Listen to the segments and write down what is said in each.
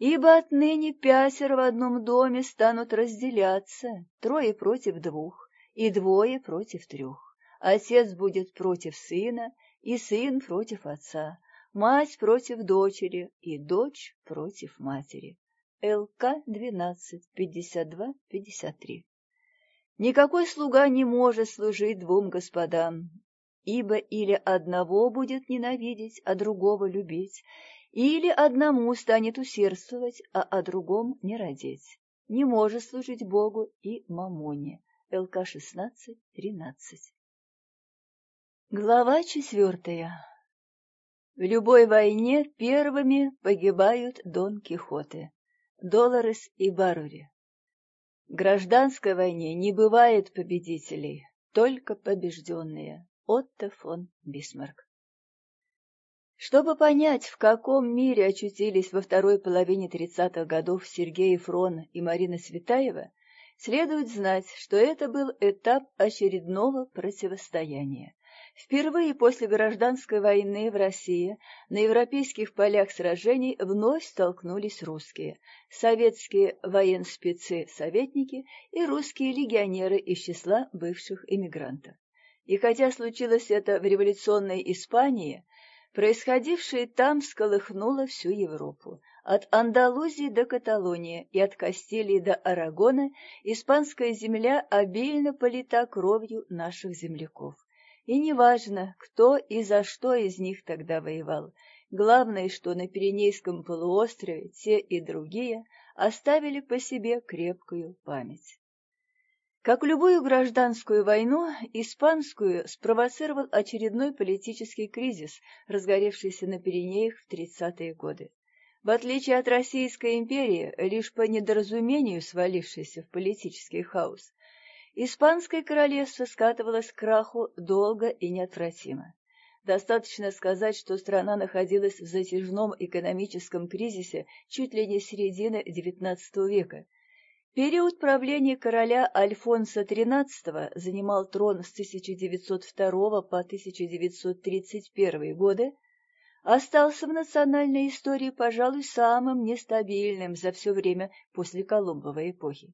Ибо отныне пятеро в одном доме станут разделяться, трое против двух, и двое против трех. Отец будет против сына, и сын против отца, мать против дочери, и дочь против матери. ЛК 12, 52, 53. Никакой слуга не может служить двум господам, ибо или одного будет ненавидеть, а другого любить, или одному станет усердствовать, а о другом не родить. Не может служить Богу и мамоне. ЛК 16, 13. Глава четвертая. В любой войне первыми погибают Дон Кихоты, Долорес и Барури. В гражданской войне не бывает победителей, только побежденные. Отто фон Бисмарк. Чтобы понять, в каком мире очутились во второй половине 30-х годов Сергей Фрон и Марина Светаева, следует знать, что это был этап очередного противостояния. Впервые после гражданской войны в России на европейских полях сражений вновь столкнулись русские, советские военспецы-советники и русские легионеры из числа бывших эмигрантов. И хотя случилось это в революционной Испании, Происходившее там сколыхнуло всю Европу. От Андалузии до Каталонии и от Кастилии до Арагона испанская земля обильно полита кровью наших земляков. И неважно, кто и за что из них тогда воевал. Главное, что на Пиренейском полуострове те и другие оставили по себе крепкую память. Как любую гражданскую войну, испанскую спровоцировал очередной политический кризис, разгоревшийся на Пиренеях в 30-е годы. В отличие от Российской империи, лишь по недоразумению свалившейся в политический хаос, Испанское королевство скатывалось к краху долго и неотвратимо. Достаточно сказать, что страна находилась в затяжном экономическом кризисе чуть ли не середины XIX века – Период правления короля Альфонса XIII занимал трон с 1902 по 1931 годы, остался в национальной истории, пожалуй, самым нестабильным за все время после Колумбовой эпохи.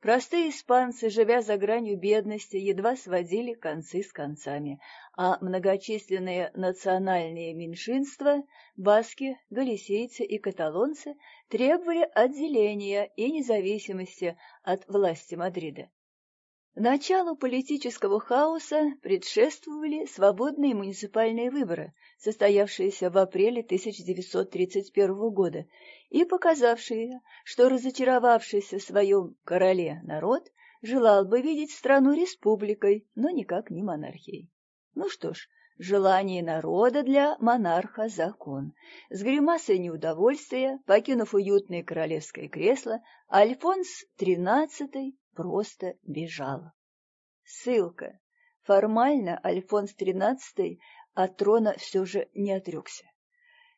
Простые испанцы, живя за гранью бедности, едва сводили концы с концами, а многочисленные национальные меньшинства – баски, галисийцы и каталонцы – требовали отделения и независимости от власти Мадрида. Началу политического хаоса предшествовали свободные муниципальные выборы, состоявшиеся в апреле 1931 года и показавшие, что разочаровавшийся в своем короле народ желал бы видеть страну республикой, но никак не монархией. Ну что ж, желание народа для монарха — закон. С гримасой неудовольствия, покинув уютное королевское кресло, Альфонс XIII просто бежал. Ссылка. Формально Альфонс XIII от трона все же не отрекся.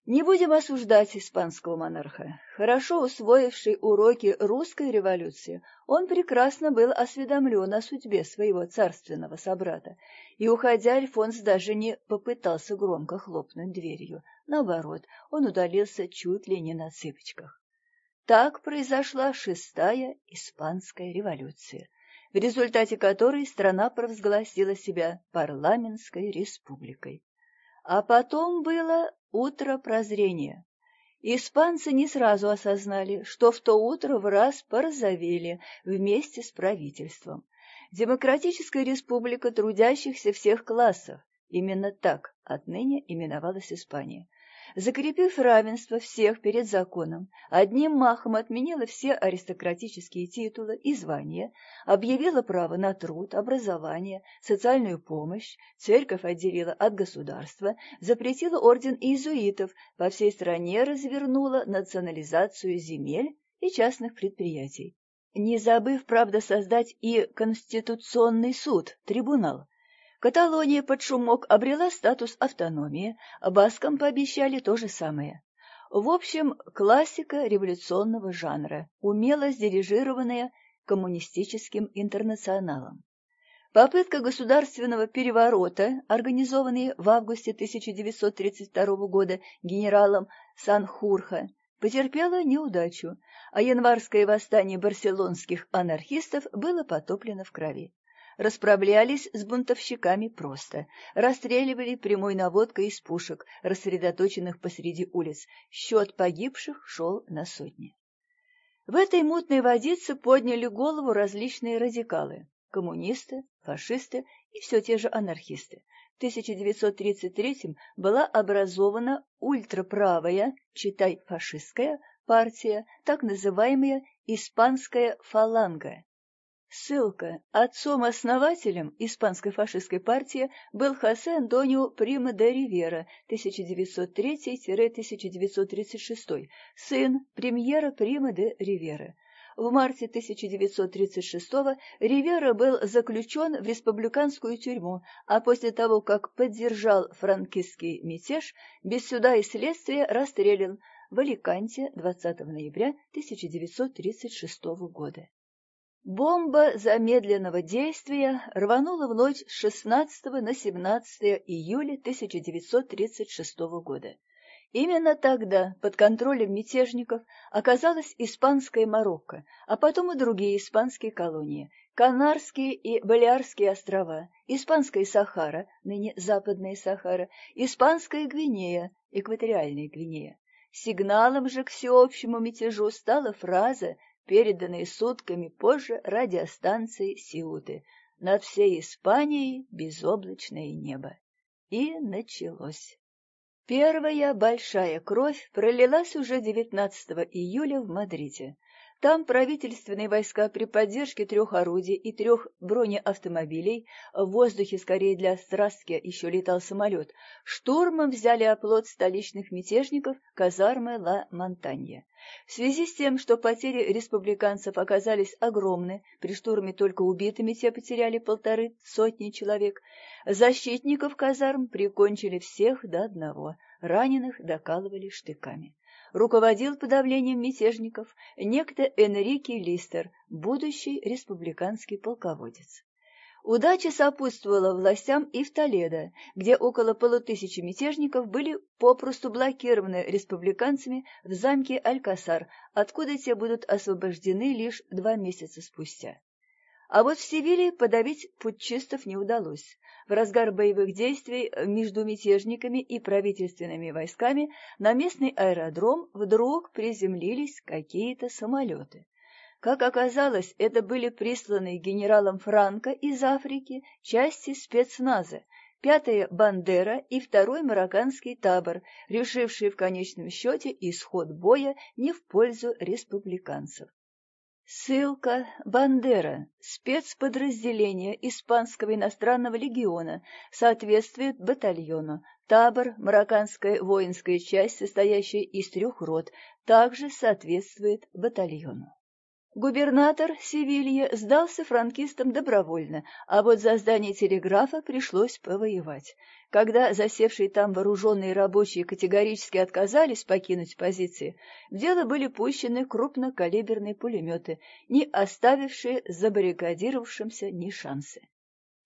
Не будем осуждать испанского монарха. Хорошо усвоивший уроки русской революции, он прекрасно был осведомлен о судьбе своего царственного собрата, и, уходя, Альфонс даже не попытался громко хлопнуть дверью. Наоборот, он удалился чуть ли не на цыпочках. Так произошла шестая испанская революция, в результате которой страна провозгласила себя парламентской республикой. А потом было утро прозрения. Испанцы не сразу осознали, что в то утро в раз порозовели вместе с правительством. Демократическая республика трудящихся всех классов, именно так отныне именовалась Испания, закрепив равенство всех перед законом, одним махом отменила все аристократические титулы и звания, объявила право на труд, образование, социальную помощь, церковь отделила от государства, запретила орден иезуитов, по всей стране развернула национализацию земель и частных предприятий. Не забыв, правда, создать и Конституционный суд, трибунал, Каталония под шумок обрела статус автономии, баскам пообещали то же самое. В общем, классика революционного жанра, умело сдирижированная коммунистическим интернационалом. Попытка государственного переворота, организованная в августе 1932 года генералом Санхурха, потерпела неудачу, а январское восстание барселонских анархистов было потоплено в крови. Расправлялись с бунтовщиками просто, расстреливали прямой наводкой из пушек, рассредоточенных посреди улиц. Счет погибших шел на сотни. В этой мутной водице подняли голову различные радикалы – коммунисты, фашисты и все те же анархисты. В 1933 была образована ультраправая, читай фашистская, партия, так называемая «Испанская фаланга». Ссылка. Отцом-основателем испанской фашистской партии был Хосе Антонио Прима де Ривера 1903-1936, сын премьера Прима де Ривера. В марте 1936 Ривера был заключен в республиканскую тюрьму, а после того, как поддержал франкистский мятеж, без суда и следствия расстрелян в Аликанте 20 ноября 1936 года. Бомба замедленного действия рванула в ночь с 16 на 17 июля 1936 года. Именно тогда под контролем мятежников оказалась испанская Марокко, а потом и другие испанские колонии – Канарские и Балиарские острова, Испанская Сахара, ныне Западная Сахара, Испанская Гвинея, Экваториальная Гвинея. Сигналом же к всеобщему мятежу стала фраза, переданная сутками позже радиостанции Сиуты «Над всей Испанией безоблачное небо». И началось. Первая большая кровь пролилась уже 19 июля в Мадриде. Там правительственные войска при поддержке трех орудий и трех бронеавтомобилей, в воздухе скорее для страстки еще летал самолет, штурмом взяли оплот столичных мятежников казармы Ла Монтанья. В связи с тем, что потери республиканцев оказались огромны, при штурме только убитыми те потеряли полторы сотни человек, защитников казарм прикончили всех до одного, раненых докалывали штыками. Руководил подавлением мятежников некто Энрике Листер, будущий республиканский полководец. Удача сопутствовала властям и в Толедо, где около полутысячи мятежников были попросту блокированы республиканцами в замке Алькасар, откуда те будут освобождены лишь два месяца спустя. А вот в Севиле подавить путчистов не удалось. В разгар боевых действий между мятежниками и правительственными войсками на местный аэродром вдруг приземлились какие-то самолеты. Как оказалось, это были присланные генералом Франко из Африки части спецназа, пятая Бандера и второй марокканский табор, решившие в конечном счете исход боя не в пользу республиканцев. Ссылка Бандера, спецподразделение Испанского иностранного легиона, соответствует батальону. Табор, марокканская воинская часть, состоящая из трех рот, также соответствует батальону. Губернатор Севилья сдался франкистам добровольно, а вот за здание телеграфа пришлось повоевать. Когда засевшие там вооруженные рабочие категорически отказались покинуть позиции, в дело были пущены крупнокалиберные пулеметы, не оставившие забаррикадировавшимся ни шансы.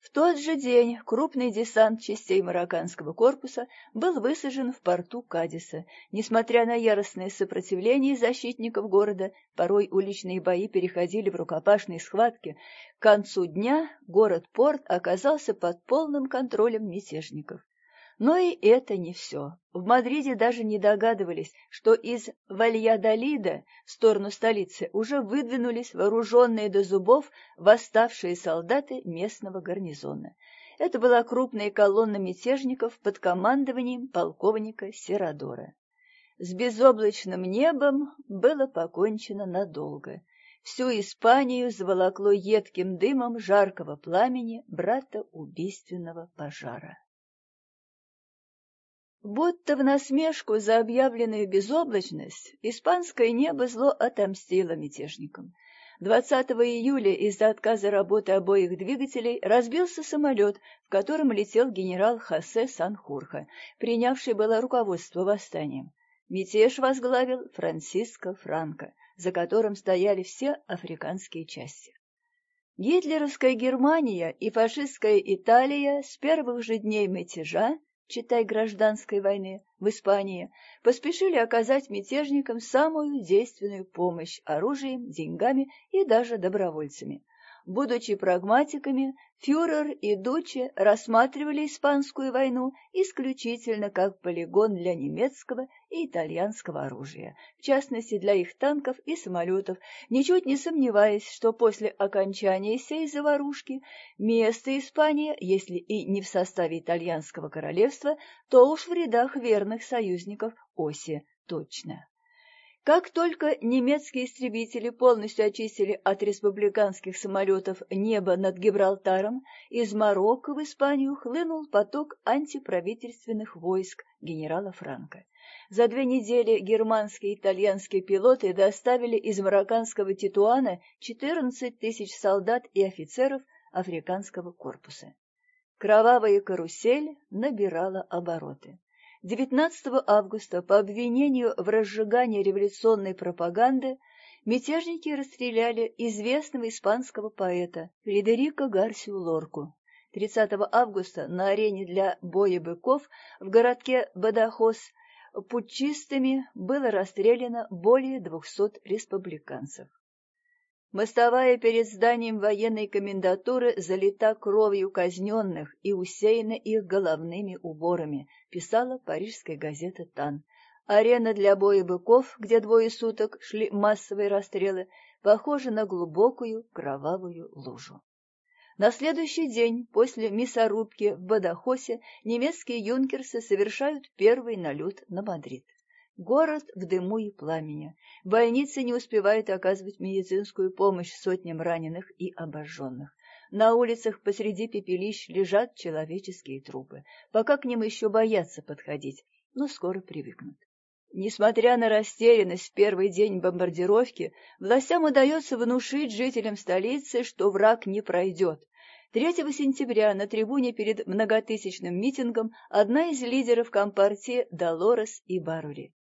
В тот же день крупный десант частей марокканского корпуса был высажен в порту Кадиса. Несмотря на яростное сопротивление защитников города, порой уличные бои переходили в рукопашные схватки, к концу дня город-порт оказался под полным контролем мятежников. Но и это не все. В Мадриде даже не догадывались, что из Вальядолида в сторону столицы уже выдвинулись вооруженные до зубов восставшие солдаты местного гарнизона. Это была крупная колонна мятежников под командованием полковника Серадора. С безоблачным небом было покончено надолго. Всю Испанию заволокло едким дымом жаркого пламени брата убийственного пожара. Будто в насмешку за объявленную безоблачность, испанское небо зло отомстило мятежникам. 20 июля из-за отказа работы обоих двигателей разбился самолет, в котором летел генерал Хосе Санхурха, принявший было руководство восстанием. Мятеж возглавил Франциско Франко, за которым стояли все африканские части. Гитлеровская Германия и фашистская Италия с первых же дней мятежа читай гражданской войны, в Испании, поспешили оказать мятежникам самую действенную помощь оружием, деньгами и даже добровольцами. Будучи прагматиками, фюрер и Дуче рассматривали Испанскую войну исключительно как полигон для немецкого и итальянского оружия, в частности для их танков и самолетов, ничуть не сомневаясь, что после окончания сей заварушки место Испании, если и не в составе итальянского королевства, то уж в рядах верных союзников оси точно. Как только немецкие истребители полностью очистили от республиканских самолетов небо над Гибралтаром, из Марокко в Испанию хлынул поток антиправительственных войск генерала Франка. За две недели германские и итальянские пилоты доставили из марокканского Титуана 14 тысяч солдат и офицеров африканского корпуса. Кровавая карусель набирала обороты. 19 августа по обвинению в разжигании революционной пропаганды мятежники расстреляли известного испанского поэта Фредерико Гарсию Лорку. 30 августа на арене для боя быков в городке Бадахос путчистами было расстреляно более 200 республиканцев. Мостовая перед зданием военной комендатуры залита кровью казненных и усеяна их головными уборами, писала парижская газета «Тан». Арена для боя быков, где двое суток шли массовые расстрелы, похожа на глубокую кровавую лужу. На следующий день после мясорубки в Бадахосе немецкие юнкерсы совершают первый налет на Мадрид. Город в дыму и пламени. Больницы не успевают оказывать медицинскую помощь сотням раненых и обожженных. На улицах посреди пепелищ лежат человеческие трупы. Пока к ним еще боятся подходить, но скоро привыкнут. Несмотря на растерянность в первый день бомбардировки, властям удается внушить жителям столицы, что враг не пройдет. 3 сентября на трибуне перед многотысячным митингом одна из лидеров Компартии Долорес и Барури.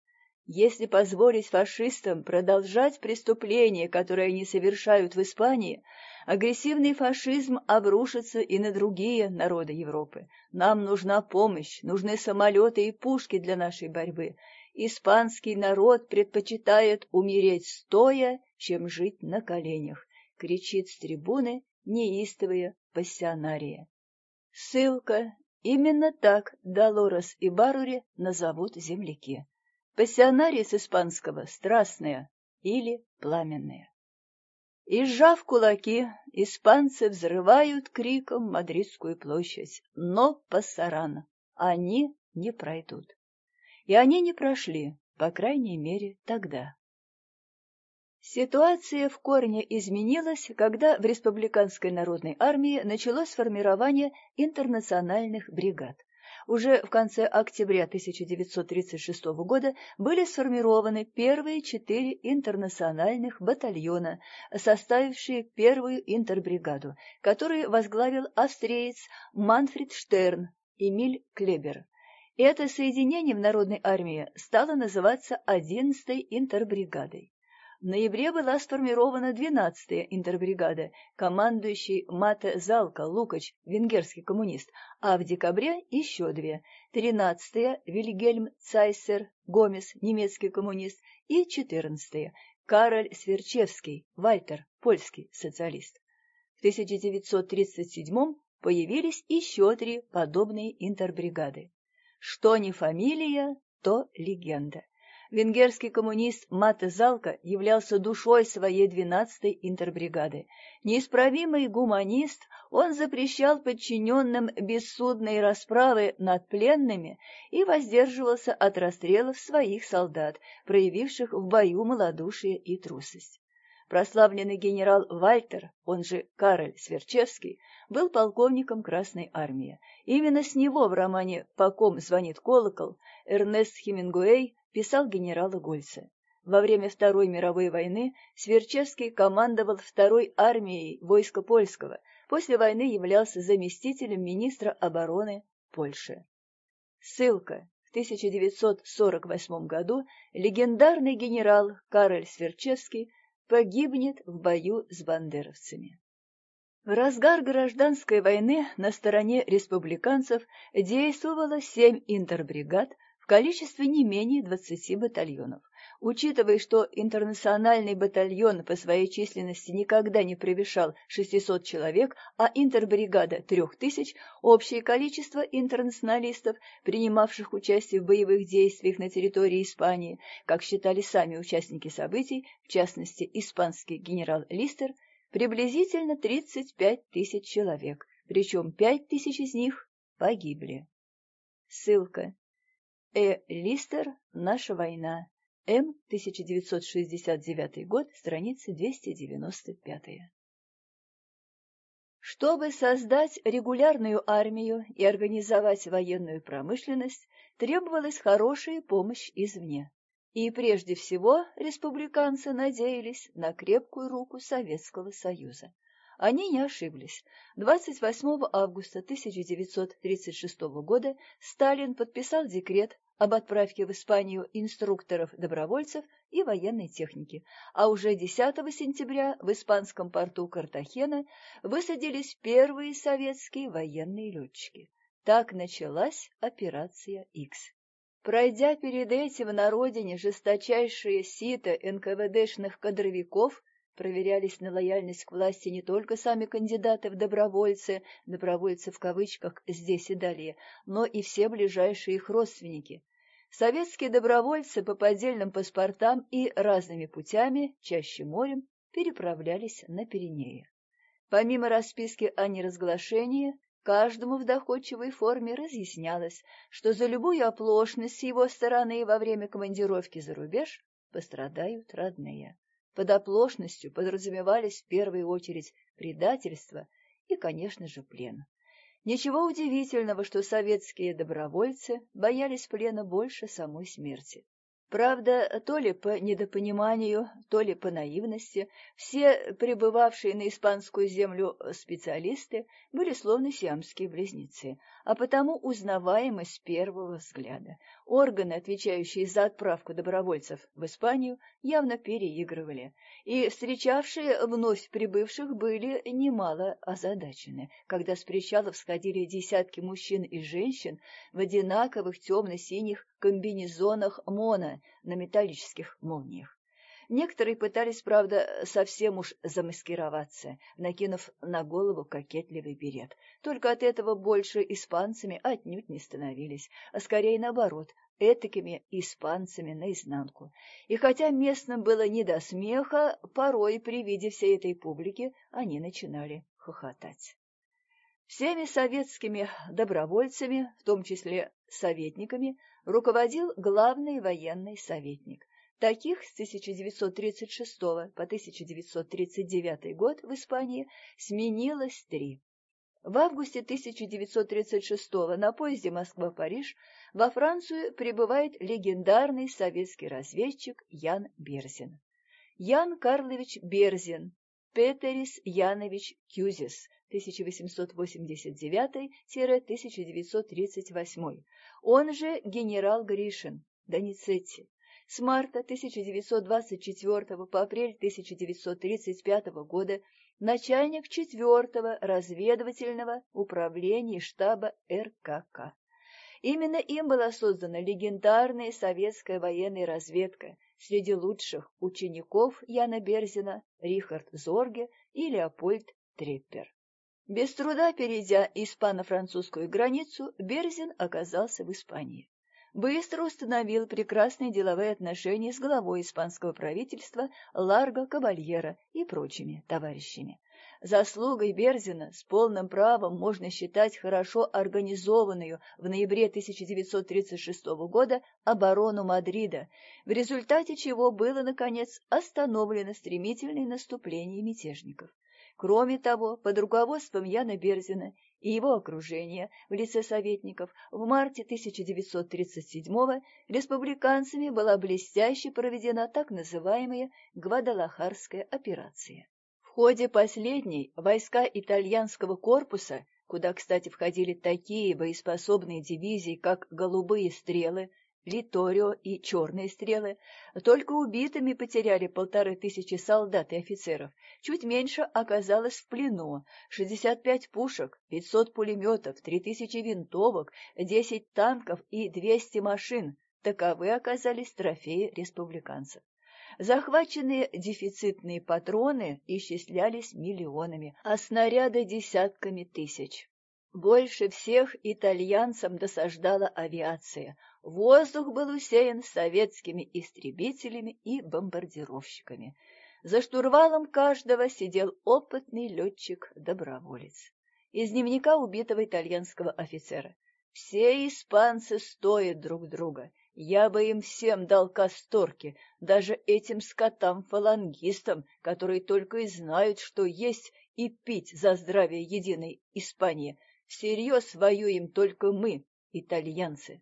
Если позволить фашистам продолжать преступления, которые они совершают в Испании, агрессивный фашизм обрушится и на другие народы Европы. Нам нужна помощь, нужны самолеты и пушки для нашей борьбы. Испанский народ предпочитает умереть стоя, чем жить на коленях, кричит с трибуны неистовая пассионария. Ссылка. Именно так Долорес и Барури назовут земляки. Пассионарий испанского «страстная» или «пламенная». И сжав кулаки, испанцы взрывают криком Мадридскую площадь, но пассаран, они не пройдут. И они не прошли, по крайней мере, тогда. Ситуация в корне изменилась, когда в Республиканской народной армии началось формирование интернациональных бригад уже в конце октября 1936 года были сформированы первые четыре интернациональных батальона, составившие первую интербригаду, которую возглавил австриец Манфред Штерн, Эмиль Клебер. Это соединение в Народной армии стало называться 11-й интербригадой. В ноябре была сформирована 12-я интербригада, командующий Мате Залка Лукач, венгерский коммунист, а в декабре еще две, 13-я Вильгельм Цайсер Гомес, немецкий коммунист, и 14-я Кароль Сверчевский, Вальтер, польский социалист. В 1937 появились еще три подобные интербригады. Что не фамилия, то легенда. Венгерский коммунист Мате Залка являлся душой своей 12-й интербригады. Неисправимый гуманист, он запрещал подчиненным бессудные расправы над пленными и воздерживался от расстрелов своих солдат, проявивших в бою малодушие и трусость. Прославленный генерал Вальтер, он же Кароль Сверчевский, был полковником Красной Армии. Именно с него в романе «По ком звонит колокол» Эрнест Хемингуэй писал генерала Гольца. Во время Второй мировой войны Сверчевский командовал Второй армией войска польского, после войны являлся заместителем министра обороны Польши. Ссылка. В 1948 году легендарный генерал Кароль Сверчевский погибнет в бою с бандеровцами. В разгар гражданской войны на стороне республиканцев действовало семь интербригад в количестве не менее 20 батальонов. Учитывая, что интернациональный батальон по своей численности никогда не превышал 600 человек, а интербригада – 3000, общее количество интернационалистов, принимавших участие в боевых действиях на территории Испании, как считали сами участники событий, в частности, испанский генерал Листер, приблизительно 35 тысяч человек, причем 5 тысяч из них погибли. Ссылка. Э. Листер «Наша война». М. 1969 год, страница 295. Чтобы создать регулярную армию и организовать военную промышленность, требовалась хорошая помощь извне. И прежде всего республиканцы надеялись на крепкую руку Советского Союза. Они не ошиблись. 28 августа 1936 года Сталин подписал декрет об отправке в Испанию инструкторов-добровольцев и военной техники, а уже 10 сентября в испанском порту Картахена высадились первые советские военные летчики. Так началась операция X. Пройдя перед этим на родине жесточайшее сито НКВДшных кадровиков, проверялись на лояльность к власти не только сами кандидаты в добровольцы, добровольцы в кавычках здесь и далее, но и все ближайшие их родственники. Советские добровольцы по поддельным паспортам и разными путями, чаще морем, переправлялись на Пиренеи. Помимо расписки о неразглашении, каждому в доходчивой форме разъяснялось, что за любую оплошность с его стороны во время командировки за рубеж пострадают родные. Под оплошностью подразумевались в первую очередь предательство и, конечно же, плен. Ничего удивительного, что советские добровольцы боялись плена больше самой смерти. Правда, то ли по недопониманию, то ли по наивности, все пребывавшие на испанскую землю специалисты были словно сиамские близнецы, а потому узнаваемы с первого взгляда. Органы, отвечающие за отправку добровольцев в Испанию, явно переигрывали, и встречавшие вновь прибывших были немало озадачены, когда с причалов сходили десятки мужчин и женщин в одинаковых темно-синих комбинезонах Мона на металлических молниях. Некоторые пытались, правда, совсем уж замаскироваться, накинув на голову кокетливый берет. Только от этого больше испанцами отнюдь не становились, а скорее наоборот, этакими испанцами наизнанку. И хотя местным было не до смеха, порой при виде всей этой публики они начинали хохотать. Всеми советскими добровольцами, в том числе советниками, руководил главный военный советник. Таких с 1936 по 1939 год в Испании сменилось три. В августе 1936 на поезде Москва-Париж во Францию прибывает легендарный советский разведчик Ян Берзин. Ян Карлович Берзин, Петерис Янович Кюзис, 1889-1938, он же генерал Гришин, Доницетти. С марта 1924 по апрель 1935 года начальник 4-го разведывательного управления штаба РКК. Именно им была создана легендарная советская военная разведка, среди лучших учеников Яна Берзина Рихард Зорге и Леопольд Треппер. Без труда перейдя испано-французскую границу, Берзин оказался в Испании. Быстро установил прекрасные деловые отношения с главой испанского правительства Ларго Кабальера и прочими товарищами. Заслугой Берзина с полным правом можно считать хорошо организованную в ноябре 1936 года оборону Мадрида, в результате чего было, наконец, остановлено стремительное наступление мятежников. Кроме того, под руководством Яна Берзина и его окружения в лице советников в марте 1937-го республиканцами была блестяще проведена так называемая Гвадалахарская операция. В ходе последней войска итальянского корпуса, куда, кстати, входили такие боеспособные дивизии, как «Голубые стрелы», Литорио и Черные стрелы, только убитыми потеряли полторы тысячи солдат и офицеров, чуть меньше оказалось в плену, 65 пушек, 500 пулеметов, 3000 винтовок, 10 танков и 200 машин. Таковы оказались трофеи республиканцев. Захваченные дефицитные патроны исчислялись миллионами, а снаряды — десятками тысяч. Больше всех итальянцам досаждала авиация. Воздух был усеян советскими истребителями и бомбардировщиками. За штурвалом каждого сидел опытный летчик-доброволец. Из дневника убитого итальянского офицера. Все испанцы стоят друг друга. Я бы им всем дал касторки, даже этим скотам-фалангистам, которые только и знают, что есть и пить за здравие единой Испании. Всерьез воюем только мы, итальянцы.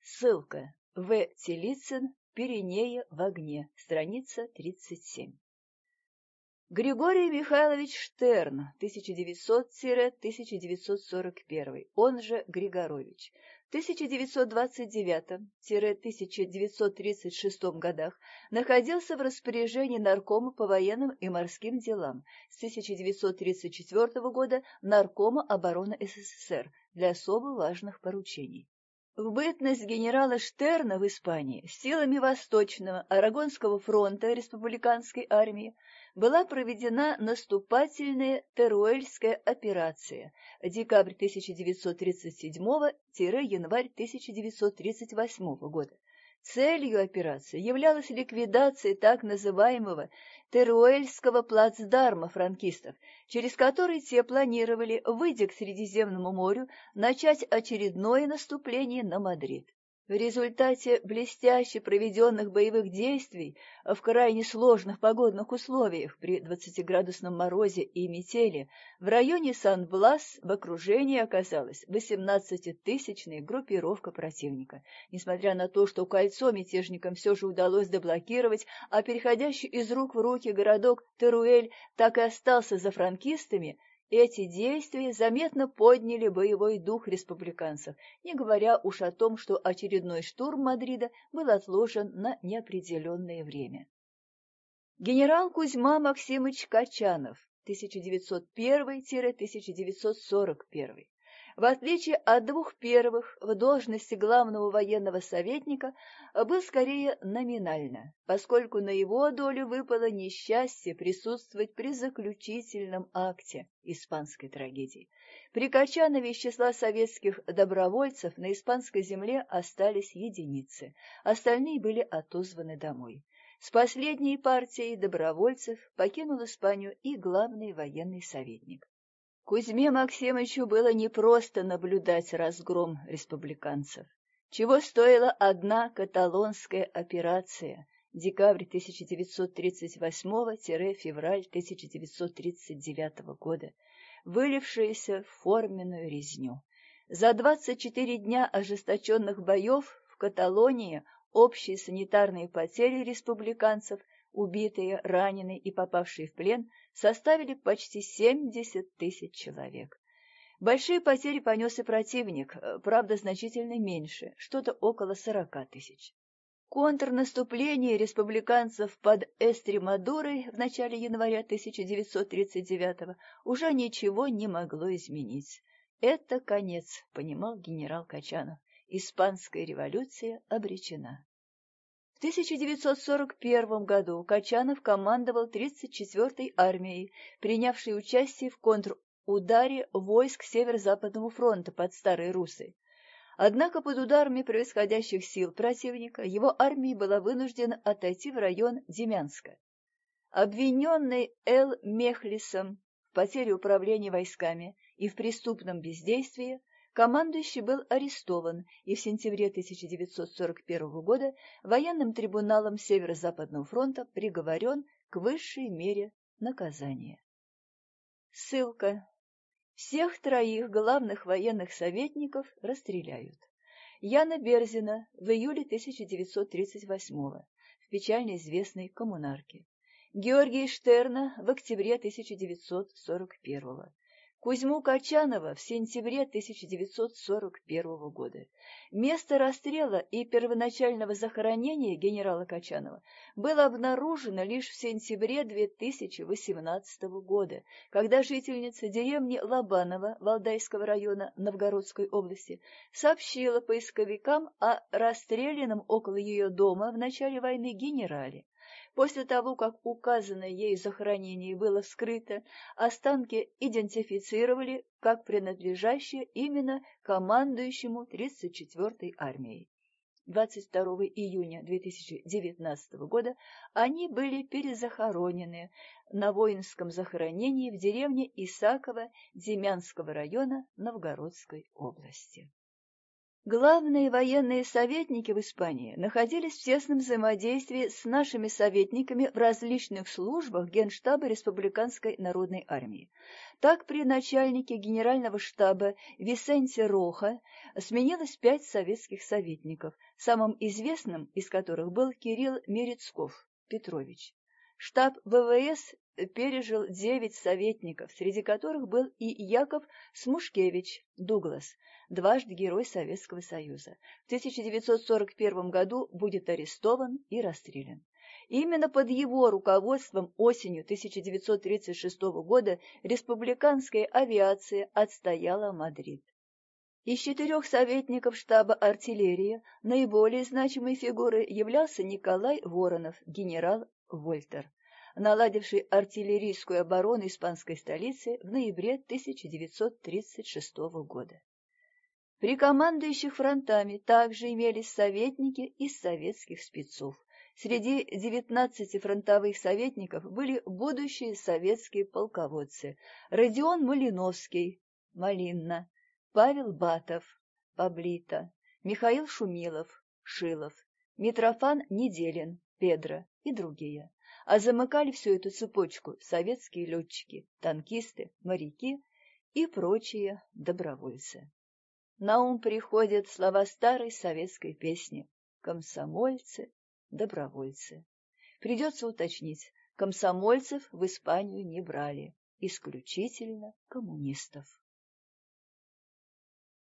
Ссылка. В. Телицын. Пиренея в огне. Страница 37. Григорий Михайлович Штерн, 1900-1941, он же Григорович, 1929-1936 годах находился в распоряжении Наркома по военным и морским делам, с 1934 года Наркома обороны СССР для особо важных поручений. В бытность генерала Штерна в Испании силами Восточного Арагонского фронта республиканской армии была проведена наступательная Теруэльская операция декабрь 1937-январь 1938 года. Целью операции являлась ликвидация так называемого Теруэльского плацдарма франкистов, через который те планировали, выйдя к Средиземному морю, начать очередное наступление на Мадрид. В результате блестяще проведенных боевых действий в крайне сложных погодных условиях при 20-градусном морозе и метели в районе Сан-Блас в окружении оказалась 18-тысячная группировка противника. Несмотря на то, что кольцо мятежникам все же удалось деблокировать, а переходящий из рук в руки городок Теруэль так и остался за франкистами, эти действия заметно подняли боевой дух республиканцев, не говоря уж о том, что очередной штурм Мадрида был отложен на неопределенное время. Генерал Кузьма Максимович Качанов, 1901-1941 в отличие от двух первых, в должности главного военного советника был скорее номинально, поскольку на его долю выпало несчастье присутствовать при заключительном акте испанской трагедии. При Качанове из числа советских добровольцев на испанской земле остались единицы, остальные были отозваны домой. С последней партией добровольцев покинул Испанию и главный военный советник. Кузьме Максимовичу было непросто наблюдать разгром республиканцев. Чего стоила одна каталонская операция декабрь 1938-февраль 1939 года, вылившаяся в форменную резню. За 24 дня ожесточенных боев в Каталонии общие санитарные потери республиканцев, убитые, раненые и попавшие в плен, составили почти 70 тысяч человек. Большие потери понес и противник, э, правда, значительно меньше, что-то около 40 тысяч. Контрнаступление республиканцев под Эстремадурой в начале января 1939 уже ничего не могло изменить. Это конец, понимал генерал Качанов. Испанская революция обречена. В 1941 году Качанов командовал 34-й армией, принявшей участие в контрударе войск Северо-Западного фронта под Старой Русой. Однако под ударами превосходящих сил противника его армия была вынуждена отойти в район Демянска. Обвиненный Эл Мехлисом в потере управления войсками и в преступном бездействии, Командующий был арестован и в сентябре 1941 года военным трибуналом Северо-Западного фронта приговорен к высшей мере наказания. Ссылка. Всех троих главных военных советников расстреляют. Яна Берзина в июле 1938 в печально известной коммунарке. Георгия Штерна в октябре 1941 Кузьму Качанова в сентябре 1941 года. Место расстрела и первоначального захоронения генерала Качанова было обнаружено лишь в сентябре 2018 года, когда жительница деревни Лобанова Валдайского района Новгородской области сообщила поисковикам о расстрелянном около ее дома в начале войны генерале. После того, как указанное ей захоронение было вскрыто, останки идентифицировали как принадлежащие именно командующему 34-й армией. 22 июня 2019 года они были перезахоронены на воинском захоронении в деревне Исаково Демянского района Новгородской области. Главные военные советники в Испании находились в тесном взаимодействии с нашими советниками в различных службах Генштаба Республиканской народной армии. Так при начальнике генерального штаба Висенте Роха сменилось пять советских советников, самым известным из которых был Кирилл Мерецков Петрович. Штаб ВВС пережил девять советников, среди которых был и Яков Смушкевич Дуглас, дважды Герой Советского Союза. В 1941 году будет арестован и расстрелян. Именно под его руководством осенью 1936 года республиканская авиация отстояла Мадрид. Из четырех советников штаба артиллерии наиболее значимой фигурой являлся Николай Воронов, генерал Вольтер наладивший артиллерийскую оборону испанской столицы в ноябре 1936 года. При командующих фронтами также имелись советники из советских спецов. Среди 19 фронтовых советников были будущие советские полководцы Родион Малиновский, Малинна, Павел Батов, Паблита, Михаил Шумилов, Шилов, Митрофан Неделин, Педро и другие а замыкали всю эту цепочку советские летчики, танкисты, моряки и прочие добровольцы. На ум приходят слова старой советской песни «Комсомольцы, добровольцы». Придется уточнить, комсомольцев в Испанию не брали, исключительно коммунистов.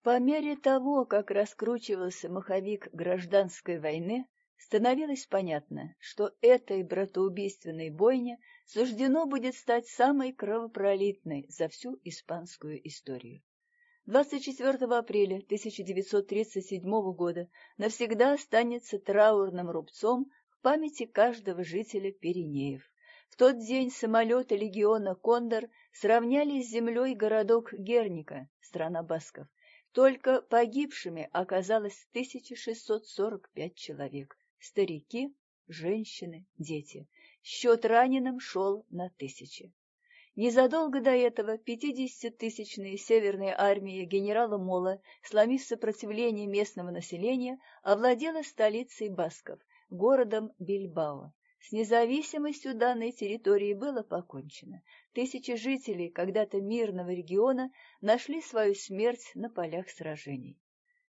По мере того, как раскручивался маховик гражданской войны, становилось понятно, что этой братоубийственной бойне суждено будет стать самой кровопролитной за всю испанскую историю. 24 апреля 1937 года навсегда останется траурным рубцом в памяти каждого жителя Пиренеев. В тот день самолеты легиона «Кондор» сравняли с землей городок Герника, страна басков. Только погибшими оказалось 1645 человек, старики, женщины, дети. Счет раненым шел на тысячи. Незадолго до этого 50-тысячная северная армия генерала Мола, сломив сопротивление местного населения, овладела столицей Басков, городом Бильбао. С независимостью данной территории было покончено. Тысячи жителей когда-то мирного региона нашли свою смерть на полях сражений.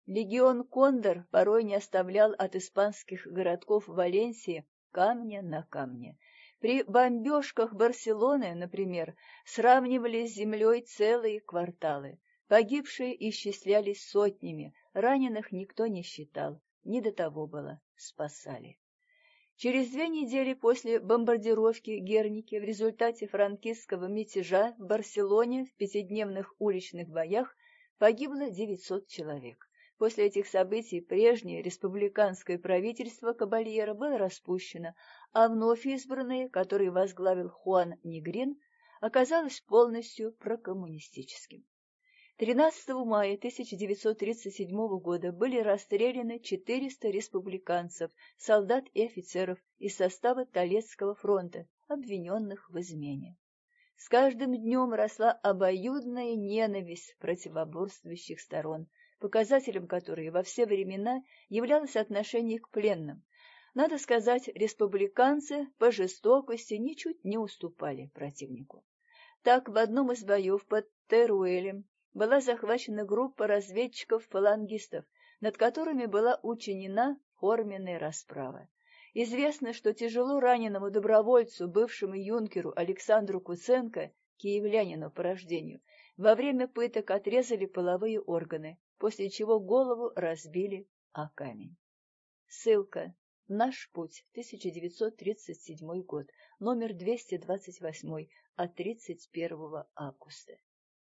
Легион Кондор порой не оставлял от испанских городков Валенсии камня на камне. При бомбежках Барселоны, например, сравнивали с землей целые кварталы. Погибшие исчислялись сотнями, раненых никто не считал, не до того было, спасали. Через две недели после бомбардировки Герники в результате франкистского мятежа в Барселоне в пятидневных уличных боях погибло 900 человек. После этих событий прежнее республиканское правительство Кабальера было распущено, а вновь избранное, которое возглавил Хуан Негрин, оказалось полностью прокоммунистическим. 13 мая 1937 года были расстреляны 400 республиканцев, солдат и офицеров из состава Толецкого фронта, обвиненных в измене. С каждым днем росла обоюдная ненависть противоборствующих сторон – показателем которой во все времена являлось отношение к пленным. Надо сказать, республиканцы по жестокости ничуть не уступали противнику. Так, в одном из боев под Теруэлем была захвачена группа разведчиков-фалангистов, над которыми была учинена форменная расправа. Известно, что тяжело раненому добровольцу, бывшему юнкеру Александру Куценко, киевлянину по рождению, Во время пыток отрезали половые органы, после чего голову разбили о камень. Ссылка. Наш путь. 1937 год. Номер 228 от 31 августа.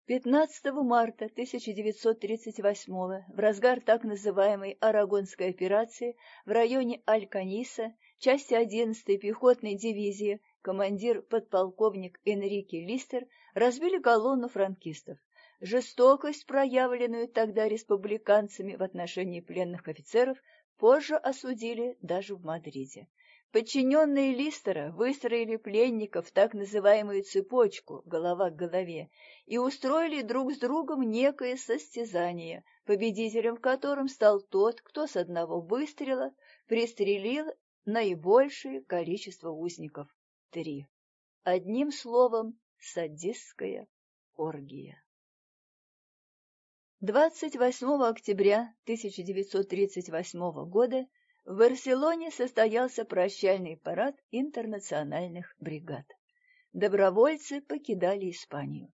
15 марта 1938 в разгар так называемой Арагонской операции в районе Аль-Каниса части 11-й пехотной дивизии командир подполковник Энрике Листер разбили колонну франкистов. Жестокость, проявленную тогда республиканцами в отношении пленных офицеров, позже осудили даже в Мадриде. Подчиненные Листера выстроили пленников в так называемую цепочку, голова к голове, и устроили друг с другом некое состязание, победителем в котором стал тот, кто с одного выстрела пристрелил наибольшее количество узников — три. Одним словом, садистская оргия. 28 октября 1938 года в Барселоне состоялся прощальный парад интернациональных бригад. Добровольцы покидали Испанию.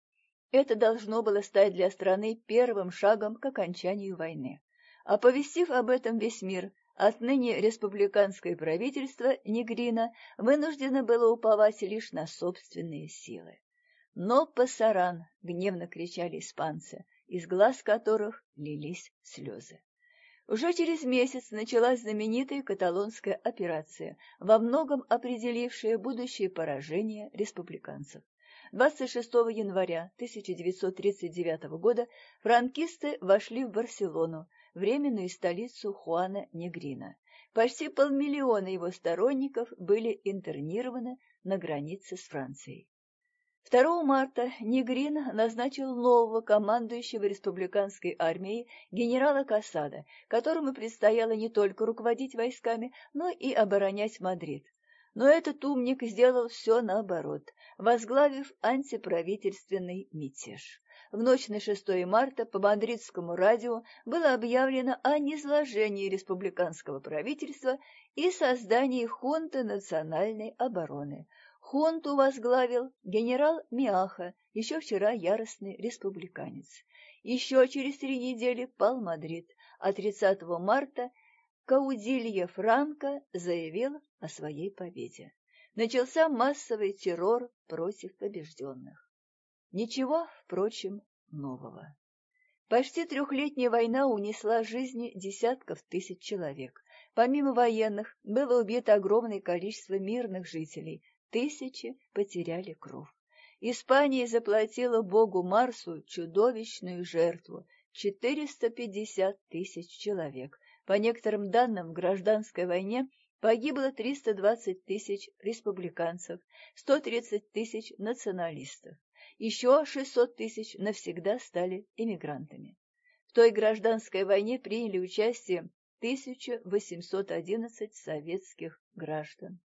Это должно было стать для страны первым шагом к окончанию войны. Оповестив об этом весь мир, отныне республиканское правительство Негрина вынуждено было уповать лишь на собственные силы. «Но пасаран!» — гневно кричали испанцы, из глаз которых лились слезы. Уже через месяц началась знаменитая каталонская операция, во многом определившая будущее поражение республиканцев. 26 января 1939 года франкисты вошли в Барселону, временную столицу Хуана Негрина. Почти полмиллиона его сторонников были интернированы на границе с Францией. 2 марта Негрин назначил нового командующего республиканской армией генерала Касада, которому предстояло не только руководить войсками, но и оборонять Мадрид. Но этот умник сделал все наоборот, возглавив антиправительственный мятеж. В ночь на 6 марта по мадридскому радио было объявлено о низложении республиканского правительства и создании хунты национальной обороны – Хунту возглавил генерал Миаха, еще вчера яростный республиканец. Еще через три недели пал Мадрид, а 30 марта Каудилья Франко заявил о своей победе. Начался массовый террор против побежденных. Ничего, впрочем, нового. Почти трехлетняя война унесла жизни десятков тысяч человек. Помимо военных, было убито огромное количество мирных жителей, Тысячи потеряли кровь. Испания заплатила богу Марсу чудовищную жертву – 450 тысяч человек. По некоторым данным, в гражданской войне погибло 320 тысяч республиканцев, 130 тысяч националистов. Еще 600 тысяч навсегда стали иммигрантами. В той гражданской войне приняли участие 1811 советских граждан.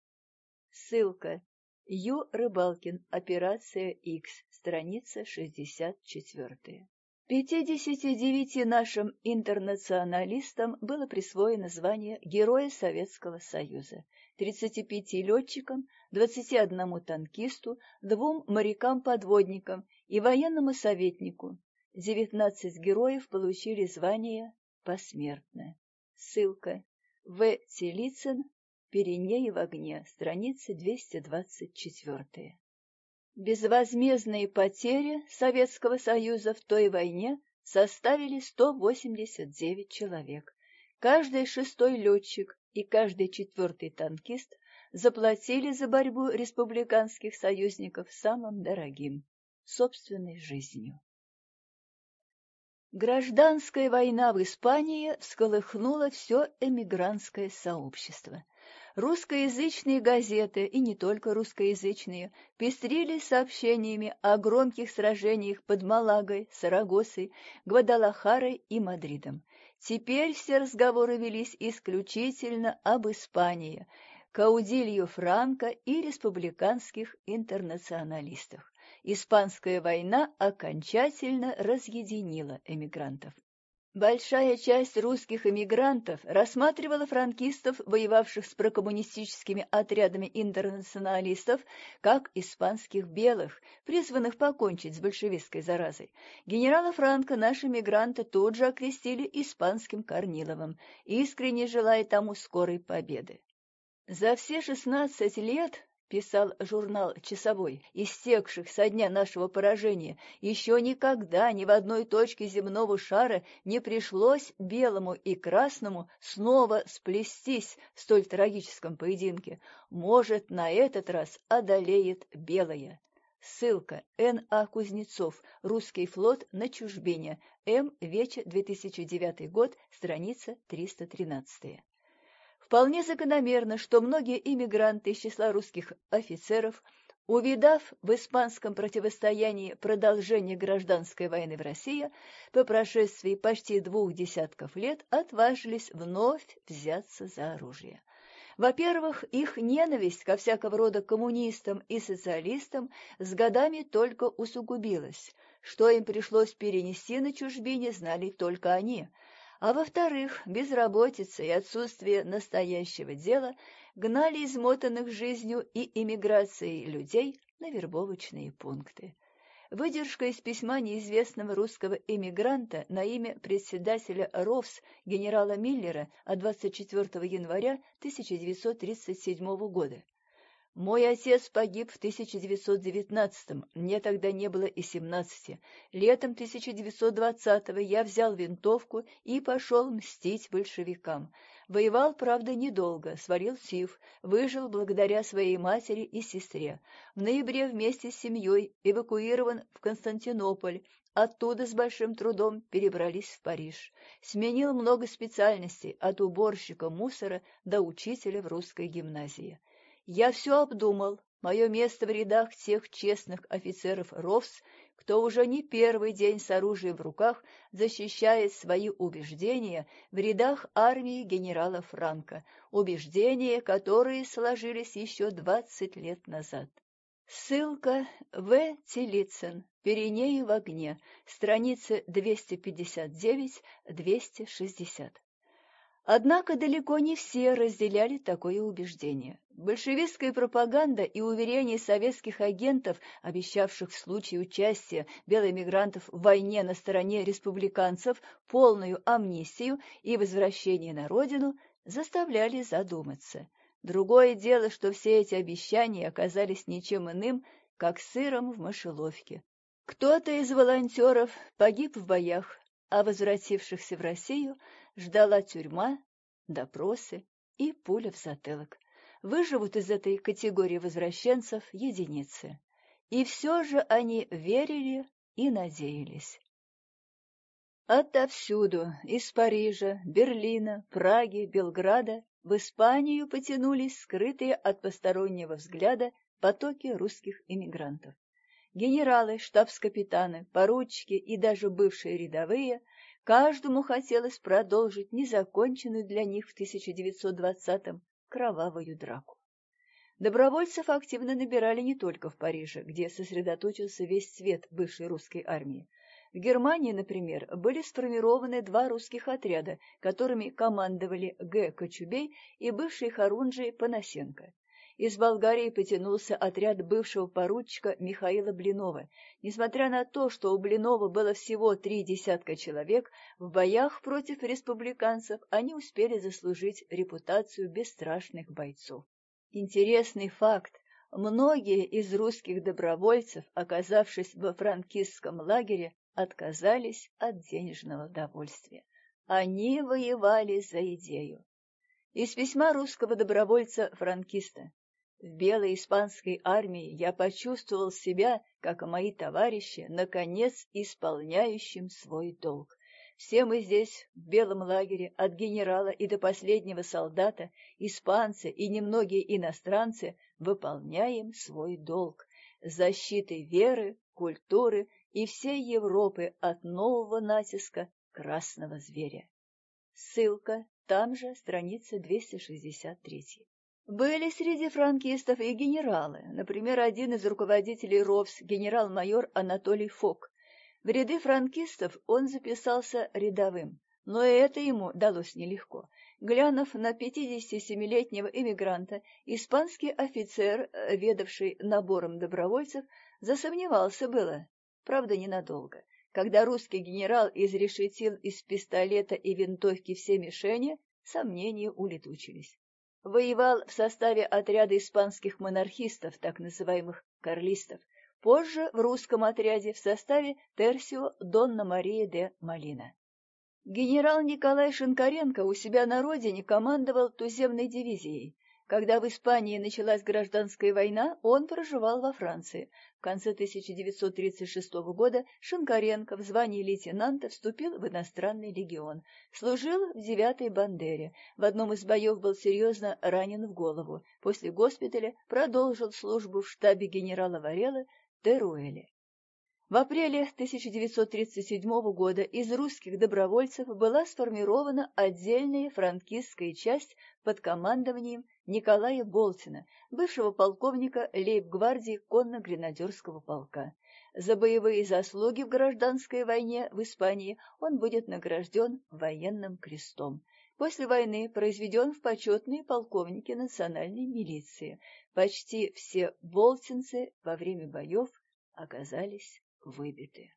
Ссылка Ю. Рыбалкин. Операция X. Страница 64. 59 нашим интернационалистам было присвоено звание Героя Советского Союза, 35 летчикам, 21 танкисту, двум морякам-подводникам и военному советнику. 19 героев получили звание посмертно. Ссылка. В. Телицын, Пиренеи в огне, страница 224. Безвозмездные потери Советского Союза в той войне составили 189 человек. Каждый шестой летчик и каждый четвертый танкист заплатили за борьбу республиканских союзников самым дорогим – собственной жизнью. Гражданская война в Испании всколыхнула все эмигрантское сообщество. Русскоязычные газеты, и не только русскоязычные, пестрили сообщениями о громких сражениях под Малагой, Сарагосой, Гвадалахарой и Мадридом. Теперь все разговоры велись исключительно об Испании, Каудилью Франко и республиканских интернационалистах. Испанская война окончательно разъединила эмигрантов. Большая часть русских эмигрантов рассматривала франкистов, воевавших с прокоммунистическими отрядами интернационалистов, как испанских белых, призванных покончить с большевистской заразой. Генерала Франко наши эмигранты тут же окрестили испанским Корниловым, искренне желая тому скорой победы. За все шестнадцать лет писал журнал «Часовой», истекших со дня нашего поражения, еще никогда ни в одной точке земного шара не пришлось белому и красному снова сплестись в столь трагическом поединке. Может, на этот раз одолеет белое. Ссылка Н. А. Кузнецов. Русский флот на чужбине. М. Вече, 2009 год, страница 313. Вполне закономерно, что многие иммигранты из числа русских офицеров, увидав в испанском противостоянии продолжение гражданской войны в России, по прошествии почти двух десятков лет отважились вновь взяться за оружие. Во-первых, их ненависть ко всякого рода коммунистам и социалистам с годами только усугубилась. Что им пришлось перенести на чужбине, знали только они – а во-вторых, безработица и отсутствие настоящего дела гнали измотанных жизнью и эмиграцией людей на вербовочные пункты. Выдержка из письма неизвестного русского эмигранта на имя председателя РОВС генерала Миллера от 24 января 1937 года. Мой отец погиб в 1919-м, мне тогда не было и 17. Летом 1920-го я взял винтовку и пошел мстить большевикам. Воевал, правда, недолго, сварил сив, выжил благодаря своей матери и сестре. В ноябре вместе с семьей эвакуирован в Константинополь, Оттуда с большим трудом перебрались в Париж. Сменил много специальностей, от уборщика мусора до учителя в русской гимназии. Я все обдумал. Мое место в рядах тех честных офицеров РОВС, кто уже не первый день с оружием в руках защищает свои убеждения в рядах армии генерала Франка, убеждения, которые сложились еще двадцать лет назад. Ссылка В. Телицын. Пиренеи в огне. Страницы 259-260. Однако далеко не все разделяли такое убеждение. Большевистская пропаганда и уверения советских агентов, обещавших в случае участия белоэмигрантов в войне на стороне республиканцев полную амнистию и возвращение на родину, заставляли задуматься. Другое дело, что все эти обещания оказались ничем иным, как сыром в мышеловке. Кто-то из волонтеров погиб в боях, а возвратившихся в Россию ждала тюрьма, допросы и пуля в затылок. Выживут из этой категории возвращенцев единицы. И все же они верили и надеялись. Отовсюду, из Парижа, Берлина, Праги, Белграда, в Испанию потянулись скрытые от постороннего взгляда потоки русских иммигрантов. Генералы, штабс-капитаны, поручики и даже бывшие рядовые, каждому хотелось продолжить незаконченную для них в 1920-м кровавую драку. Добровольцев активно набирали не только в Париже, где сосредоточился весь свет бывшей русской армии. В Германии, например, были сформированы два русских отряда, которыми командовали Г. Кочубей и бывший Харунжий Панасенко. Из Болгарии потянулся отряд бывшего поручика Михаила Блинова. Несмотря на то, что у Блинова было всего три десятка человек, в боях против республиканцев они успели заслужить репутацию бесстрашных бойцов. Интересный факт. Многие из русских добровольцев, оказавшись во франкистском лагере, отказались от денежного удовольствия. Они воевали за идею. Из письма русского добровольца-франкиста. В белой испанской армии я почувствовал себя, как и мои товарищи, наконец исполняющим свой долг. Все мы здесь, в белом лагере, от генерала и до последнего солдата, испанцы и немногие иностранцы, выполняем свой долг защитой веры, культуры и всей Европы от нового натиска красного зверя. Ссылка, там же страница 263. Были среди франкистов и генералы, например, один из руководителей РОВС, генерал-майор Анатолий Фок. В ряды франкистов он записался рядовым. Но и это ему далось нелегко. Глянув на 57-летнего эмигранта, испанский офицер, э, ведавший набором добровольцев, засомневался было, правда, ненадолго. Когда русский генерал изрешетил из пистолета и винтовки все мишени, сомнения улетучились. Воевал в составе отряда испанских монархистов, так называемых карлистов, позже в русском отряде в составе Терсио Донна Мария де Малина. Генерал Николай Шинкаренко у себя на родине командовал туземной дивизией. Когда в Испании началась гражданская война, он проживал во Франции. В конце 1936 года Шинкаренко в звании лейтенанта вступил в иностранный легион. Служил в 9-й Бандере. В одном из боев был серьезно ранен в голову. После госпиталя продолжил службу в штабе генерала Варелы Теруэле. В апреле 1937 года из русских добровольцев была сформирована отдельная франкистская часть под командованием Николая Болтина, бывшего полковника лейб-гвардии конно-гренадерского полка. За боевые заслуги в гражданской войне в Испании он будет награжден военным крестом. После войны произведен в почетные полковники национальной милиции. Почти все болтинцы во время боев оказались выбиты.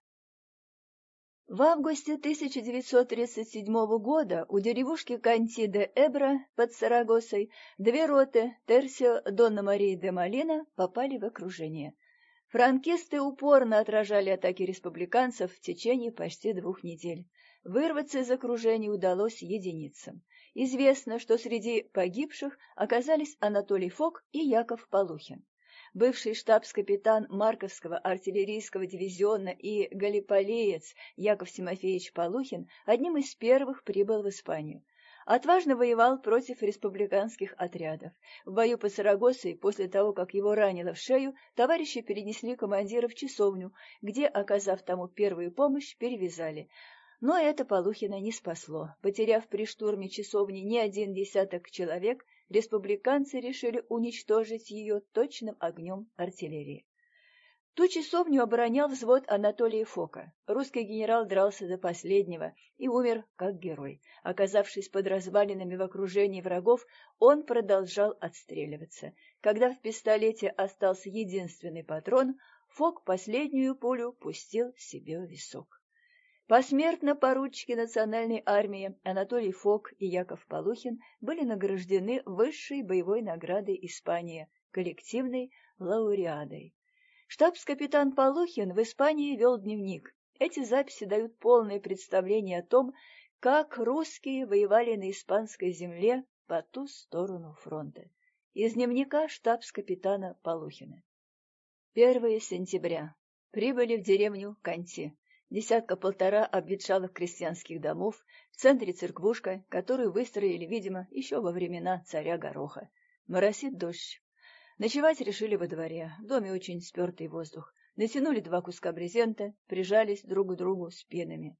В августе 1937 года у деревушки Канти де Эбра под Сарагосой две роты Терсио Донна Марии де Малина попали в окружение. Франкисты упорно отражали атаки республиканцев в течение почти двух недель. Вырваться из окружения удалось единицам. Известно, что среди погибших оказались Анатолий Фок и Яков Полухин бывший штабс-капитан Марковского артиллерийского дивизиона и галиполеец Яков Тимофеевич Полухин одним из первых прибыл в Испанию. Отважно воевал против республиканских отрядов. В бою под Сарагосой, после того, как его ранило в шею, товарищи перенесли командира в часовню, где, оказав тому первую помощь, перевязали. Но это Полухина не спасло. Потеряв при штурме часовни не один десяток человек, республиканцы решили уничтожить ее точным огнем артиллерии. Ту часовню оборонял взвод Анатолия Фока. Русский генерал дрался до последнего и умер как герой. Оказавшись под развалинами в окружении врагов, он продолжал отстреливаться. Когда в пистолете остался единственный патрон, Фок последнюю пулю пустил себе в висок. Посмертно поручики национальной армии Анатолий Фок и Яков Полухин были награждены высшей боевой наградой Испании – коллективной лауреадой. Штабс-капитан Полухин в Испании вел дневник. Эти записи дают полное представление о том, как русские воевали на испанской земле по ту сторону фронта. Из дневника штабс-капитана Полухина. 1 сентября. Прибыли в деревню Канти десятка-полтора обветшалых крестьянских домов, в центре церквушка, которую выстроили, видимо, еще во времена царя Гороха. Моросит дождь. Ночевать решили во дворе, в доме очень спертый воздух. Натянули два куска брезента, прижались друг к другу спинами.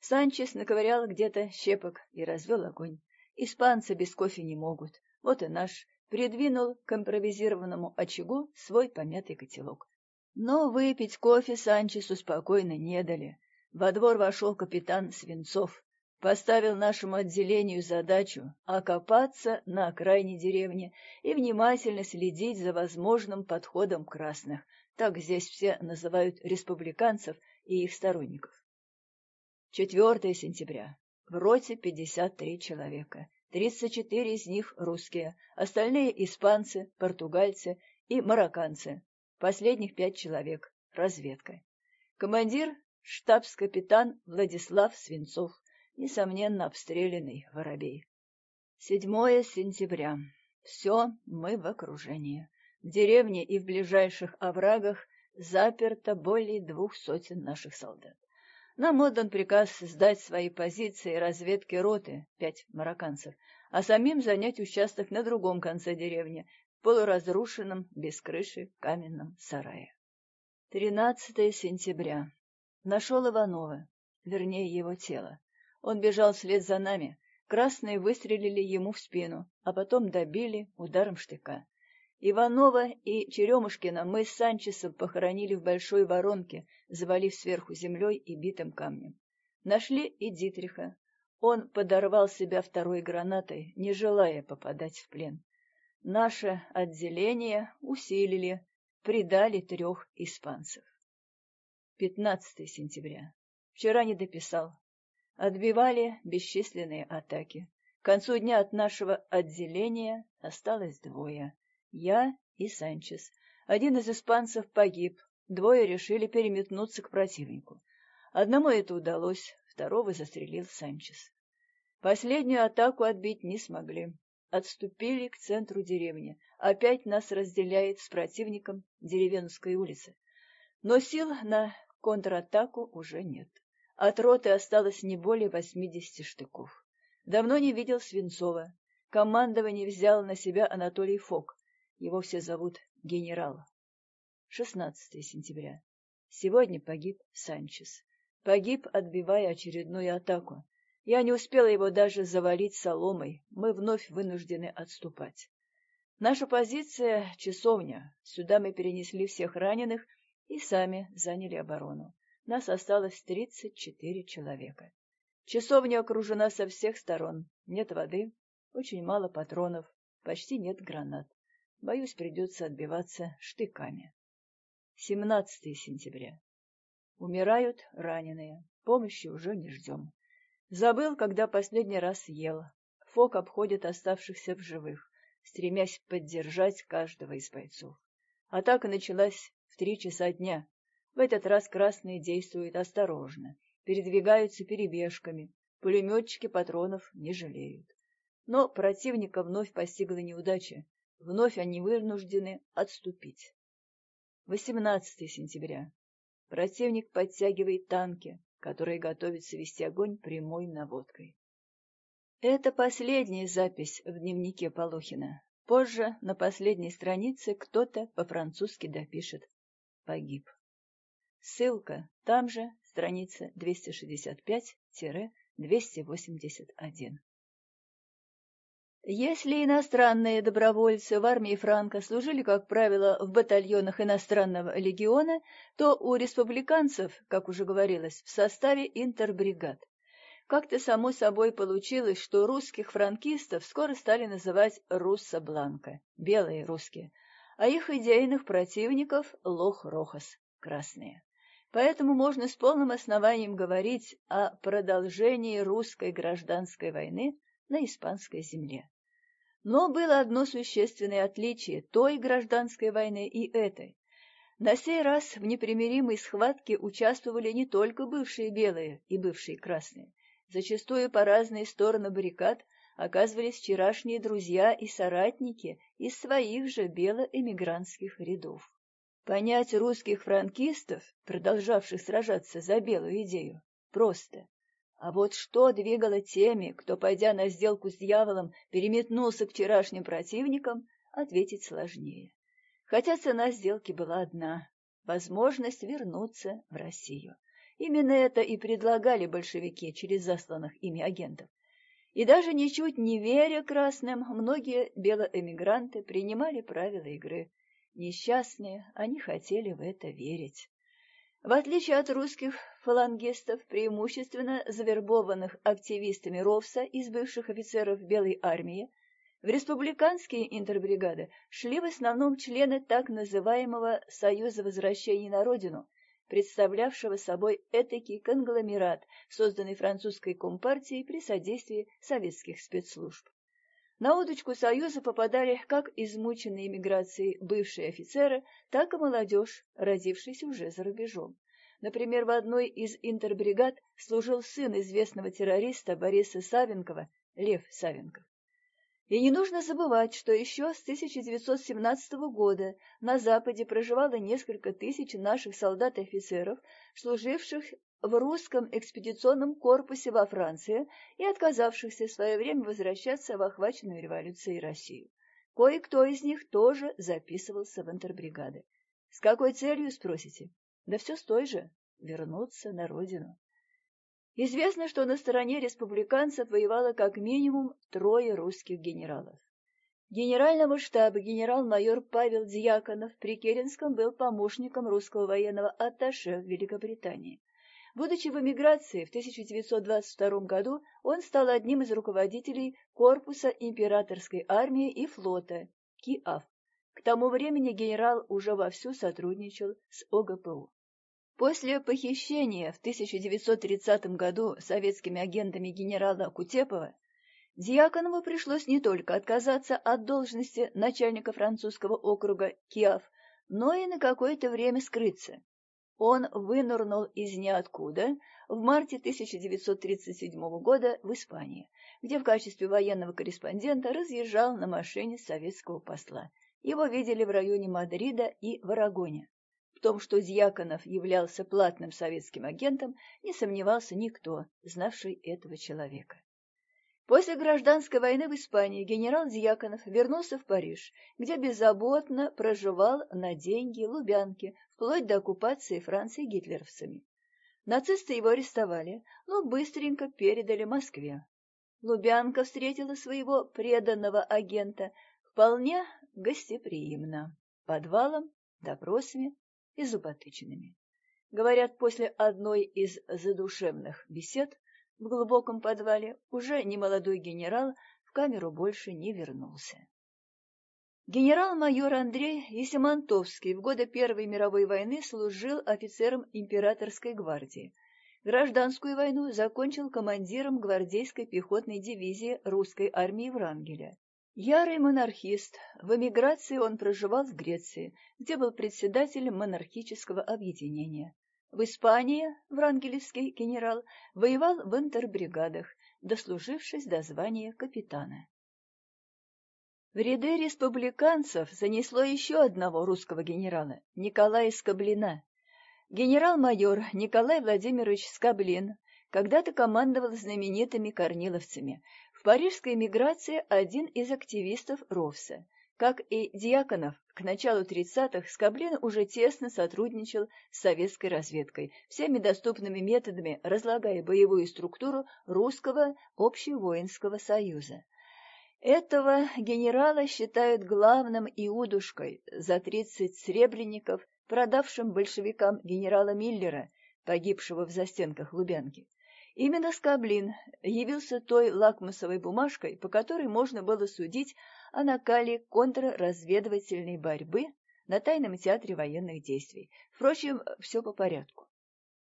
Санчес наковырял где-то щепок и развел огонь. Испанцы без кофе не могут. Вот и наш придвинул к импровизированному очагу свой помятый котелок. Но выпить кофе Санчесу спокойно не дали. Во двор вошел капитан Свинцов. Поставил нашему отделению задачу окопаться на окраине деревни и внимательно следить за возможным подходом красных. Так здесь все называют республиканцев и их сторонников. 4 сентября. В роте 53 человека. 34 из них русские, остальные испанцы, португальцы и марокканцы. Последних пять человек. Разведка. Командир — штабс-капитан Владислав Свинцов, несомненно обстрелянный воробей. Седьмое сентября. Все, мы в окружении. В деревне и в ближайших оврагах заперто более двух сотен наших солдат. Нам отдан приказ сдать свои позиции разведки роты, пять марокканцев, а самим занять участок на другом конце деревни, полуразрушенном, без крыши, каменном сарае. 13 сентября. Нашел Иванова, вернее, его тело. Он бежал вслед за нами. Красные выстрелили ему в спину, а потом добили ударом штыка. Иванова и Черемушкина мы с Санчесом похоронили в большой воронке, завалив сверху землей и битым камнем. Нашли и Дитриха. Он подорвал себя второй гранатой, не желая попадать в плен. Наше отделение усилили, предали трех испанцев. 15 сентября. Вчера не дописал. Отбивали бесчисленные атаки. К концу дня от нашего отделения осталось двое. Я и Санчес. Один из испанцев погиб, двое решили переметнуться к противнику. Одному это удалось, второго застрелил Санчес. Последнюю атаку отбить не смогли. Отступили к центру деревни. Опять нас разделяет с противником деревенской улицы. Но сил на контратаку уже нет. От роты осталось не более восьмидесяти штыков. Давно не видел Свинцова. Командование взял на себя Анатолий Фок. Его все зовут генерал. 16 сентября. Сегодня погиб Санчес. Погиб, отбивая очередную атаку. Я не успела его даже завалить соломой. Мы вновь вынуждены отступать. Наша позиция — часовня. Сюда мы перенесли всех раненых и сами заняли оборону. Нас осталось 34 человека. Часовня окружена со всех сторон. Нет воды, очень мало патронов, почти нет гранат. Боюсь, придется отбиваться штыками. 17 сентября. Умирают раненые. Помощи уже не ждем. Забыл, когда последний раз ел. Фок обходит оставшихся в живых, стремясь поддержать каждого из бойцов. Атака началась в три часа дня. В этот раз красные действуют осторожно передвигаются перебежками, пулеметчики патронов не жалеют. Но противника вновь постигла неудача, вновь они вынуждены отступить. 18 сентября. Противник подтягивает танки, которые готовятся вести огонь прямой наводкой. Это последняя запись в дневнике Полухина. Позже на последней странице кто-то по-французски допишет «погиб». Ссылка там же страница 265-281. Если иностранные добровольцы в армии Франка служили, как правило, в батальонах иностранного легиона, то у республиканцев, как уже говорилось, в составе интербригад. Как-то само собой получилось, что русских франкистов скоро стали называть «руссо-бланко» — белые русские, а их идейных противников — лох-рохас — красные. Поэтому можно с полным основанием говорить о продолжении русской гражданской войны на испанской земле. Но было одно существенное отличие той гражданской войны и этой. На сей раз в непримиримой схватке участвовали не только бывшие белые и бывшие красные. Зачастую по разные стороны баррикад оказывались вчерашние друзья и соратники из своих же белоэмигрантских рядов. Понять русских франкистов, продолжавших сражаться за белую идею, просто. А вот что двигало теми, кто, пойдя на сделку с дьяволом, переметнулся к вчерашним противникам, ответить сложнее. Хотя цена сделки была одна — возможность вернуться в Россию. Именно это и предлагали большевики через засланных ими агентов. И даже ничуть не веря красным, многие белоэмигранты принимали правила игры — Несчастные, они хотели в это верить. В отличие от русских фалангистов, преимущественно завербованных активистами РОВСа из бывших офицеров Белой армии, в республиканские интербригады шли в основном члены так называемого «Союза возвращений на родину», представлявшего собой этакий конгломерат, созданный французской компартией при содействии советских спецслужб. На удочку Союза попадали как измученные эмиграцией бывшие офицеры, так и молодежь, родившаяся уже за рубежом. Например, в одной из интербригад служил сын известного террориста Бориса Савенкова, Лев Савенков. И не нужно забывать, что еще с 1917 года на Западе проживало несколько тысяч наших солдат и офицеров, служивших в русском экспедиционном корпусе во Франции и отказавшихся в свое время возвращаться в охваченную революцией Россию. Кое-кто из них тоже записывался в интербригады. С какой целью, спросите? Да все с той же — вернуться на родину. Известно, что на стороне республиканцев воевало как минимум трое русских генералов. Генерального штаба генерал-майор Павел Дьяконов при Керенском был помощником русского военного атташе в Великобритании. Будучи в эмиграции в 1922 году, он стал одним из руководителей корпуса императорской армии и флота КИАФ. К тому времени генерал уже вовсю сотрудничал с ОГПУ. После похищения в 1930 году советскими агентами генерала Кутепова Дьяконову пришлось не только отказаться от должности начальника французского округа Киав, но и на какое-то время скрыться. Он вынырнул из ниоткуда в марте 1937 года в Испании, где в качестве военного корреспондента разъезжал на машине советского посла. Его видели в районе Мадрида и в Арагоне. В том, что Дьяконов являлся платным советским агентом, не сомневался никто, знавший этого человека. После гражданской войны в Испании генерал Дьяконов вернулся в Париж, где беззаботно проживал на деньги Лубянки, вплоть до оккупации Франции гитлеровцами. Нацисты его арестовали, но быстренько передали Москве. Лубянка встретила своего преданного агента вполне гостеприимно, подвалом, допросами и зуботычинами. Говорят, после одной из задушевных бесед в глубоком подвале уже немолодой генерал в камеру больше не вернулся. Генерал-майор Андрей Есимонтовский в годы Первой мировой войны служил офицером императорской гвардии. Гражданскую войну закончил командиром гвардейской пехотной дивизии русской армии Врангеля. Ярый монархист, в эмиграции он проживал в Греции, где был председателем монархического объединения. В Испании врангелевский генерал воевал в интербригадах, дослужившись до звания капитана. В ряды республиканцев занесло еще одного русского генерала, Николая Скоблина. Генерал-майор Николай Владимирович Скоблин когда-то командовал знаменитыми корниловцами. В парижской эмиграции один из активистов РОВСа. Как и Дьяконов, к началу 30-х Скоблин уже тесно сотрудничал с советской разведкой, всеми доступными методами разлагая боевую структуру русского общевоинского союза. Этого генерала считают главным иудушкой за 30 сребреников, продавшим большевикам генерала Миллера, погибшего в застенках Лубянки. Именно Скоблин явился той лакмусовой бумажкой, по которой можно было судить о накале контрразведывательной борьбы на тайном театре военных действий. Впрочем, все по порядку.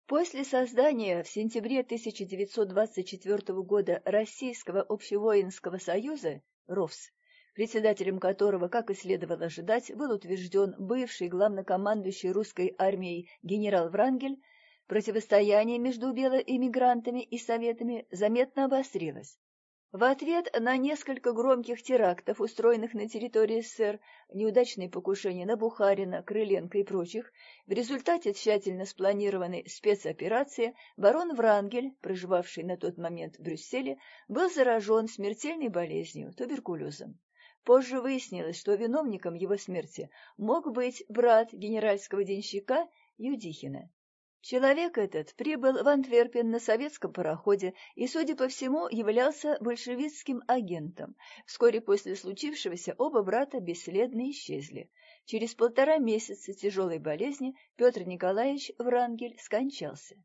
После создания в сентябре 1924 года Российского общевоинского союза РОВС, председателем которого, как и следовало ожидать, был утвержден бывший главнокомандующий русской армией генерал Врангель, Противостояние между белоэмигрантами и советами заметно обострилось. В ответ на несколько громких терактов, устроенных на территории СССР, неудачные покушения на Бухарина, Крыленко и прочих, в результате тщательно спланированной спецоперации барон Врангель, проживавший на тот момент в Брюсселе, был заражен смертельной болезнью, туберкулезом. Позже выяснилось, что виновником его смерти мог быть брат генеральского денщика Юдихина. Человек этот прибыл в Антверпен на советском пароходе и, судя по всему, являлся большевистским агентом. Вскоре после случившегося оба брата бесследно исчезли. Через полтора месяца тяжелой болезни Петр Николаевич Врангель скончался.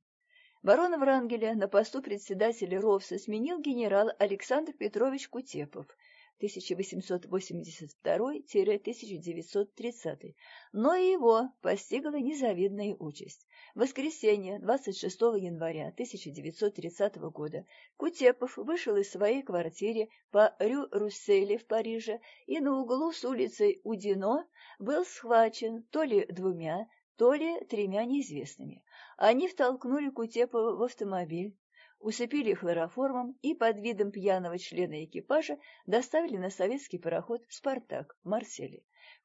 Барона Врангеля на посту председателя РОВСа сменил генерал Александр Петрович Кутепов, 1882-1930, но и его постигла незавидная участь. В воскресенье, 26 января 1930 года, Кутепов вышел из своей квартиры по Рю-Русселе в Париже и на углу с улицей Удино был схвачен то ли двумя, то ли тремя неизвестными. Они втолкнули Кутепова в автомобиль, усыпили хлороформом и под видом пьяного члена экипажа доставили на советский пароход «Спартак» в Марселе.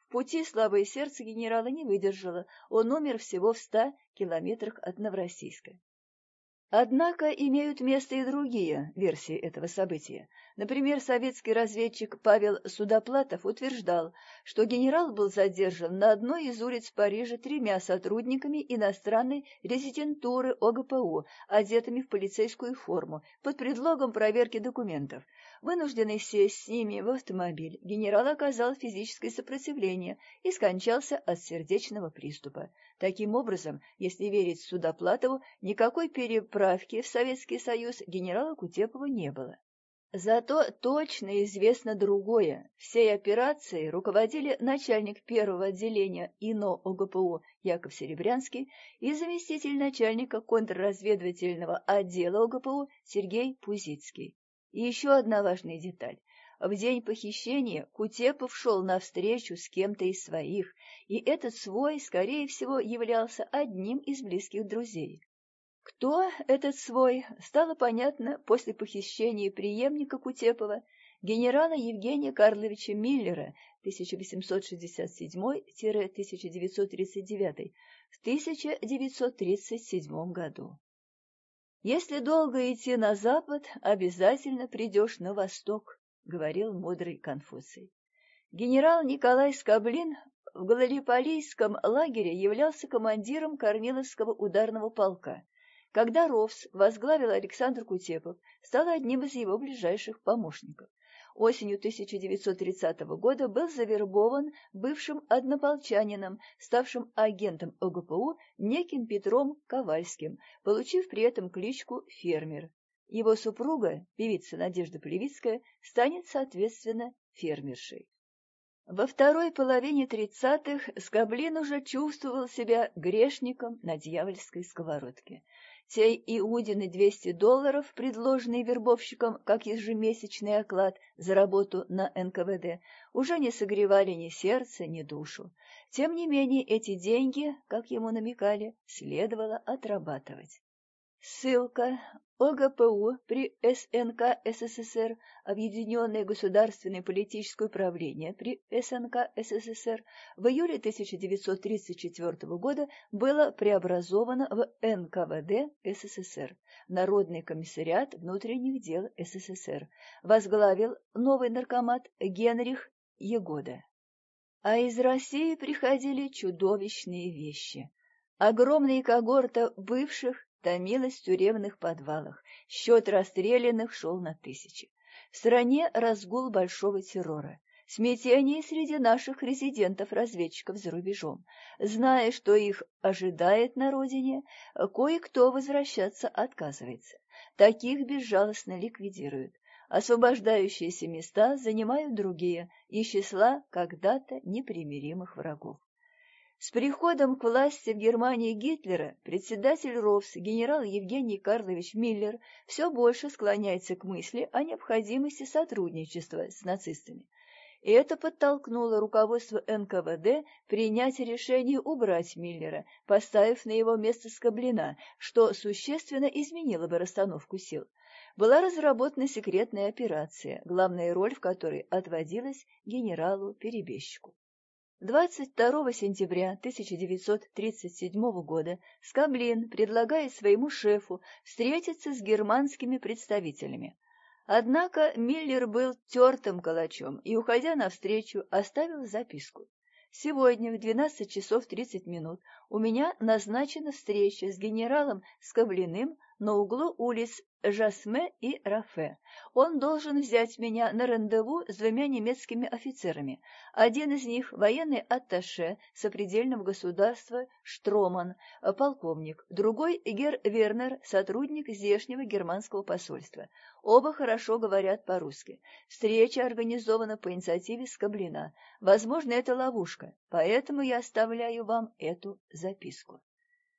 В пути слабое сердце генерала не выдержало, он умер всего в ста километрах от Новороссийска. Однако имеют место и другие версии этого события. Например, советский разведчик Павел Судоплатов утверждал, что генерал был задержан на одной из улиц Парижа тремя сотрудниками иностранной резидентуры ОГПУ, одетыми в полицейскую форму, под предлогом проверки документов. Вынужденный сесть с ними в автомобиль, генерал оказал физическое сопротивление и скончался от сердечного приступа. Таким образом, если верить Судоплатову, никакой переправки в Советский Союз генерала Кутепова не было. Зато точно известно другое. Всей операцией руководили начальник первого отделения ИНО ОГПУ Яков Серебрянский и заместитель начальника контрразведывательного отдела ОГПУ Сергей Пузицкий. И еще одна важная деталь. В день похищения Кутепов шел навстречу с кем-то из своих, и этот свой, скорее всего, являлся одним из близких друзей. Кто этот свой, стало понятно после похищения преемника Кутепова, генерала Евгения Карловича Миллера 1867-1939 в 1937 году. Если долго идти на запад, обязательно придешь на восток, говорил мудрый Конфуций. Генерал Николай Скоблин в Галалиполийском лагере являлся командиром Корниловского ударного полка когда Ровс возглавил Александр Кутепов, стал одним из его ближайших помощников. Осенью 1930 года был завербован бывшим однополчанином, ставшим агентом ОГПУ неким Петром Ковальским, получив при этом кличку «Фермер». Его супруга, певица Надежда Плевицкая, станет, соответственно, фермершей. Во второй половине тридцатых Скоблин уже чувствовал себя грешником на дьявольской сковородке. Те Иудины 200 долларов, предложенные вербовщиком как ежемесячный оклад за работу на НКВД, уже не согревали ни сердце, ни душу. Тем не менее, эти деньги, как ему намекали, следовало отрабатывать. Ссылка ОГПУ при СНК СССР, Объединенное государственное политическое управление при СНК СССР, в июле 1934 года было преобразовано в НКВД СССР, Народный комиссариат внутренних дел СССР, возглавил новый наркомат Генрих Егода. А из России приходили чудовищные вещи. Огромная когорта бывших томилась в тюремных подвалах, счет расстрелянных шел на тысячи. В стране разгул большого террора, смятение среди наших резидентов-разведчиков за рубежом. Зная, что их ожидает на родине, кое-кто возвращаться отказывается. Таких безжалостно ликвидируют. Освобождающиеся места занимают другие из числа когда-то непримиримых врагов. С приходом к власти в Германии Гитлера председатель РОВС генерал Евгений Карлович Миллер все больше склоняется к мысли о необходимости сотрудничества с нацистами. И это подтолкнуло руководство НКВД принять решение убрать Миллера, поставив на его место Скоблина, что существенно изменило бы расстановку сил. Была разработана секретная операция, главная роль в которой отводилась генералу-перебежчику. 22 сентября 1937 года Скоблин предлагает своему шефу встретиться с германскими представителями. Однако Миллер был тертым калачом и, уходя навстречу, оставил записку. «Сегодня в 12 часов 30 минут у меня назначена встреча с генералом Скоблиным на углу улиц Жасме и Рафе. Он должен взять меня на рандеву с двумя немецкими офицерами. Один из них — военный атташе сопредельного государства Штроман, полковник. Другой — Гер Вернер, сотрудник здешнего германского посольства. Оба хорошо говорят по-русски. Встреча организована по инициативе Скоблина. Возможно, это ловушка, поэтому я оставляю вам эту записку.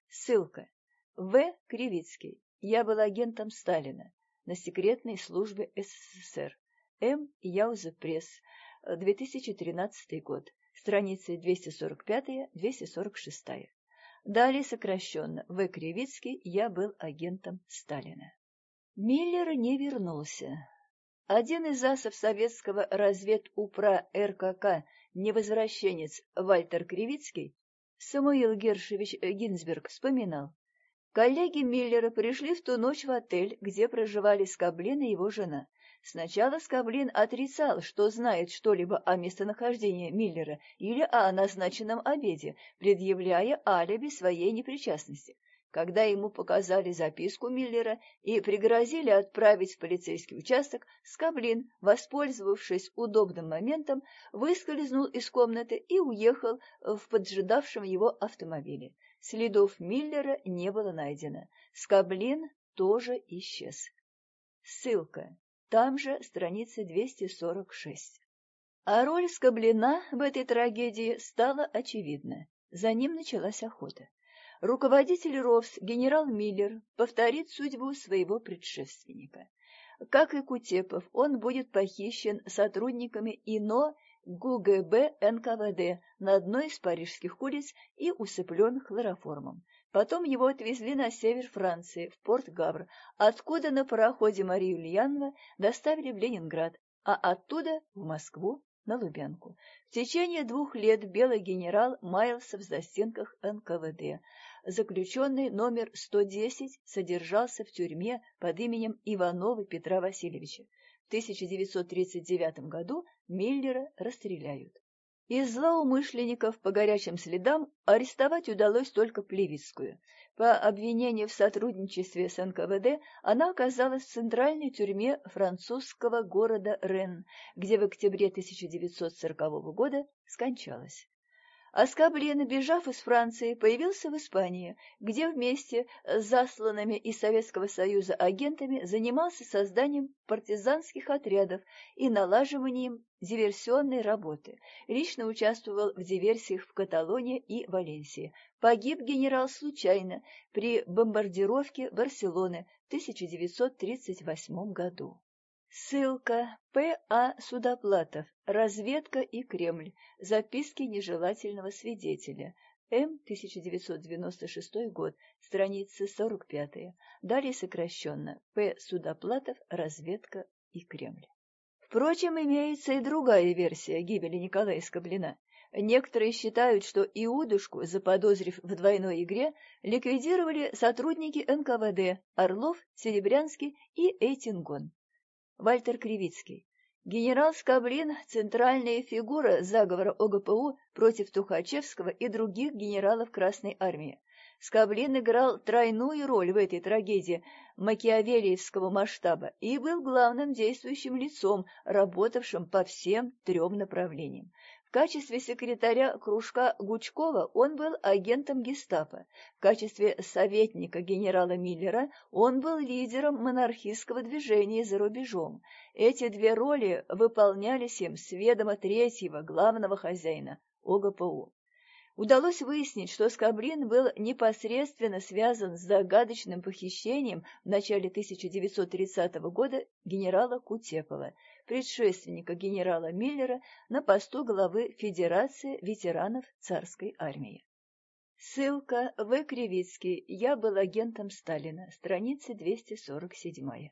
Ссылка. В. Кривицкий. Я был агентом Сталина на секретной службе СССР. М. Яуза Пресс, 2013 год, страницы 245-246. Далее сокращенно. В. Кривицкий. Я был агентом Сталина. Миллер не вернулся. Один из асов советского разведупра РКК, невозвращенец Вальтер Кривицкий, Самуил Гершевич Гинзберг вспоминал, Коллеги Миллера пришли в ту ночь в отель, где проживали Скоблин и его жена. Сначала Скоблин отрицал, что знает что-либо о местонахождении Миллера или о назначенном обеде, предъявляя алиби своей непричастности. Когда ему показали записку Миллера и пригрозили отправить в полицейский участок, Скоблин, воспользовавшись удобным моментом, выскользнул из комнаты и уехал в поджидавшем его автомобиле. Следов Миллера не было найдено. Скоблин тоже исчез. Ссылка. Там же страница 246. А роль Скоблина в этой трагедии стала очевидна. За ним началась охота. Руководитель РОВС генерал Миллер повторит судьбу своего предшественника. Как и Кутепов, он будет похищен сотрудниками ИНО ГУГБ НКВД на одной из парижских улиц и усыплен хлороформом. Потом его отвезли на север Франции, в порт Гавр, откуда на пароходе Марии Ульянова доставили в Ленинград, а оттуда в Москву на Лубянку. В течение двух лет белый генерал маялся в застенках НКВД. Заключенный номер 110 содержался в тюрьме под именем Иванова Петра Васильевича. В 1939 году Миллера расстреляют. Из злоумышленников по горячим следам арестовать удалось только Плевицкую. По обвинению в сотрудничестве с НКВД она оказалась в центральной тюрьме французского города Рен, где в октябре 1940 года скончалась. Аскаблин, бежав из Франции, появился в Испании, где вместе с засланными из Советского Союза агентами занимался созданием партизанских отрядов и налаживанием диверсионной работы. Лично участвовал в диверсиях в Каталонии и Валенсии. Погиб генерал случайно при бомбардировке Барселоны в 1938 году. Ссылка П. А. Судоплатов. Разведка и Кремль. Записки нежелательного свидетеля. М. 1996 год. Страница 45. Далее сокращенно. П. Судоплатов. Разведка и Кремль. Впрочем, имеется и другая версия гибели Николая Скоблина. Некоторые считают, что Иудушку, заподозрив в двойной игре, ликвидировали сотрудники НКВД Орлов, Серебрянский и Эйтингон. Вальтер Кривицкий. Генерал Скоблин – центральная фигура заговора ОГПУ против Тухачевского и других генералов Красной Армии. Скоблин играл тройную роль в этой трагедии макиавелиевского масштаба и был главным действующим лицом, работавшим по всем трем направлениям качестве секретаря кружка Гучкова он был агентом гестапо. В качестве советника генерала Миллера он был лидером монархистского движения за рубежом. Эти две роли выполнялись им с ведома третьего главного хозяина ОГПУ. Удалось выяснить, что Скоблин был непосредственно связан с загадочным похищением в начале 1930 года генерала Кутепова – предшественника генерала Миллера на посту главы Федерации ветеранов царской армии. Ссылка В. Кривицкий. Я был агентом Сталина. Страница 247.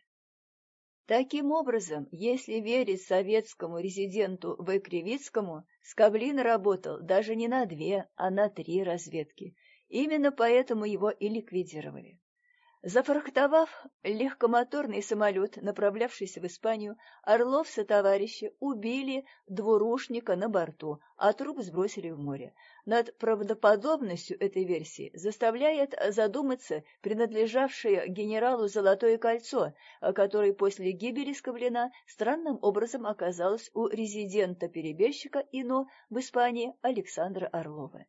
Таким образом, если верить советскому резиденту В. Кривицкому, Скоблин работал даже не на две, а на три разведки. Именно поэтому его и ликвидировали. Зафрахтовав легкомоторный самолет, направлявшийся в Испанию, Орлов со товарищи убили двурушника на борту, а труп сбросили в море. Над правдоподобностью этой версии заставляет задуматься принадлежавшее генералу Золотое кольцо, которое после гибели Скоблина странным образом оказалось у резидента-перебежчика ИНО в Испании Александра Орлова.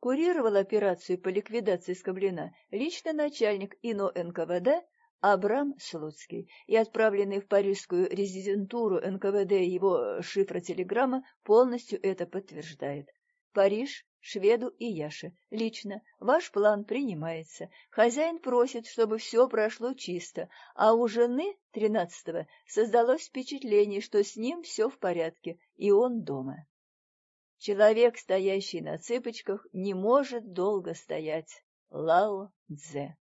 Курировал операцию по ликвидации Скоблина лично начальник ИНО НКВД Абрам Слуцкий, и отправленный в парижскую резидентуру НКВД его шифротелеграмма полностью это подтверждает. Париж, шведу и Яше. Лично. Ваш план принимается. Хозяин просит, чтобы все прошло чисто, а у жены, тринадцатого, создалось впечатление, что с ним все в порядке, и он дома. Человек, стоящий на цыпочках, не может долго стоять. Лао Цзэ.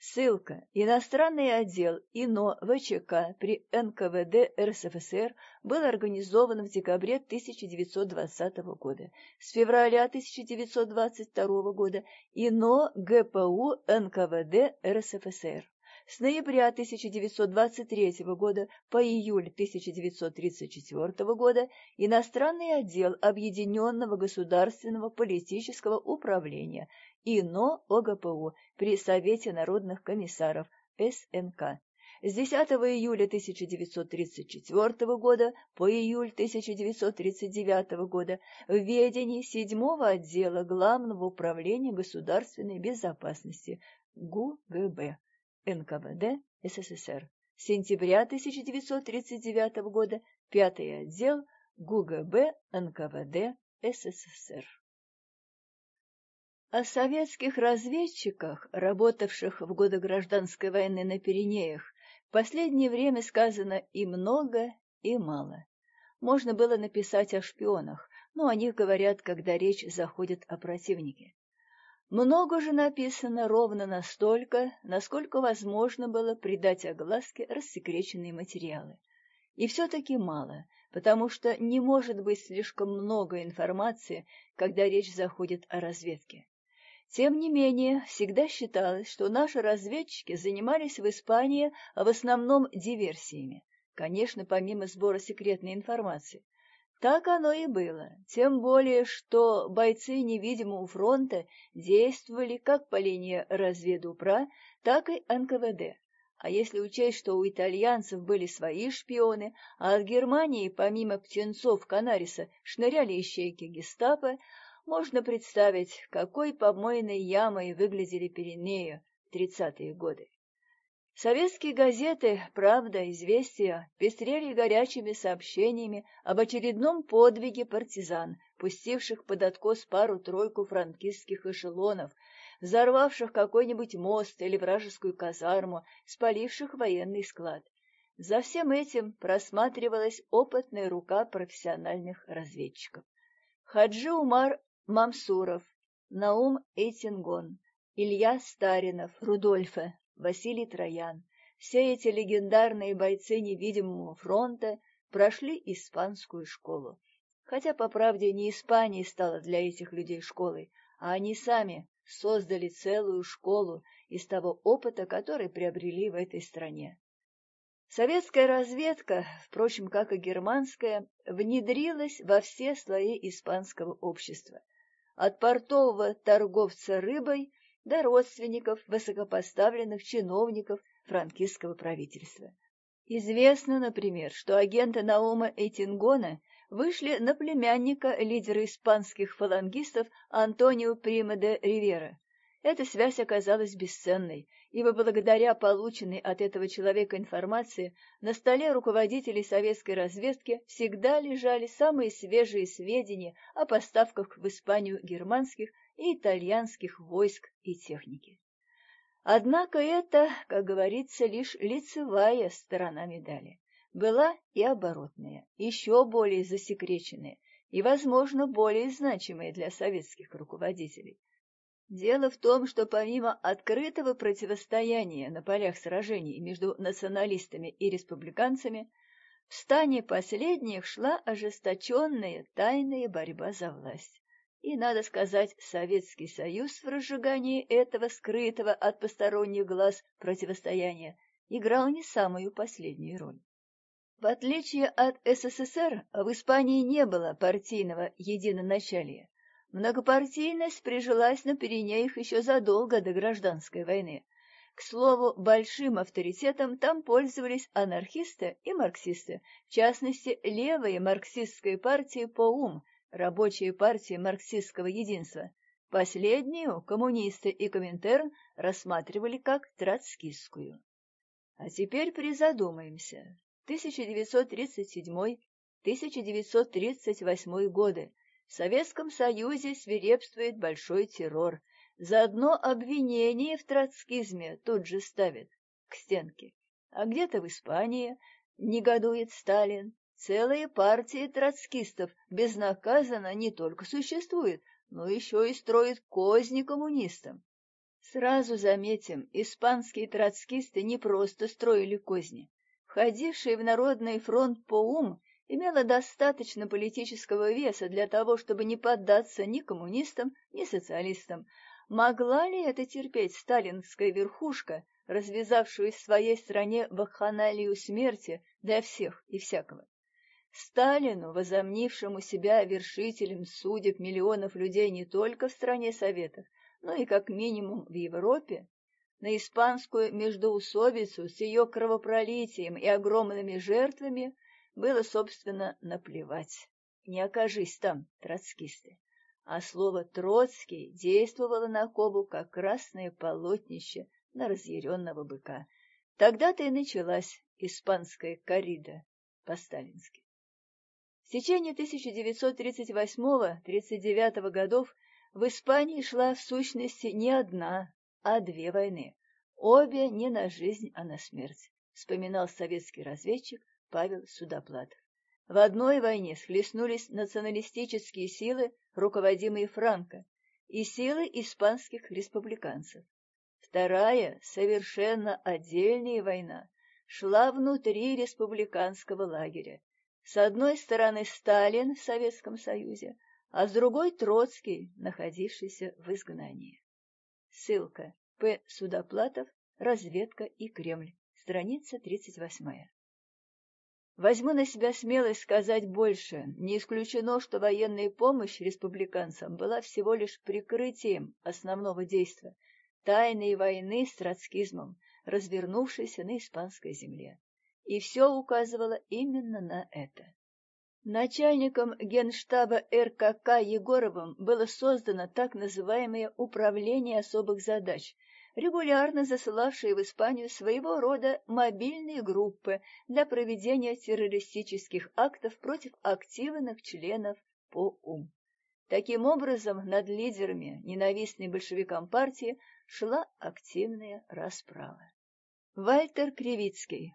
Ссылка. Иностранный отдел ИНО ВЧК при НКВД РСФСР был организован в декабре 1920 года. С февраля 1922 года ИНО ГПУ НКВД РСФСР. С ноября 1923 года по июль 1934 года иностранный отдел Объединенного государственного политического управления ИНО ОГПУ при Совете народных комиссаров СНК с 10 июля 1934 года по июль 1939 года в ведении 7 отдела Главного управления государственной безопасности ГУГБ НКВД СССР. Сентября 1939 года 5 отдел ГУГБ НКВД СССР. О советских разведчиках, работавших в годы гражданской войны на Пиренеях, в последнее время сказано и много, и мало. Можно было написать о шпионах, но о них говорят, когда речь заходит о противнике. Много же написано ровно настолько, насколько возможно было придать огласке рассекреченные материалы. И все-таки мало, потому что не может быть слишком много информации, когда речь заходит о разведке. Тем не менее, всегда считалось, что наши разведчики занимались в Испании в основном диверсиями, конечно, помимо сбора секретной информации. Так оно и было, тем более, что бойцы невидимого фронта действовали как по линии разведупра, так и НКВД. А если учесть, что у итальянцев были свои шпионы, а от Германии, помимо птенцов Канариса, шныряли ищейки гестапо, можно представить, какой помойной ямой выглядели Пиренеи в тридцатые годы. Советские газеты «Правда», «Известия» пестрели горячими сообщениями об очередном подвиге партизан, пустивших под откос пару-тройку франкистских эшелонов, взорвавших какой-нибудь мост или вражескую казарму, спаливших военный склад. За всем этим просматривалась опытная рука профессиональных разведчиков. Хаджи Умар Мамсуров, Наум Эйтингон, Илья Старинов, Рудольфе, Василий Троян. Все эти легендарные бойцы невидимого фронта прошли испанскую школу. Хотя, по правде, не Испания стала для этих людей школой, а они сами создали целую школу из того опыта, который приобрели в этой стране. Советская разведка, впрочем, как и германская, внедрилась во все слои испанского общества – от портового торговца рыбой до родственников высокопоставленных чиновников франкистского правительства. Известно, например, что агенты Наума Эйтингона вышли на племянника лидера испанских фалангистов Антонио Прима де Ривера, эта связь оказалась бесценной, ибо благодаря полученной от этого человека информации на столе руководителей советской разведки всегда лежали самые свежие сведения о поставках в Испанию германских и итальянских войск и техники. Однако это, как говорится, лишь лицевая сторона медали. Была и оборотная, еще более засекреченная и, возможно, более значимая для советских руководителей. Дело в том, что помимо открытого противостояния на полях сражений между националистами и республиканцами, в стане последних шла ожесточенная тайная борьба за власть. И, надо сказать, Советский Союз в разжигании этого скрытого от посторонних глаз противостояния играл не самую последнюю роль. В отличие от СССР, в Испании не было партийного единоначалия, Многопартийность прижилась на Пиренеях еще задолго до гражданской войны. К слову, большим авторитетом там пользовались анархисты и марксисты, в частности, левые марксистской партии ПОУМ, рабочие партии марксистского единства. Последнюю коммунисты и Коминтерн рассматривали как троцкистскую. А теперь призадумаемся. 1937-1938 годы в Советском Союзе свирепствует большой террор. Заодно обвинение в троцкизме тут же ставят к стенке. А где-то в Испании негодует Сталин. Целые партии троцкистов безнаказанно не только существуют, но еще и строят козни коммунистам. Сразу заметим, испанские троцкисты не просто строили козни. Входивший в Народный фронт по ум имела достаточно политического веса для того, чтобы не поддаться ни коммунистам, ни социалистам. Могла ли это терпеть сталинская верхушка, развязавшую в своей стране вакханалию смерти для всех и всякого. Сталину, возомнившему себя вершителем судеб миллионов людей не только в стране Советов, но и как минимум в Европе, на испанскую междоусобицу с ее кровопролитием и огромными жертвами было, собственно, наплевать. Не окажись там, троцкисты. А слово «троцкий» действовало на Кобу, как красное полотнище на разъяренного быка. Тогда-то и началась испанская коррида по-сталински. В течение 1938-39 годов в Испании шла в сущности не одна, а две войны. Обе не на жизнь, а на смерть, вспоминал советский разведчик Павел Судоплатов. В одной войне схлестнулись националистические силы, руководимые Франко, и силы испанских республиканцев. Вторая, совершенно отдельная война, шла внутри республиканского лагеря. С одной стороны Сталин в Советском Союзе, а с другой Троцкий, находившийся в изгнании. Ссылка. П. Судоплатов. Разведка и Кремль. Страница 38. Возьму на себя смелость сказать больше. Не исключено, что военная помощь республиканцам была всего лишь прикрытием основного действия тайной войны с троцкизмом, развернувшейся на испанской земле. И все указывало именно на это. Начальником генштаба РКК Егоровым было создано так называемое «Управление особых задач», регулярно засылавшие в Испанию своего рода мобильные группы для проведения террористических актов против активных членов ПОУМ. Таким образом, над лидерами ненавистной большевикам партии шла активная расправа. Вальтер Кривицкий,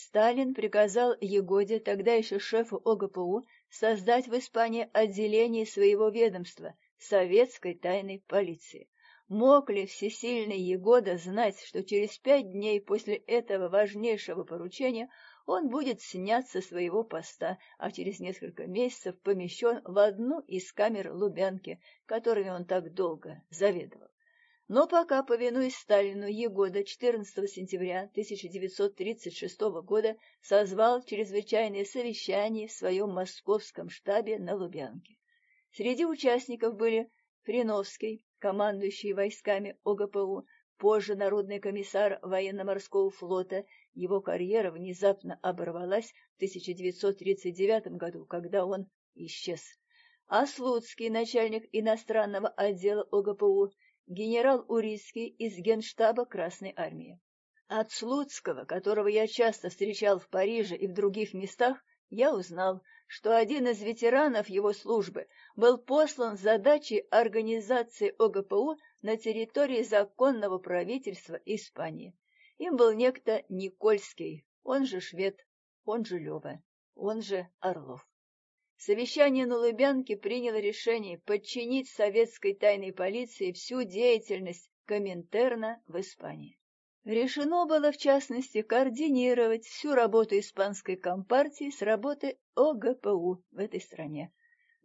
Сталин приказал Егоде, тогда еще шефу ОГПУ, создать в Испании отделение своего ведомства – советской тайной полиции. Мог ли всесильный Егода знать, что через пять дней после этого важнейшего поручения он будет снят со своего поста, а через несколько месяцев помещен в одну из камер Лубянки, которыми он так долго заведовал? Но пока, повинуясь Сталину, Егода 14 сентября 1936 года созвал чрезвычайное совещание в своем московском штабе на Лубянке. Среди участников были Фриновский, командующий войсками ОГПУ, позже народный комиссар военно-морского флота. Его карьера внезапно оборвалась в 1939 году, когда он исчез. А Слуцкий, начальник иностранного отдела ОГПУ, генерал Урицкий из генштаба Красной Армии. От Слуцкого, которого я часто встречал в Париже и в других местах, я узнал, что один из ветеранов его службы был послан с задачей организации ОГПУ на территории законного правительства Испании. Им был некто Никольский, он же швед, он же Лева, он же Орлов. Совещание на Лубянке приняло решение подчинить советской тайной полиции всю деятельность Коминтерна в Испании. Решено было, в частности, координировать всю работу испанской компартии с работой ОГПУ в этой стране.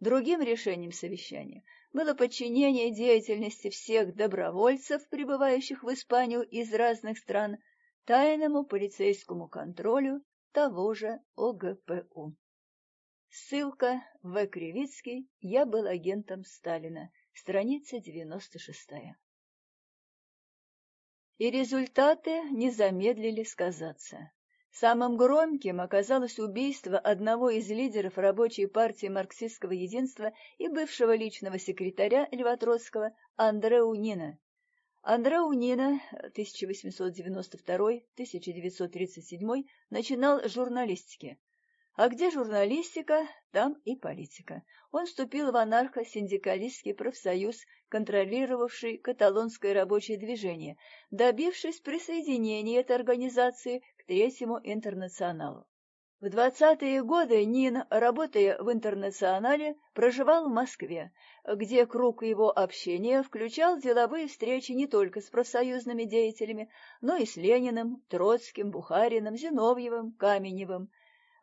Другим решением совещания было подчинение деятельности всех добровольцев, прибывающих в Испанию из разных стран, тайному полицейскому контролю того же ОГПУ. Ссылка В. Кривицкий «Я был агентом Сталина», страница 96. И результаты не замедлили сказаться. Самым громким оказалось убийство одного из лидеров рабочей партии марксистского единства и бывшего личного секретаря Льва Троцкого Андре Унина. Андре Унина 1892-1937 начинал журналистики. А где журналистика, там и политика. Он вступил в анархо-синдикалистский профсоюз, контролировавший каталонское рабочее движение, добившись присоединения этой организации к Третьему интернационалу. В 20-е годы Нин, работая в интернационале, проживал в Москве, где круг его общения включал деловые встречи не только с профсоюзными деятелями, но и с Лениным, Троцким, Бухариным, Зиновьевым, Каменевым,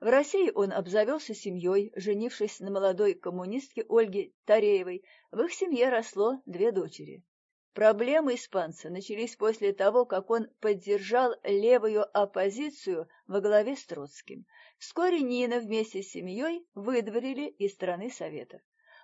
в России он обзавелся семьей, женившись на молодой коммунистке Ольге Тареевой. В их семье росло две дочери. Проблемы испанца начались после того, как он поддержал левую оппозицию во главе с Троцким. Вскоре Нина вместе с семьей выдворили из страны Советов.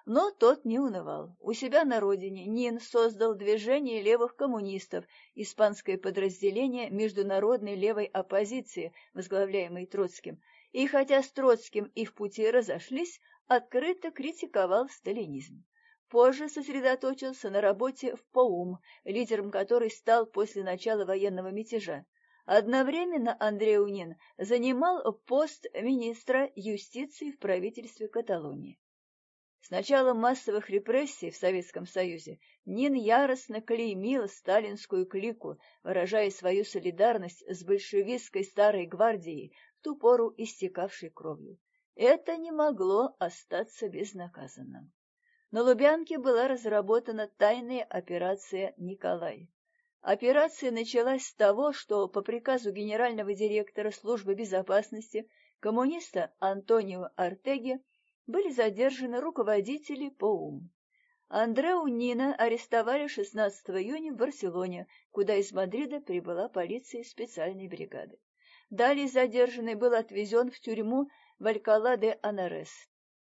Но тот не унывал. У себя на родине Нин создал движение левых коммунистов, испанское подразделение международной левой оппозиции, возглавляемой Троцким, и хотя с Троцким их пути разошлись, открыто критиковал сталинизм. Позже сосредоточился на работе в ПОУМ, лидером которой стал после начала военного мятежа. Одновременно Андрей Унин занимал пост министра юстиции в правительстве Каталонии. С началом массовых репрессий в Советском Союзе Нин яростно клеймил сталинскую клику, выражая свою солидарность с большевистской старой гвардией, в ту пору истекавшей кровью. Это не могло остаться безнаказанным. На Лубянке была разработана тайная операция «Николай». Операция началась с того, что по приказу генерального директора службы безопасности коммуниста Антонио Артеги были задержаны руководители ПОУМ. Андреу Нина арестовали 16 июня в Барселоне, куда из Мадрида прибыла полиция специальной бригады. Далее задержанный был отвезен в тюрьму в Алькала-де-Анарес.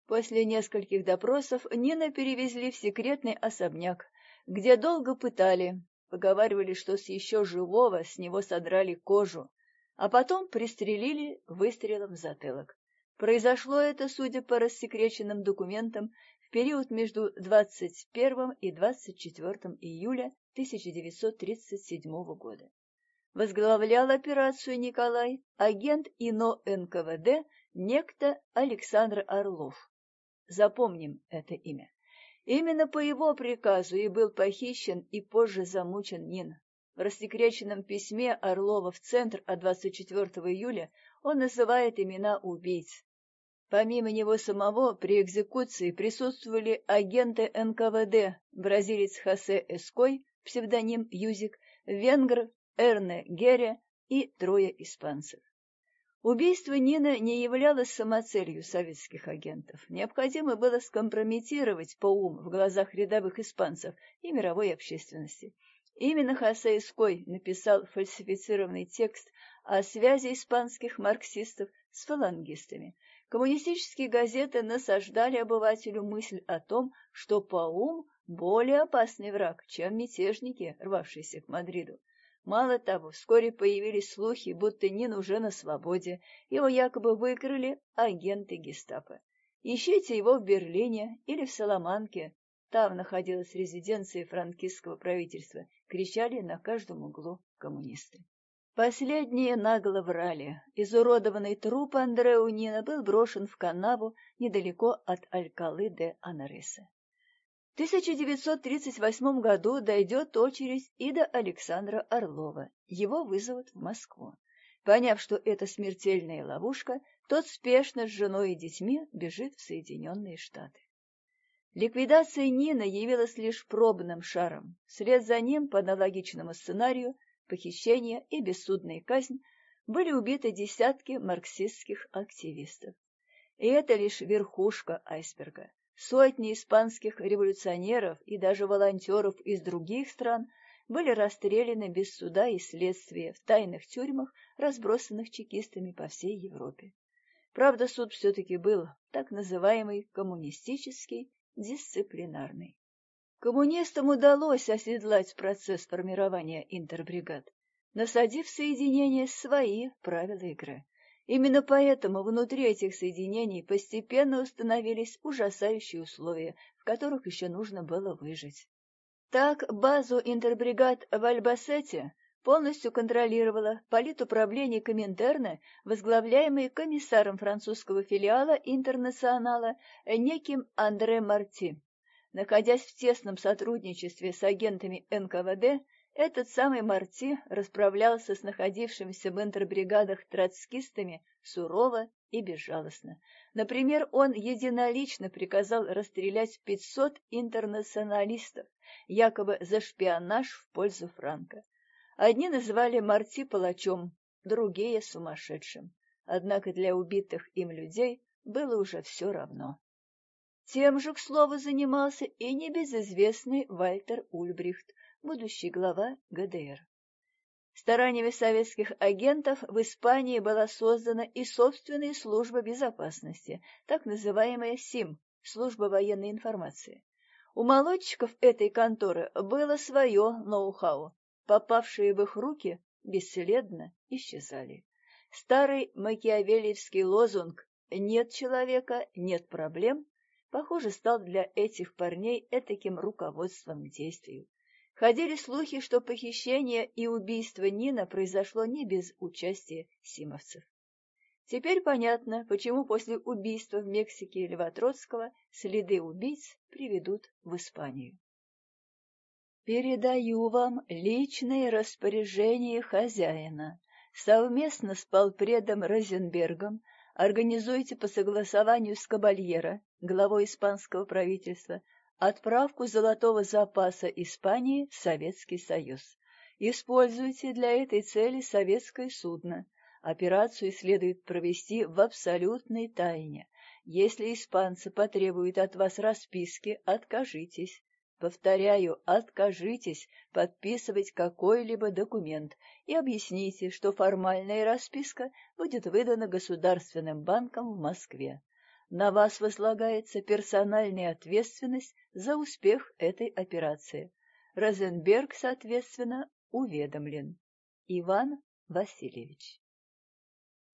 После нескольких допросов Нина перевезли в секретный особняк, где долго пытали, поговаривали, что с еще живого с него содрали кожу, а потом пристрелили выстрелом в затылок. Произошло это, судя по рассекреченным документам, в период между 21 и 24 июля 1937 года. Возглавлял операцию Николай, агент ИНО НКВД, некто Александр Орлов. Запомним это имя. Именно по его приказу и был похищен и позже замучен Нин. В рассекреченном письме Орлова в Центр от 24 июля он называет имена убийц. Помимо него самого при экзекуции присутствовали агенты НКВД, бразилец Хосе Эской, псевдоним Юзик, венгр Эрне Гере и трое испанцев. Убийство Нины не являлось самоцелью советских агентов. Необходимо было скомпрометировать ПОУМ в глазах рядовых испанцев и мировой общественности. Именно Хосе Иской написал фальсифицированный текст о связи испанских марксистов с фалангистами. Коммунистические газеты насаждали обывателю мысль о том, что ПОУМ более опасный враг, чем мятежники, рвавшиеся к Мадриду. Мало того, вскоре появились слухи, будто Нин уже на свободе, его якобы выкрали агенты гестапо. Ищите его в Берлине или в Соломанке, там находилась резиденция франкистского правительства, кричали на каждом углу коммунисты. Последние нагло врали. Изуродованный труп Андреу Нина был брошен в канаву недалеко от Алькалы де Анареса. 1938 году дойдет очередь и до Александра Орлова. Его вызовут в Москву. Поняв, что это смертельная ловушка, тот спешно с женой и детьми бежит в Соединенные Штаты. Ликвидация Нина явилась лишь пробным шаром. Вслед за ним, по аналогичному сценарию, похищение и бессудная казнь, были убиты десятки марксистских активистов. И это лишь верхушка айсберга. Сотни испанских революционеров и даже волонтеров из других стран были расстреляны без суда и следствия в тайных тюрьмах, разбросанных чекистами по всей Европе. Правда, суд все-таки был так называемый коммунистический, дисциплинарный. Коммунистам удалось оседлать процесс формирования интербригад, насадив в соединение свои правила игры. Именно поэтому внутри этих соединений постепенно установились ужасающие условия, в которых еще нужно было выжить. Так, базу интербригад в Альбасете полностью контролировала политуправление Коминтерна, возглавляемый комиссаром французского филиала Интернационала неким Андре Марти. Находясь в тесном сотрудничестве с агентами НКВД, этот самый Марти расправлялся с находившимися в интербригадах троцкистами сурово и безжалостно. Например, он единолично приказал расстрелять 500 интернационалистов, якобы за шпионаж в пользу Франка. Одни называли Марти палачом, другие — сумасшедшим. Однако для убитых им людей было уже все равно. Тем же, к слову, занимался и небезызвестный Вальтер Ульбрихт, будущий глава ГДР. Стараниями советских агентов в Испании была создана и собственная служба безопасности, так называемая СИМ, служба военной информации. У молодчиков этой конторы было свое ноу-хау, попавшие в их руки бесследно исчезали. Старый макиавеллевский лозунг «нет человека, нет проблем» похоже, стал для этих парней этаким руководством к действию. Ходили слухи, что похищение и убийство Нина произошло не без участия симовцев. Теперь понятно, почему после убийства в Мексике Льва Троцкого следы убийц приведут в Испанию. Передаю вам личное распоряжение хозяина. Совместно с полпредом Розенбергом организуйте по согласованию с Кабальера, главой испанского правительства, Отправку золотого запаса Испании в Советский Союз. Используйте для этой цели советское судно. Операцию следует провести в абсолютной тайне. Если испанцы потребуют от вас расписки, откажитесь. Повторяю, откажитесь подписывать какой-либо документ и объясните, что формальная расписка будет выдана Государственным банком в Москве. На вас возлагается персональная ответственность за успех этой операции. Розенберг, соответственно, уведомлен. Иван Васильевич.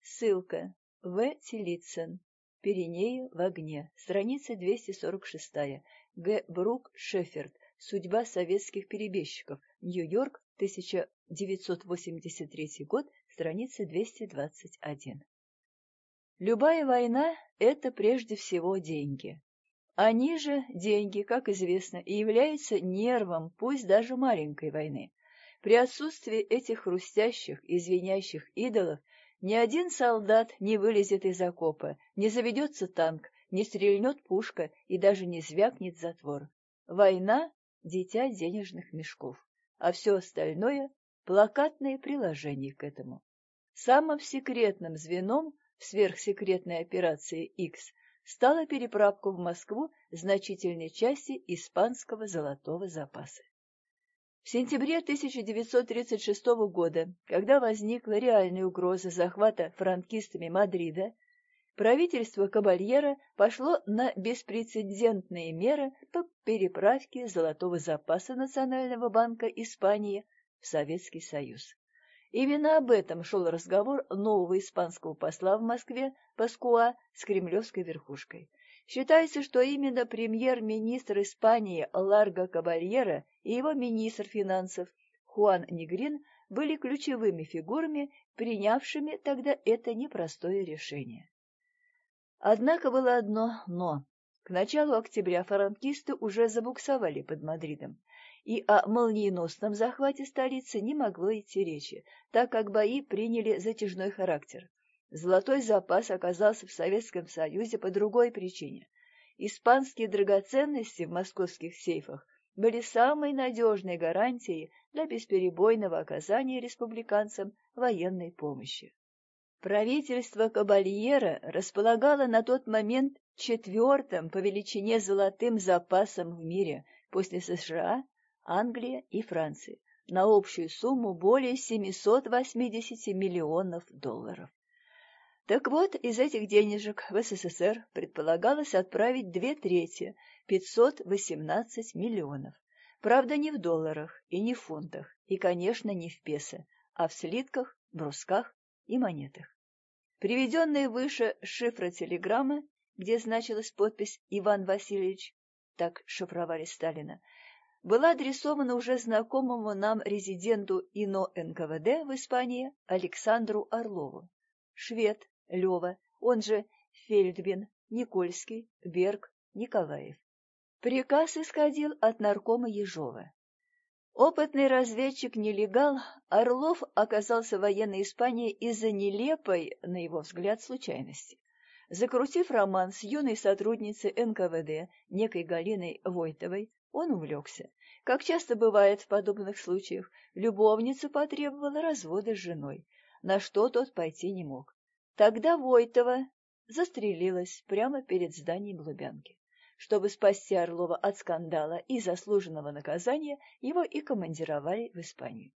Ссылка. В. Телицын. Пиренеи в огне. Страница 246. Г. Брук Шеферд. Судьба советских перебежчиков. Нью-Йорк, 1983 год. Страница 221. Любая война – это прежде всего деньги. Они же, деньги, как известно, и являются нервом, пусть даже маленькой войны. При отсутствии этих хрустящих и звенящих идолов ни один солдат не вылезет из окопа, не заведется танк, не стрельнет пушка и даже не звякнет затвор. Война — дитя денежных мешков, а все остальное — плакатные приложения к этому. Самым секретным звеном сверхсекретной операции X стала переправка в Москву значительной части испанского золотого запаса. В сентябре 1936 года, когда возникла реальная угроза захвата франкистами Мадрида, правительство Кабальера пошло на беспрецедентные меры по переправке золотого запаса Национального банка Испании в Советский Союз. Именно об этом шел разговор нового испанского посла в Москве Паскуа с кремлевской верхушкой. Считается, что именно премьер-министр Испании Ларго Кабальера и его министр финансов Хуан Негрин были ключевыми фигурами, принявшими тогда это непростое решение. Однако было одно «но». К началу октября франкисты уже забуксовали под Мадридом и о молниеносном захвате столицы не могло идти речи, так как бои приняли затяжной характер. Золотой запас оказался в Советском Союзе по другой причине. Испанские драгоценности в московских сейфах были самой надежной гарантией для бесперебойного оказания республиканцам военной помощи. Правительство Кабальера располагало на тот момент четвертым по величине золотым запасом в мире после США Англия и Франции на общую сумму более 780 миллионов долларов. Так вот, из этих денежек в СССР предполагалось отправить две трети, 518 миллионов. Правда, не в долларах и не в фунтах, и, конечно, не в песо, а в слитках, брусках и монетах. Приведенные выше шифры телеграммы, где значилась подпись «Иван Васильевич», так шифровали Сталина, была адресована уже знакомому нам резиденту ИНО НКВД в Испании Александру Орлову. Швед, Лева, он же Фельдбин, Никольский, Берг, Николаев. Приказ исходил от наркома Ежова. Опытный разведчик-нелегал Орлов оказался в военной Испании из-за нелепой, на его взгляд, случайности. Закрутив роман с юной сотрудницей НКВД, некой Галиной Войтовой, он увлекся. Как часто бывает в подобных случаях, любовница потребовала развода с женой, на что тот пойти не мог. Тогда Войтова застрелилась прямо перед зданием Лубянки. Чтобы спасти Орлова от скандала и заслуженного наказания, его и командировали в Испанию.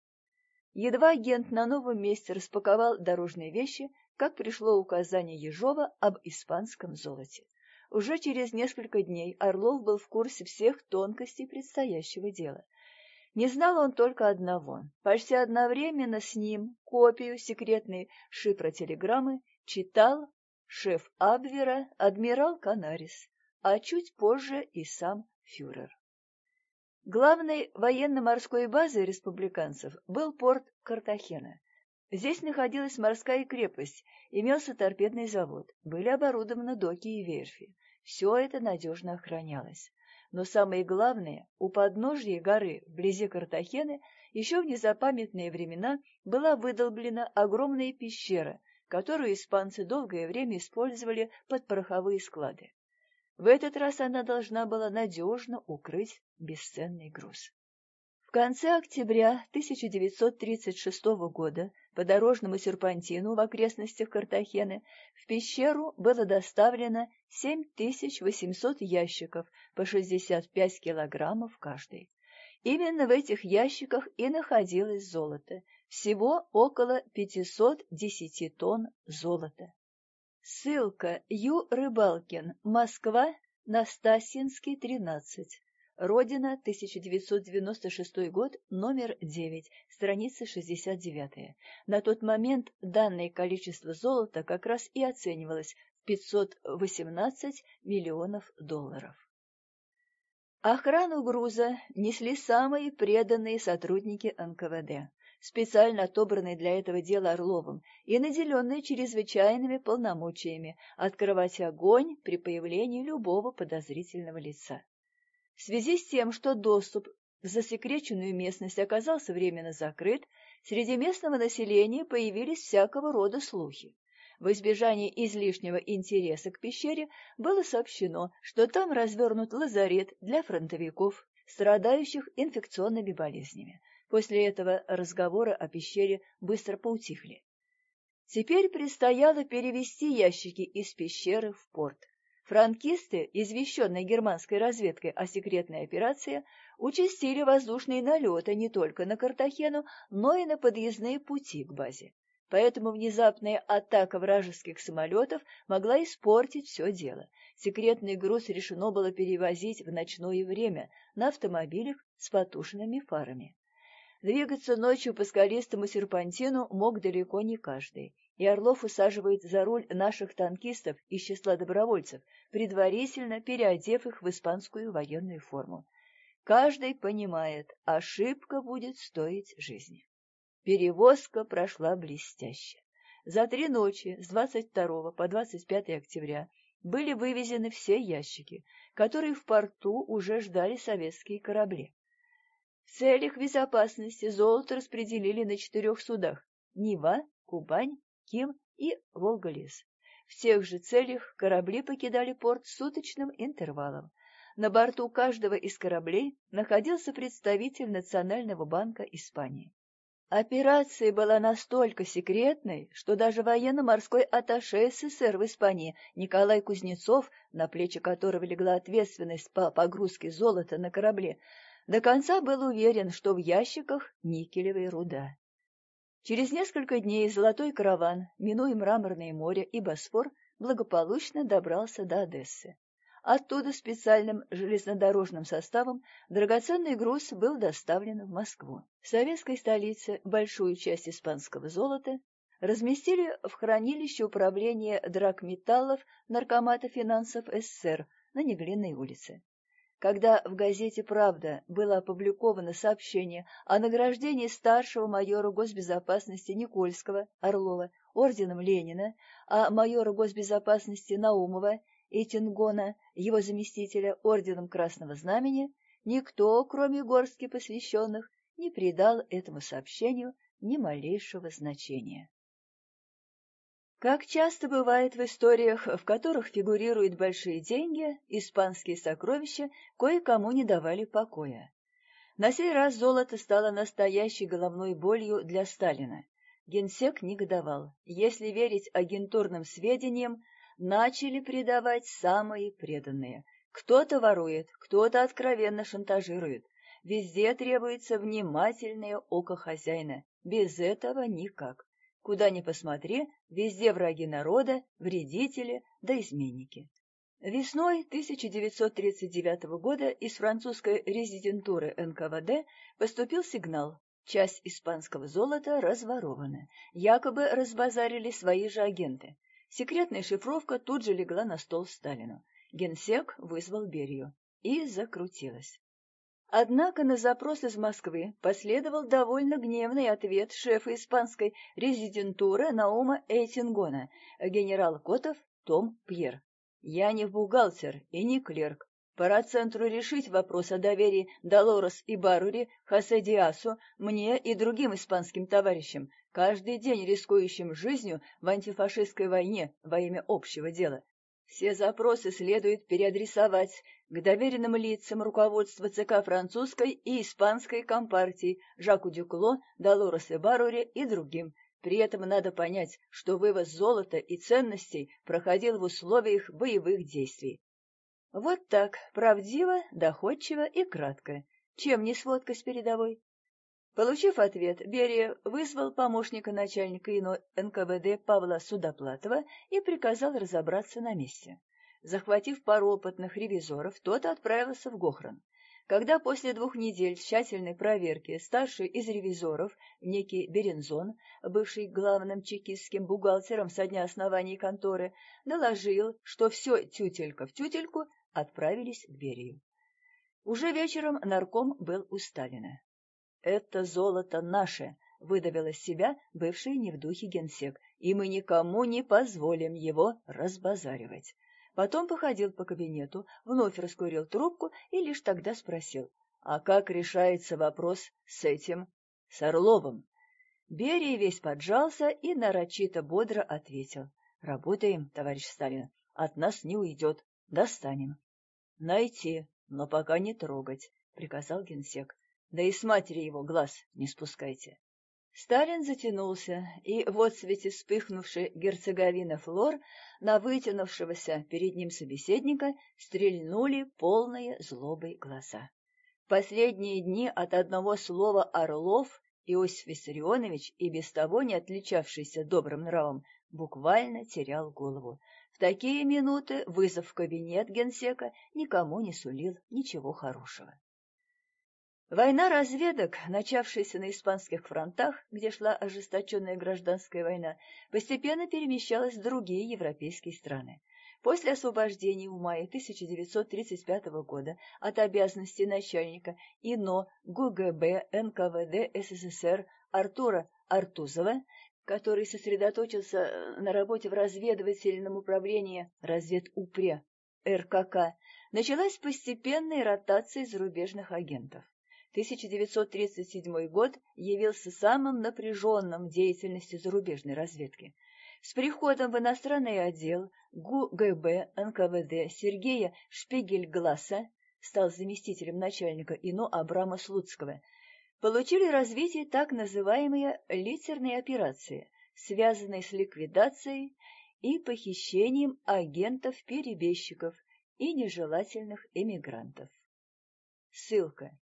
Едва агент на новом месте распаковал дорожные вещи, как пришло указание Ежова об испанском золоте. Уже через несколько дней Орлов был в курсе всех тонкостей предстоящего дела. Не знал он только одного. Почти одновременно с ним копию секретной шифротелеграммы читал шеф Абвера адмирал Канарис, а чуть позже и сам фюрер. Главной военно-морской базой республиканцев был порт Картахена. Здесь находилась морская крепость, имелся торпедный завод, были оборудованы доки и верфи. Все это надежно охранялось. Но самое главное, у подножья горы, вблизи Картахены, еще в незапамятные времена была выдолблена огромная пещера, которую испанцы долгое время использовали под пороховые склады. В этот раз она должна была надежно укрыть бесценный груз. Конце октября 1936 года по дорожному серпантину в окрестностях Картахены в пещеру было доставлено 7800 ящиков по 65 килограммов каждый. Именно в этих ящиках и находилось золото, всего около 510 тонн золота. Ссылка Ю. Рыбалкин, Москва, Настасинский, 13. Родина, 1996 год, номер 9, страница 69. На тот момент данное количество золота как раз и оценивалось в 518 миллионов долларов. Охрану груза несли самые преданные сотрудники НКВД, специально отобранные для этого дела Орловым и наделенные чрезвычайными полномочиями открывать огонь при появлении любого подозрительного лица. В связи с тем, что доступ в засекреченную местность оказался временно закрыт, среди местного населения появились всякого рода слухи. В избежание излишнего интереса к пещере было сообщено, что там развернут лазарет для фронтовиков, страдающих инфекционными болезнями. После этого разговоры о пещере быстро поутихли. Теперь предстояло перевести ящики из пещеры в порт. Франкисты, извещенные германской разведкой о секретной операции, участили воздушные налеты не только на Картахену, но и на подъездные пути к базе. Поэтому внезапная атака вражеских самолетов могла испортить все дело. Секретный груз решено было перевозить в ночное время на автомобилях с потушенными фарами. Двигаться ночью по скалистому серпантину мог далеко не каждый и Орлов усаживает за руль наших танкистов из числа добровольцев, предварительно переодев их в испанскую военную форму. Каждый понимает, ошибка будет стоить жизни. Перевозка прошла блестяще. За три ночи с 22 по 25 октября были вывезены все ящики, которые в порту уже ждали советские корабли. В целях безопасности золото распределили на четырех судах – Нива, Кубань, Ким и Волга-лес. В тех же целях корабли покидали порт суточным интервалом. На борту каждого из кораблей находился представитель Национального банка Испании. Операция была настолько секретной, что даже военно-морской атташе СССР в Испании Николай Кузнецов, на плечи которого легла ответственность по погрузке золота на корабле, до конца был уверен, что в ящиках никелевая руда. Через несколько дней золотой караван, минуя Мраморное море и Босфор, благополучно добрался до Одессы. Оттуда специальным железнодорожным составом драгоценный груз был доставлен в Москву. В советской столице большую часть испанского золота разместили в хранилище управления драгметаллов Наркомата финансов СССР на Неглинной улице. Когда в газете «Правда» было опубликовано сообщение о награждении старшего майора госбезопасности Никольского Орлова орденом Ленина, а майора госбезопасности Наумова и Тингона, его заместителя, орденом Красного Знамени, никто, кроме горстки посвященных, не придал этому сообщению ни малейшего значения. Как часто бывает в историях, в которых фигурируют большие деньги, испанские сокровища кое-кому не давали покоя. На сей раз золото стало настоящей головной болью для Сталина. Генсек негодовал. Если верить агентурным сведениям, начали предавать самые преданные. Кто-то ворует, кто-то откровенно шантажирует. Везде требуется внимательное око хозяина. Без этого никак. Куда ни посмотри, везде враги народа, вредители да изменники. Весной 1939 года из французской резидентуры НКВД поступил сигнал. Часть испанского золота разворована. Якобы разбазарили свои же агенты. Секретная шифровка тут же легла на стол Сталину. Генсек вызвал Берию. И закрутилась. Однако на запрос из Москвы последовал довольно гневный ответ шефа испанской резидентуры Наума Эйтингона, генерал Котов Том Пьер. «Я не бухгалтер и не клерк. Пора центру решить вопрос о доверии Долорес и Барури, Хосе Диасу, мне и другим испанским товарищам, каждый день рискующим жизнью в антифашистской войне во имя общего дела. Все запросы следует переадресовать к доверенным лицам руководства ЦК французской и испанской компартии Жаку Дюкло, Долорес и Барури и другим. При этом надо понять, что вывоз золота и ценностей проходил в условиях боевых действий. Вот так, правдиво, доходчиво и кратко. Чем не сводка с передовой? Получив ответ, Берия вызвал помощника начальника ИНО НКВД Павла Судоплатова и приказал разобраться на месте. Захватив пару опытных ревизоров, тот отправился в Гохран. Когда после двух недель тщательной проверки старший из ревизоров, некий Берензон, бывший главным чекистским бухгалтером со дня основания конторы, доложил, что все тютелька в тютельку, отправились к Берию. Уже вечером нарком был у Сталина. «Это золото наше», — выдавил из себя бывший не в духе генсек, «и мы никому не позволим его разбазаривать». Потом походил по кабинету, вновь раскурил трубку и лишь тогда спросил, «А как решается вопрос с этим, с Орловым?» Берия весь поджался и нарочито бодро ответил, «Работаем, товарищ Сталин, от нас не уйдет, достанем». «Найти, но пока не трогать», — приказал генсек. «Да и с матери его глаз не спускайте». Сталин затянулся, и в отсвете вспыхнувшей герцоговина флор на вытянувшегося перед ним собеседника стрельнули полные злобой глаза. Последние дни от одного слова «Орлов» Иосиф Виссарионович, и без того не отличавшийся добрым нравом, буквально терял голову. В такие минуты вызов в кабинет генсека никому не сулил ничего хорошего. Война разведок, начавшаяся на испанских фронтах, где шла ожесточенная гражданская война, постепенно перемещалась в другие европейские страны. После освобождения в мае 1935 года от обязанностей начальника ИНО ГУГБ НКВД СССР Артура Артузова который сосредоточился э, на работе в разведывательном управлении разведупре РКК, началась постепенная ротация зарубежных агентов. 1937 год явился самым напряженным в деятельности зарубежной разведки. С приходом в иностранный отдел ГУГБ НКВД Сергея Шпигельгласа стал заместителем начальника ИНО Абрама Слуцкого – получили развитие так называемые литерные операции, связанные с ликвидацией и похищением агентов-перебежчиков и нежелательных эмигрантов. Ссылка.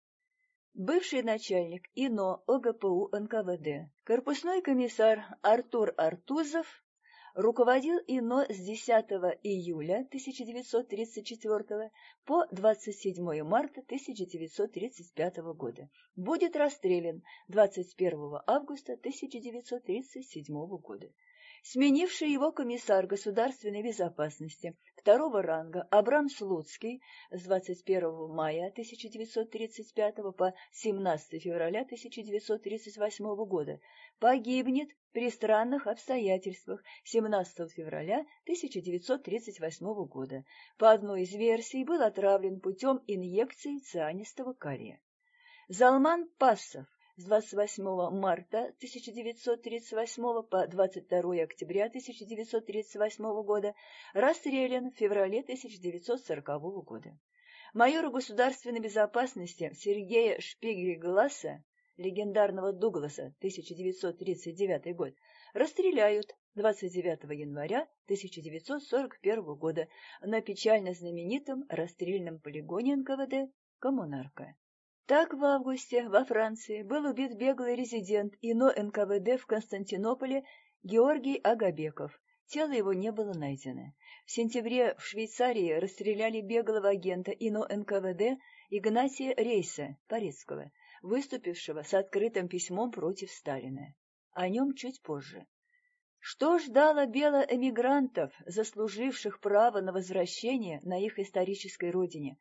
Бывший начальник ИНО ОГПУ НКВД, корпусной комиссар Артур Артузов руководил ИНО с 10 июля 1934 по 27 марта 1935 года. Будет расстрелян 21 августа 1937 года. Сменивший его комиссар государственной безопасности второго ранга Абрам Слуцкий с 21 мая 1935 по 17 февраля 1938 года погибнет при странных обстоятельствах 17 февраля 1938 года. По одной из версий был отравлен путем инъекции цианистого калия. Залман Пассов с 28 марта 1938 по 22 октября 1938 года расстрелян в феврале 1940 года. Майору государственной безопасности Сергея Шпигель-Гласса легендарного Дугласа, 1939 год, расстреляют 29 января 1941 года на печально знаменитом расстрельном полигоне НКВД «Коммунарка». Так в августе во Франции был убит беглый резидент ИНО НКВД в Константинополе Георгий Агабеков. Тело его не было найдено. В сентябре в Швейцарии расстреляли беглого агента ИНО НКВД Игнатия Рейса Порецкого, выступившего с открытым письмом против Сталина. О нем чуть позже. Что ждало белоэмигрантов, заслуживших право на возвращение на их исторической родине?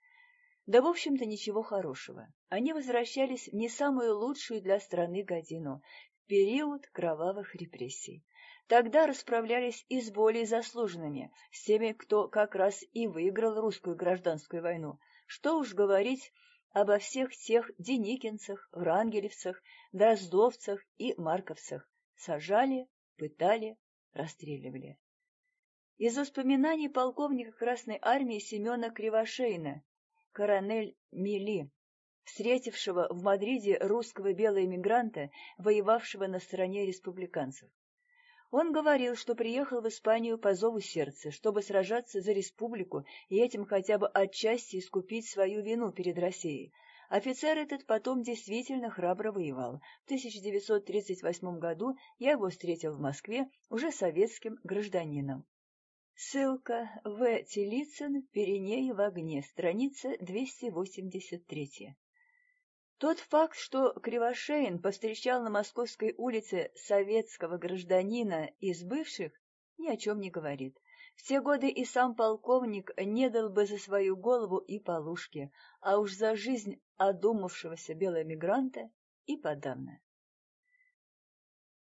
Да, в общем-то, ничего хорошего. Они возвращались в не самую лучшую для страны годину, в период кровавых репрессий. Тогда расправлялись и с более заслуженными, с теми, кто как раз и выиграл русскую гражданскую войну. Что уж говорить обо всех тех деникинцах, врангелевцах, дроздовцах и марковцах. Сажали, пытали, расстреливали. Из воспоминаний полковника Красной Армии Семена Кривошейна, коронель Мили, встретившего в Мадриде русского белого эмигранта, воевавшего на стороне республиканцев. Он говорил, что приехал в Испанию по зову сердца, чтобы сражаться за республику и этим хотя бы отчасти искупить свою вину перед Россией, Офицер этот потом действительно храбро воевал. В 1938 году я его встретил в Москве уже советским гражданином. Ссылка В. Телицын «Пиренеи в огне», страница 283. Тот факт, что Кривошеин повстречал на Московской улице советского гражданина из бывших, ни о чем не говорит. В те годы и сам полковник не дал бы за свою голову и полушки, а уж за жизнь одумавшегося белоэмигранта и подавно.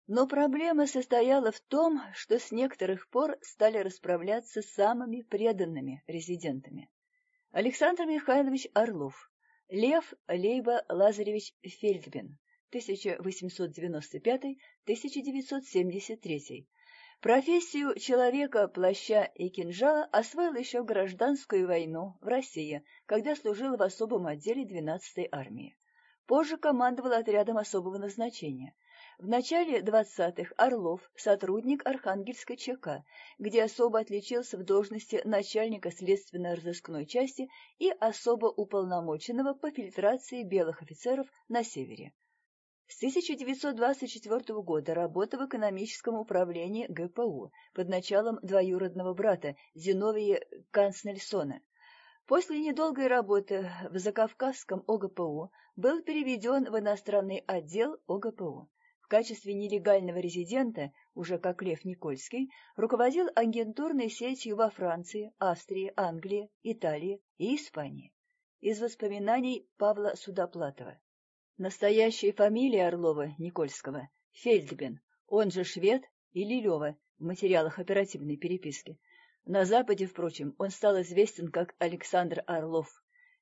Но проблема состояла в том, что с некоторых пор стали расправляться с самыми преданными резидентами. Александр Михайлович Орлов, Лев Лейба Лазаревич Фельдбин, 1895-1973, Профессию человека, плаща и кинжала освоил еще в гражданскую войну в России, когда служил в особом отделе 12-й армии. Позже командовал отрядом особого назначения. В начале 20-х Орлов – сотрудник Архангельской ЧК, где особо отличился в должности начальника следственно-розыскной части и особо уполномоченного по фильтрации белых офицеров на севере. С 1924 года работа в экономическом управлении ГПУ под началом двоюродного брата Зиновия Канцнельсона. После недолгой работы в Закавказском ОГПУ был переведен в иностранный отдел ОГПУ. В качестве нелегального резидента, уже как Лев Никольский, руководил агентурной сетью во Франции, Австрии, Англии, Италии и Испании. Из воспоминаний Павла Судоплатова. Настоящая фамилия Орлова Никольского — Фельдбен, он же швед и Лилева в материалах оперативной переписки. На Западе, впрочем, он стал известен как Александр Орлов.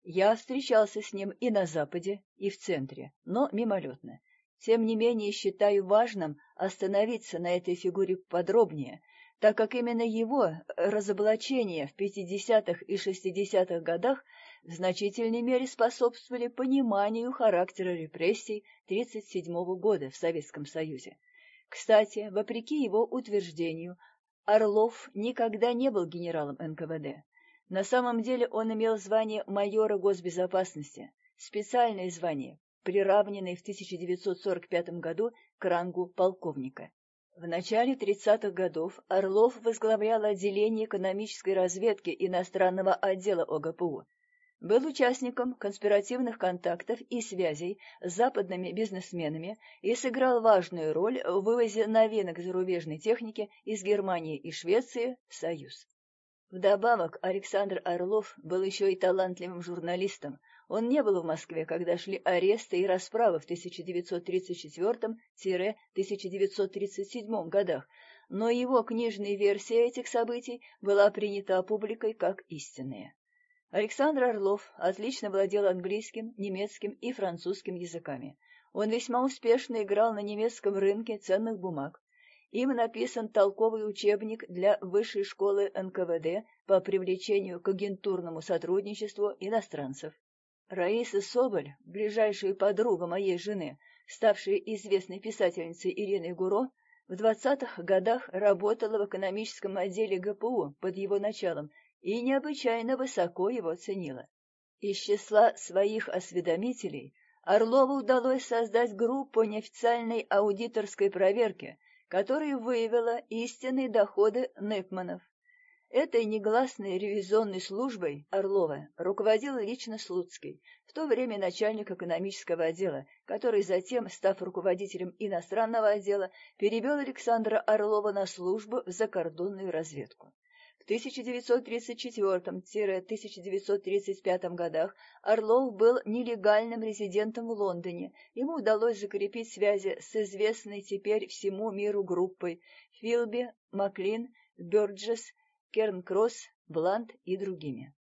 Я встречался с ним и на Западе, и в центре, но мимолетно. Тем не менее, считаю важным остановиться на этой фигуре подробнее, так как именно его разоблачение в 50-х и 60-х годах в значительной мере способствовали пониманию характера репрессий 1937 года в Советском Союзе. Кстати, вопреки его утверждению, Орлов никогда не был генералом НКВД. На самом деле он имел звание майора госбезопасности, специальное звание, приравненное в 1945 году к рангу полковника. В начале 30-х годов Орлов возглавлял отделение экономической разведки иностранного отдела ОГПУ, был участником конспиративных контактов и связей с западными бизнесменами и сыграл важную роль в вывозе новинок зарубежной техники из Германии и Швеции в Союз. Вдобавок, Александр Орлов был еще и талантливым журналистом. Он не был в Москве, когда шли аресты и расправы в 1934-1937 годах, но его книжная версия этих событий была принята публикой как истинная. Александр Орлов отлично владел английским, немецким и французским языками. Он весьма успешно играл на немецком рынке ценных бумаг. Им написан толковый учебник для Высшей школы НКВД по привлечению к агентурному сотрудничеству иностранцев. Раиса Соболь, ближайшая подруга моей жены, ставшая известной писательницей Ириной Гуро, в 20-х годах работала в экономическом отделе ГПУ под его началом и необычайно высоко его ценила. Из числа своих осведомителей Орлову удалось создать группу неофициальной аудиторской проверки, которая выявила истинные доходы Непманов. Этой негласной ревизионной службой Орлова руководил лично Слуцкий, в то время начальник экономического отдела, который затем, став руководителем иностранного отдела, перевел Александра Орлова на службу в закордонную разведку. В 1934-1935 годах Орлов был нелегальным резидентом в Лондоне. Ему удалось закрепить связи с известной теперь всему миру группой Филби, Маклин, Бёрджес, Кернкросс, Блант и другими.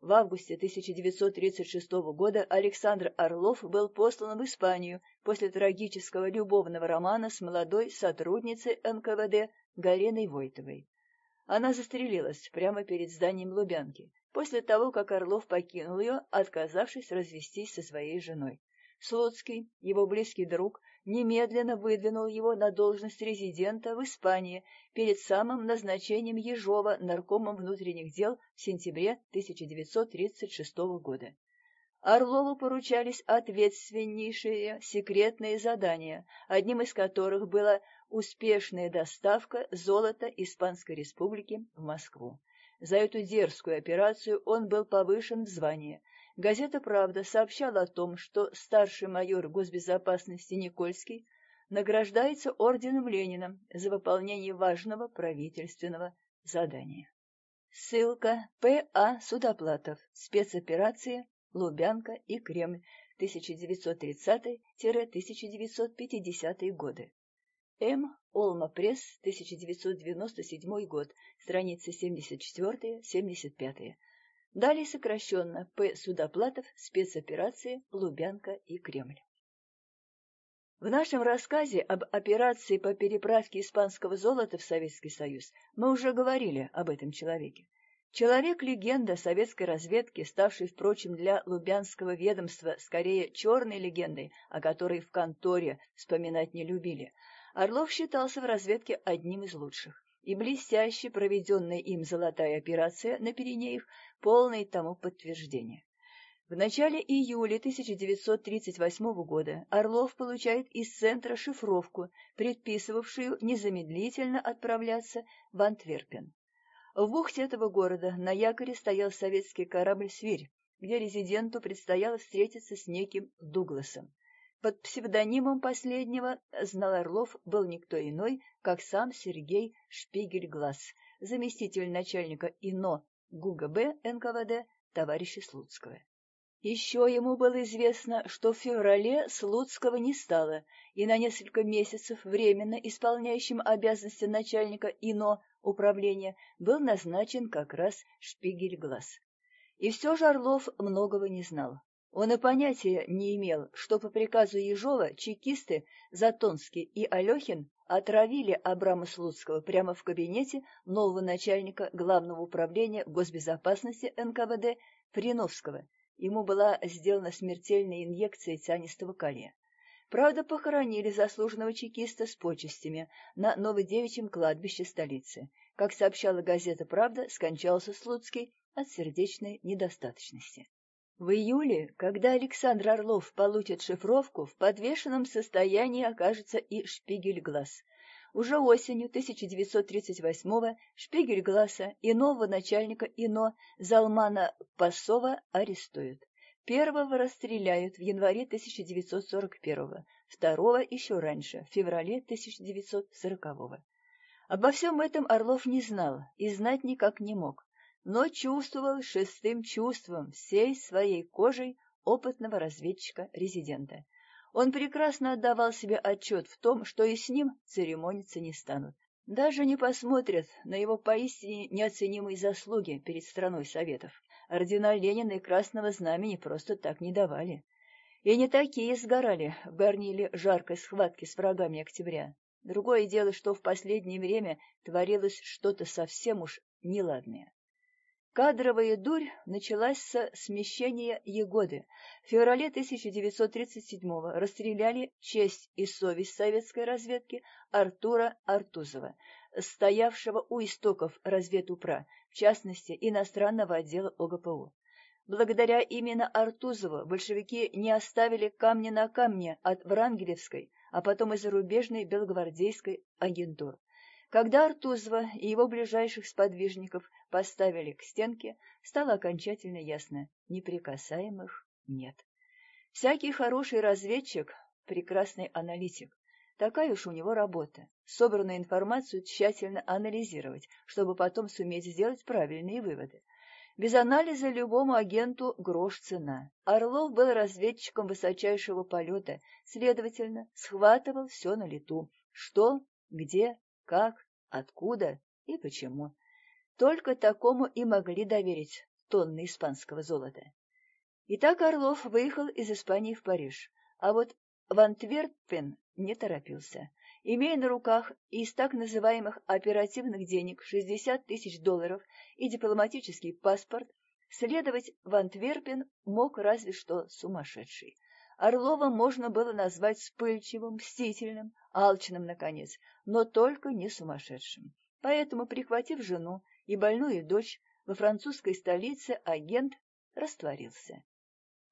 В августе 1936 года Александр Орлов был послан в Испанию после трагического любовного романа с молодой сотрудницей НКВД Галиной Войтовой. Она застрелилась прямо перед зданием Лубянки, после того, как Орлов покинул ее, отказавшись развестись со своей женой. Слуцкий, его близкий друг, немедленно выдвинул его на должность резидента в Испании перед самым назначением Ежова наркомом внутренних дел в сентябре 1936 года. Орлову поручались ответственнейшие секретные задания, одним из которых была успешная доставка золота Испанской Республики в Москву. За эту дерзкую операцию он был повышен в звание, Газета «Правда» сообщала о том, что старший майор госбезопасности Никольский награждается орденом Ленина за выполнение важного правительственного задания. Ссылка П.А. Судоплатов. Спецоперации Лубянка и Кремль 1930-1950 годы. М. Олма Пресс, 1997 год, страницы 74-75. Далее сокращенно П. Судоплатов, спецоперации Лубянка и Кремль. В нашем рассказе об операции по переправке испанского золота в Советский Союз мы уже говорили об этом человеке. Человек-легенда советской разведки, ставший, впрочем, для Лубянского ведомства скорее черной легендой, о которой в конторе вспоминать не любили, Орлов считался в разведке одним из лучших и блестяще проведенная им золотая операция на Пиренеях полное тому подтверждение. В начале июля 1938 года Орлов получает из центра шифровку, предписывавшую незамедлительно отправляться в Антверпен. В бухте этого города на якоре стоял советский корабль «Свирь», где резиденту предстояло встретиться с неким Дугласом. Под псевдонимом последнего знал Орлов был никто иной, как сам Сергей Шпигель-Глаз, заместитель начальника ИНО ГУГБ НКВД товарища Слуцкого. Еще ему было известно, что в феврале Слуцкого не стало, и на несколько месяцев временно исполняющим обязанности начальника ИНО управления был назначен как раз Шпигель-Глаз. И все же Орлов многого не знал. Он и понятия не имел, что по приказу Ежова чекисты Затонский и Алехин отравили Абрама Слуцкого прямо в кабинете нового начальника Главного управления госбезопасности НКВД Приновского. Ему была сделана смертельная инъекция цианистого калия. Правда, похоронили заслуженного чекиста с почестями на Новодевичьем кладбище столицы. Как сообщала газета «Правда», скончался Слуцкий от сердечной недостаточности. В июле, когда Александр Орлов получит шифровку, в подвешенном состоянии окажется и Шпигель-Глаз. Уже осенью 1938-го Шпигель-Гласа и нового начальника ИНО Залмана Пасова арестуют. Первого расстреляют в январе 1941-го, второго еще раньше, в феврале 1940-го. Обо всем этом Орлов не знал и знать никак не мог но чувствовал шестым чувством всей своей кожей опытного разведчика-резидента. Он прекрасно отдавал себе отчет в том, что и с ним церемониться не станут. Даже не посмотрят на его поистине неоценимые заслуги перед страной Советов. Ордена Ленина и Красного Знамени просто так не давали. И не такие сгорали в горниле жаркой схватки с врагами октября. Другое дело, что в последнее время творилось что-то совсем уж неладное. Кадровая дурь началась со смещения Егоды. В феврале 1937-го расстреляли честь и совесть советской разведки Артура Артузова, стоявшего у истоков разведупра, в частности, иностранного отдела ОГПУ. Благодаря именно Артузову большевики не оставили камня на камне от Врангелевской, а потом и зарубежной белогвардейской агентур. Когда Артузова и его ближайших сподвижников поставили к стенке, стало окончательно ясно – неприкасаемых нет. Всякий хороший разведчик – прекрасный аналитик. Такая уж у него работа – собранную информацию тщательно анализировать, чтобы потом суметь сделать правильные выводы. Без анализа любому агенту грош цена. Орлов был разведчиком высочайшего полета, следовательно, схватывал все на лету. Что, где, как, откуда и почему. Только такому и могли доверить тонны испанского золота. Итак, Орлов выехал из Испании в Париж, а вот в Антверпен не торопился. Имея на руках из так называемых оперативных денег 60 тысяч долларов и дипломатический паспорт, следовать в Антверпен мог разве что сумасшедший. Орлова можно было назвать вспыльчивым, мстительным, алчным, наконец, но только не сумасшедшим. Поэтому, прихватив жену и больную дочь, во французской столице агент растворился.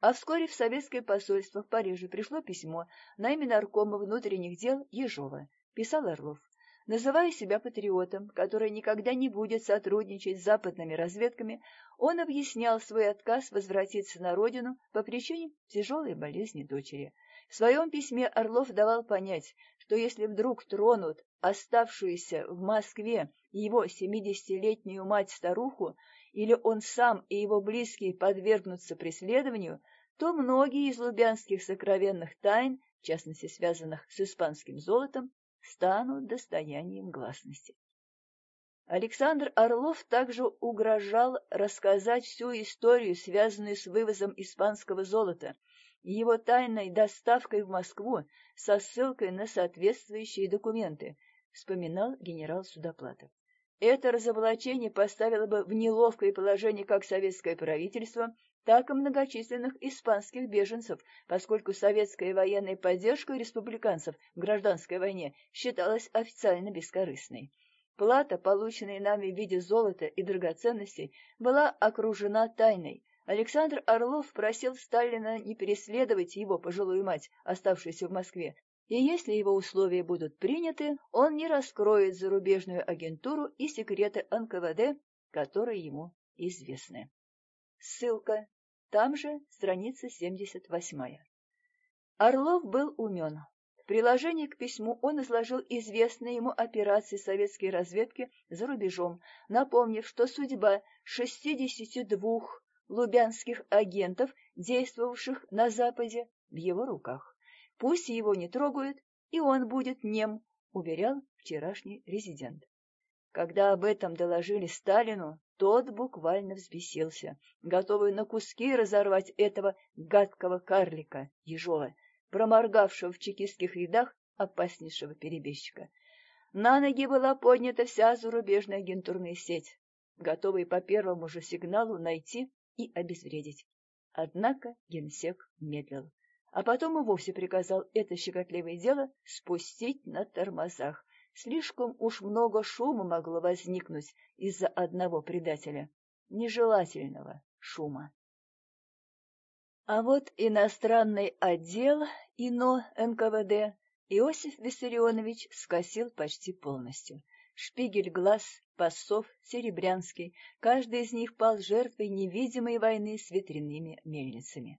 А вскоре в советское посольство в Париже пришло письмо на имя наркома внутренних дел Ежова, писал Орлов называя себя патриотом, который никогда не будет сотрудничать с западными разведками, он объяснял свой отказ возвратиться на родину по причине тяжелой болезни дочери. В своем письме Орлов давал понять, что если вдруг тронут оставшуюся в Москве его семидесятилетнюю мать-старуху, или он сам и его близкие подвергнутся преследованию, то многие из лубянских сокровенных тайн, в частности связанных с испанским золотом, станут достоянием гласности. Александр Орлов также угрожал рассказать всю историю, связанную с вывозом испанского золота его тайной доставкой в Москву со ссылкой на соответствующие документы, вспоминал генерал Судоплатов. Это разоблачение поставило бы в неловкое положение как советское правительство, так и многочисленных испанских беженцев, поскольку советская военная поддержка республиканцев в гражданской войне считалась официально бескорыстной. Плата, полученная нами в виде золота и драгоценностей, была окружена тайной. Александр Орлов просил Сталина не переследовать его пожилую мать, оставшуюся в Москве, и если его условия будут приняты, он не раскроет зарубежную агентуру и секреты НКВД, которые ему известны. Ссылка там же страница 78. Орлов был умен. В приложении к письму он изложил известные ему операции советской разведки за рубежом, напомнив, что судьба 62 лубянских агентов, действовавших на Западе, в его руках. Пусть его не трогают, и он будет нем, уверял вчерашний резидент. Когда об этом доложили Сталину, тот буквально взбесился, готовый на куски разорвать этого гадкого карлика, Ежова, проморгавшего в чекистских рядах опаснейшего перебежчика. На ноги была поднята вся зарубежная агентурная сеть, готовая по первому же сигналу найти и обезвредить. Однако генсек медлил, а потом и вовсе приказал это щекотливое дело спустить на тормозах, Слишком уж много шума могло возникнуть из-за одного предателя, нежелательного шума. А вот иностранный отдел ИНО НКВД Иосиф Виссарионович скосил почти полностью. Шпигель глаз, Пассов, Серебрянский, каждый из них пал жертвой невидимой войны с ветряными мельницами.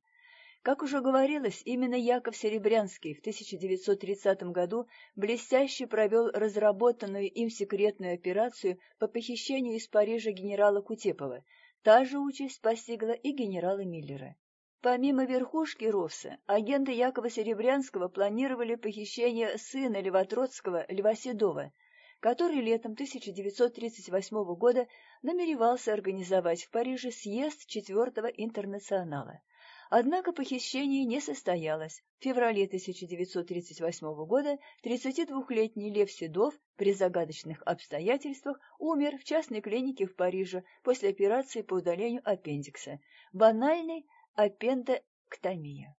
Как уже говорилось, именно Яков Серебрянский в 1930 году блестяще провел разработанную им секретную операцию по похищению из Парижа генерала Кутепова. Та же участь постигла и генерала Миллера. Помимо верхушки РОВСа, агенты Якова Серебрянского планировали похищение сына Льва Троцкого, Льва Седова, который летом 1938 года намеревался организовать в Париже съезд Четвертого интернационала Однако похищение не состоялось. В феврале 1938 года 32-летний Лев Седов при загадочных обстоятельствах умер в частной клинике в Париже после операции по удалению аппендикса. Банальной аппендэктомия.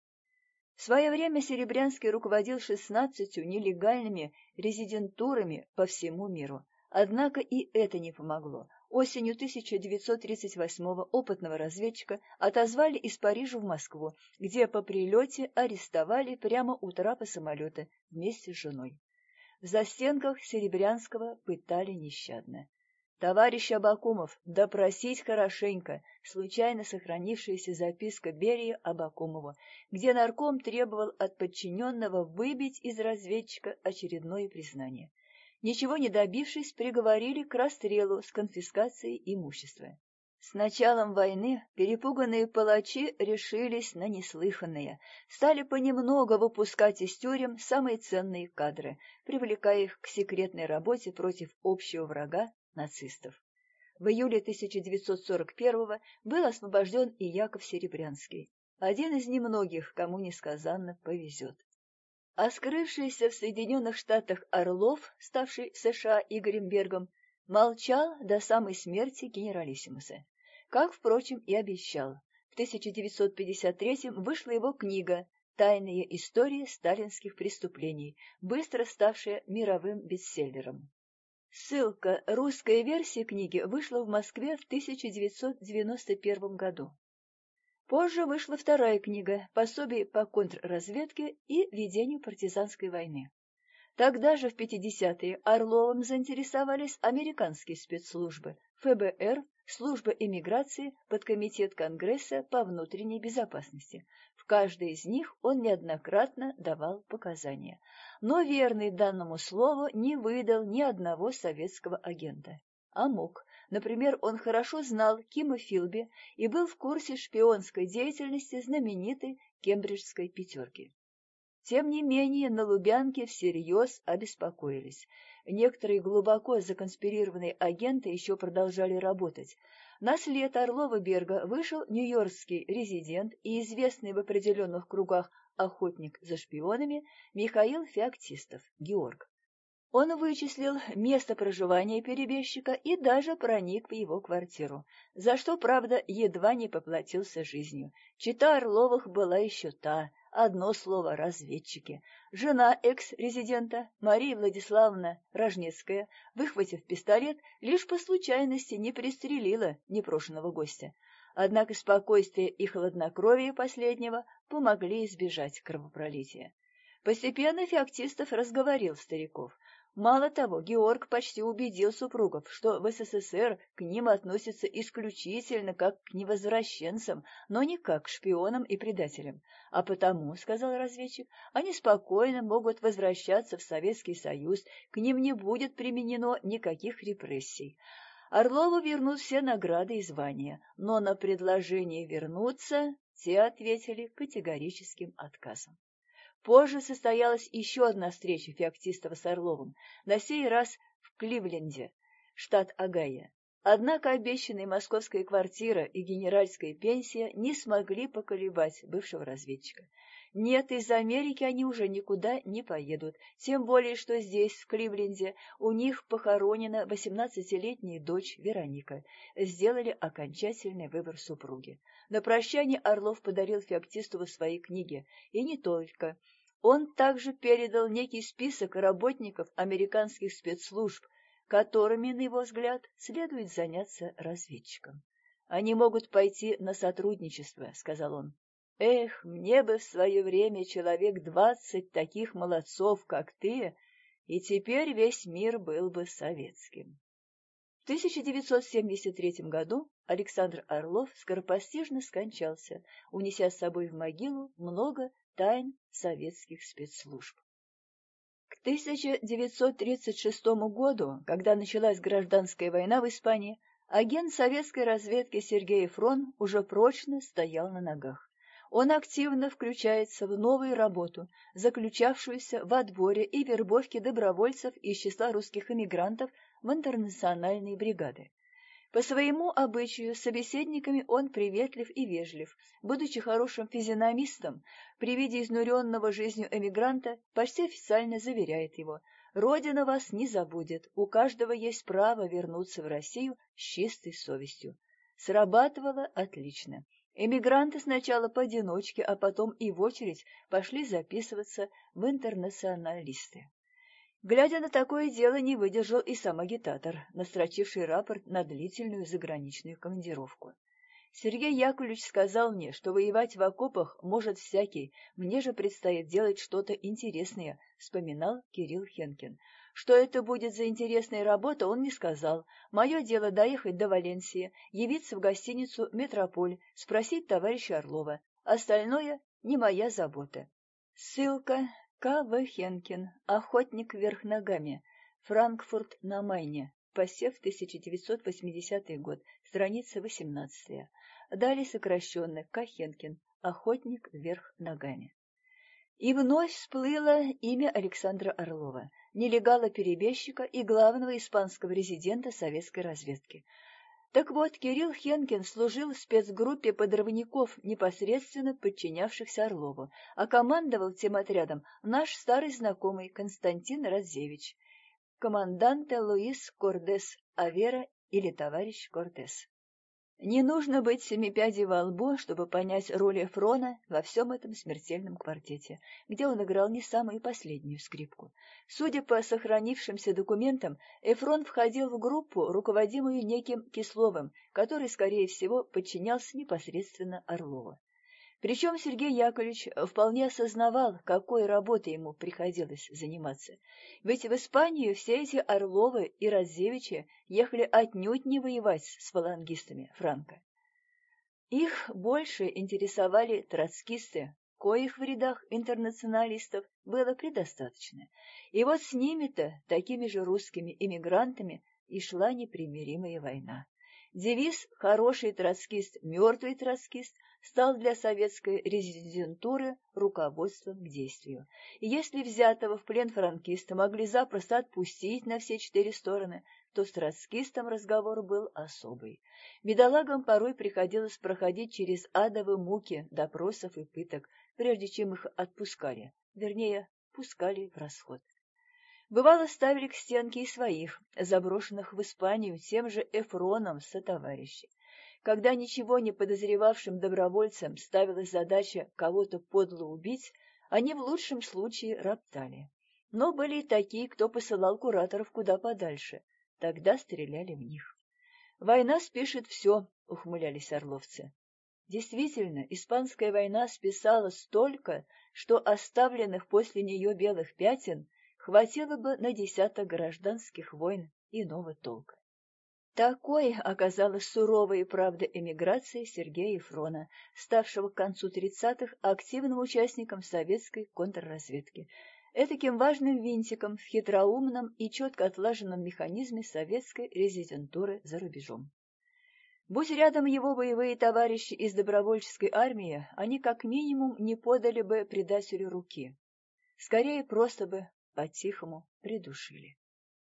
В свое время Серебрянский руководил 16 нелегальными резидентурами по всему миру. Однако и это не помогло. Осенью 1938-го опытного разведчика отозвали из Парижа в Москву, где по прилете арестовали прямо у трапа самолета вместе с женой. В застенках Серебрянского пытали нещадно. Товарищ Абакумов, допросить хорошенько, случайно сохранившаяся записка Берии Абакумову, где нарком требовал от подчиненного выбить из разведчика очередное признание. Ничего не добившись, приговорили к расстрелу с конфискацией имущества. С началом войны перепуганные палачи решились на неслыханное, стали понемногу выпускать из тюрем самые ценные кадры, привлекая их к секретной работе против общего врага нацистов. В июле 1941 был освобожден и Яков Серебрянский, один из немногих, кому несказанно повезет. А скрывшийся в Соединенных Штатах Орлов, ставший в США Игорем Бергом, молчал до самой смерти генералиссимуса, как, впрочем, и обещал. В 1953 вышла его книга «Тайные истории сталинских преступлений», быстро ставшая мировым бестселлером. Ссылка «Русская версия» книги вышла в Москве в 1991 году. Позже вышла вторая книга «Пособие по контрразведке и ведению партизанской войны». Тогда же, в 50-е, Орловым заинтересовались американские спецслужбы, ФБР, служба иммиграции, подкомитет Конгресса по внутренней безопасности. В каждой из них он неоднократно давал показания но верный данному слову не выдал ни одного советского агента. А мог. Например, он хорошо знал Кима Филби и был в курсе шпионской деятельности знаменитой кембриджской пятерки. Тем не менее, на Лубянке всерьез обеспокоились. Некоторые глубоко законспирированные агенты еще продолжали работать. На след Орлова-Берга вышел нью-йоркский резидент и известный в определенных кругах охотник за шпионами Михаил Феоктистов, Георг. Он вычислил место проживания перебежчика и даже проник в его квартиру, за что, правда, едва не поплатился жизнью. Чита Орловых была еще та, одно слово «разведчики». Жена экс-резидента Мария Владиславовна Рожнецкая, выхватив пистолет, лишь по случайности не пристрелила непрошенного гостя. Однако спокойствие и хладнокровие последнего помогли избежать кровопролития. Постепенно Феоктистов разговорил стариков. Мало того, Георг почти убедил супругов, что в СССР к ним относятся исключительно как к невозвращенцам, но не как к шпионам и предателям. А потому, — сказал разведчик, — они спокойно могут возвращаться в Советский Союз, к ним не будет применено никаких репрессий. Орлову вернут все награды и звания, но на предложение вернуться те ответили категорическим отказом. Позже состоялась еще одна встреча Феоктистова с Орловым, на сей раз в Кливленде, штат Огайо. Однако обещанные московская квартира и генеральская пенсия не смогли поколебать бывшего разведчика. Нет, из Америки они уже никуда не поедут, тем более, что здесь, в Кливленде, у них похоронена восемнадцатилетняя дочь Вероника. Сделали окончательный выбор супруги. На прощание Орлов подарил Феоктистову свои книги, и не только. Он также передал некий список работников американских спецслужб, которыми, на его взгляд, следует заняться разведчиком. «Они могут пойти на сотрудничество», — сказал он. Эх, мне бы в свое время человек двадцать таких молодцов, как ты, и теперь весь мир был бы советским. В 1973 году Александр Орлов скоропостижно скончался, унеся с собой в могилу много тайн советских спецслужб. К 1936 году, когда началась гражданская война в Испании, агент советской разведки Сергей Фрон уже прочно стоял на ногах он активно включается в новую работу, заключавшуюся в отборе и вербовке добровольцев из числа русских эмигрантов в интернациональные бригады. По своему обычаю с собеседниками он приветлив и вежлив. Будучи хорошим физиономистом, при виде изнуренного жизнью эмигранта почти официально заверяет его «Родина вас не забудет, у каждого есть право вернуться в Россию с чистой совестью». Срабатывало отлично. Эмигранты сначала поодиночке, а потом и в очередь пошли записываться в интернационалисты. Глядя на такое дело, не выдержал и сам агитатор, настрочивший рапорт на длительную заграничную командировку. Сергей Яковлевич сказал мне, что воевать в окопах может всякий, мне же предстоит делать что-то интересное, вспоминал Кирилл Хенкин. Что это будет за интересная работа, он не сказал. Мое дело доехать до Валенсии, явиться в гостиницу «Метрополь», спросить товарища Орлова. Остальное не моя забота. Ссылка к. В. Хенкин. Охотник вверх ногами. Франкфурт на Майне. Посев 1980 год. Страница 18. Далее сокращенно. К. Хенкин. Охотник вверх ногами. И вновь всплыло имя Александра Орлова, нелегала-перебежчика и главного испанского резидента советской разведки. Так вот, Кирилл Хенкин служил в спецгруппе подрывников, непосредственно подчинявшихся Орлову, а командовал тем отрядом наш старый знакомый Константин Радзевич, командант Луис Кордес Авера или товарищ Кортес. Не нужно быть семипядей во лбу, чтобы понять роль Эфрона во всем этом смертельном квартете, где он играл не самую последнюю скрипку. Судя по сохранившимся документам, Эфрон входил в группу, руководимую неким Кисловым, который, скорее всего, подчинялся непосредственно Орлову. Причем Сергей Яковлевич вполне осознавал, какой работой ему приходилось заниматься. Ведь в Испанию все эти Орловы и Радзевичи ехали отнюдь не воевать с фалангистами Франка. Их больше интересовали троцкисты, коих в рядах интернационалистов было предостаточно. И вот с ними-то, такими же русскими иммигрантами, и шла непримиримая война. Девиз «хороший троцкист, мертвый троцкист» стал для советской резидентуры руководством к действию. И если взятого в плен франкиста могли запросто отпустить на все четыре стороны, то с троцкистом разговор был особый. Бедолагам порой приходилось проходить через адовые муки допросов и пыток, прежде чем их отпускали, вернее, пускали в расход. Бывало, ставили к стенке и своих, заброшенных в Испанию тем же Эфроном сотоварищей. Когда ничего не подозревавшим добровольцам ставилась задача кого-то подло убить, они в лучшем случае роптали. Но были и такие, кто посылал кураторов куда подальше. Тогда стреляли в них. «Война спишет все», — ухмылялись орловцы. Действительно, испанская война списала столько, что оставленных после нее белых пятен хватило бы на десяток гражданских войн иного толка. Такой оказалась суровая правда эмиграции Сергея Ефрона, ставшего к концу 30-х активным участником советской контрразведки, этаким важным винтиком в хитроумном и четко отлаженном механизме советской резидентуры за рубежом. Будь рядом его боевые товарищи из добровольческой армии, они как минимум не подали бы предателю руки. Скорее, просто бы по-тихому придушили.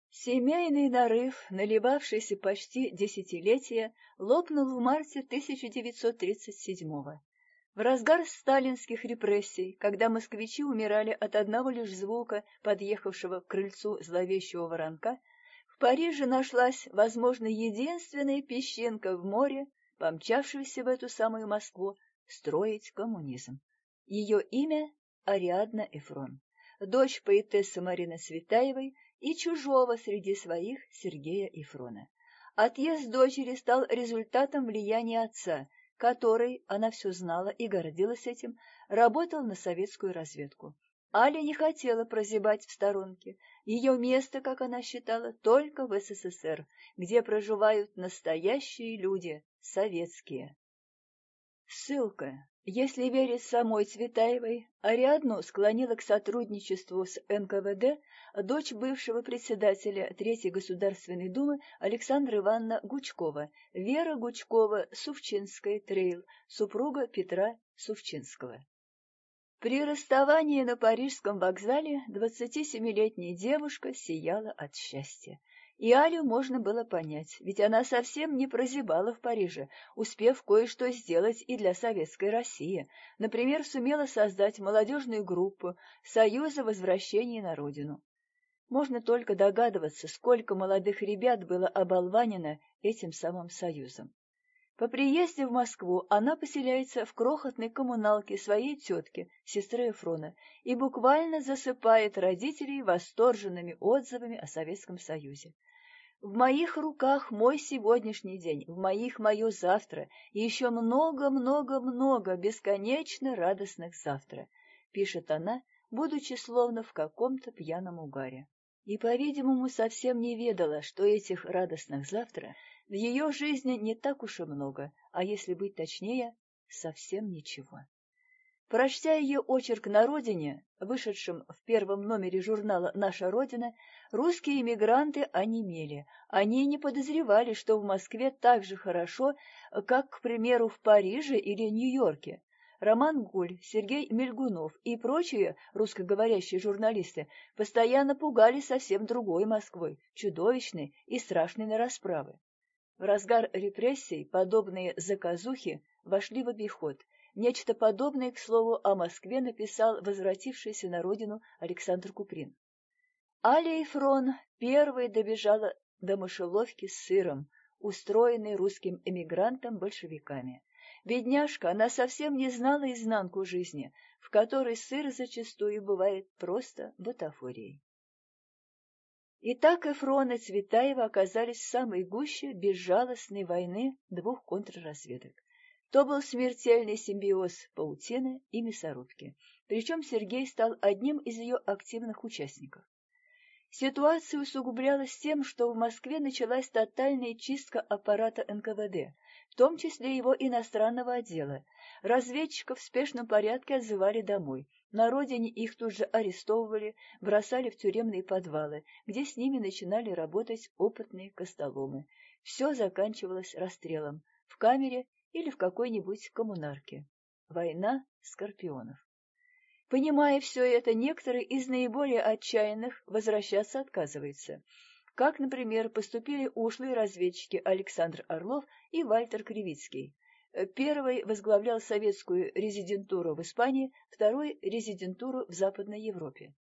Семейный нарыв, наливавшийся почти десятилетия, лопнул в марте 1937-го. В разгар сталинских репрессий, когда москвичи умирали от одного лишь звука подъехавшего к крыльцу зловещего воронка, в Париже нашлась, возможно, единственная песчинка в море, помчавшаяся в эту самую Москву строить коммунизм. Ее имя — Ариадна Эфрон, дочь поэтессы Марины Светаевой, и чужого среди своих Сергея Ифрона. Отъезд дочери стал результатом влияния отца, который, она все знала и гордилась этим, работал на советскую разведку. Аля не хотела прозябать в сторонке. Ее место, как она считала, только в СССР, где проживают настоящие люди, советские. Ссылка. Если верить самой Цветаевой, Ариадну склонила к сотрудничеству с НКВД дочь бывшего председателя Третьей Государственной Думы Александра Ивановича Гучкова, Вера Гучкова, Сувчинская, Трейл, супруга Петра Сувчинского. При расставании на Парижском вокзале 27-летняя девушка сияла от счастья. И Алю можно было понять, ведь она совсем не прозябала в Париже, успев кое-что сделать и для советской России. Например, сумела создать молодежную группу «Союза возвращения на родину». Можно только догадываться, сколько молодых ребят было оболванено этим самым союзом. По приезде в Москву она поселяется в крохотной коммуналке своей тетки, сестры Эфрона, и буквально засыпает родителей восторженными отзывами о Советском Союзе. В моих руках мой сегодняшний день, в моих мое завтра, и еще много-много-много бесконечно радостных завтра, пишет она, будучи словно в каком-то пьяном угаре. И, по-видимому, совсем не ведала, что этих радостных завтра в ее жизни не так уж и много, а если быть точнее, совсем ничего. Прочтя ее очерк на родине, вышедшем в первом номере журнала «Наша Родина», русские эмигранты онемели. Они не подозревали, что в Москве так же хорошо, как, к примеру, в Париже или Нью-Йорке. Роман Гуль, Сергей Мельгунов и прочие русскоговорящие журналисты постоянно пугали совсем другой Москвой, чудовищной и страшной на расправы. В разгар репрессий подобные заказухи вошли в обиход. Нечто подобное, к слову, о Москве написал возвратившийся на родину Александр Куприн. Аля Ефрон первой добежала до мышеловки с сыром, устроенной русским эмигрантом-большевиками. Бедняжка, она совсем не знала изнанку жизни, в которой сыр зачастую бывает просто бутафорией. Итак, Эфрон и Цветаева оказались в самой гуще безжалостной войны двух контрразведок. То был смертельный симбиоз паутины и мясорубки. Причем Сергей стал одним из ее активных участников. Ситуация усугублялась тем, что в Москве началась тотальная чистка аппарата НКВД, в том числе его иностранного отдела. Разведчиков в спешном порядке отзывали домой. На родине их тут же арестовывали, бросали в тюремные подвалы, где с ними начинали работать опытные костоломы. Все заканчивалось расстрелом в камере или в какой-нибудь коммунарке. Война скорпионов. Понимая все это, некоторые из наиболее отчаянных возвращаться отказываются. Как, например, поступили ушлые разведчики Александр Орлов и Вальтер Кривицкий. Первый возглавлял советскую резидентуру в Испании, второй – резидентуру в Западной Европе.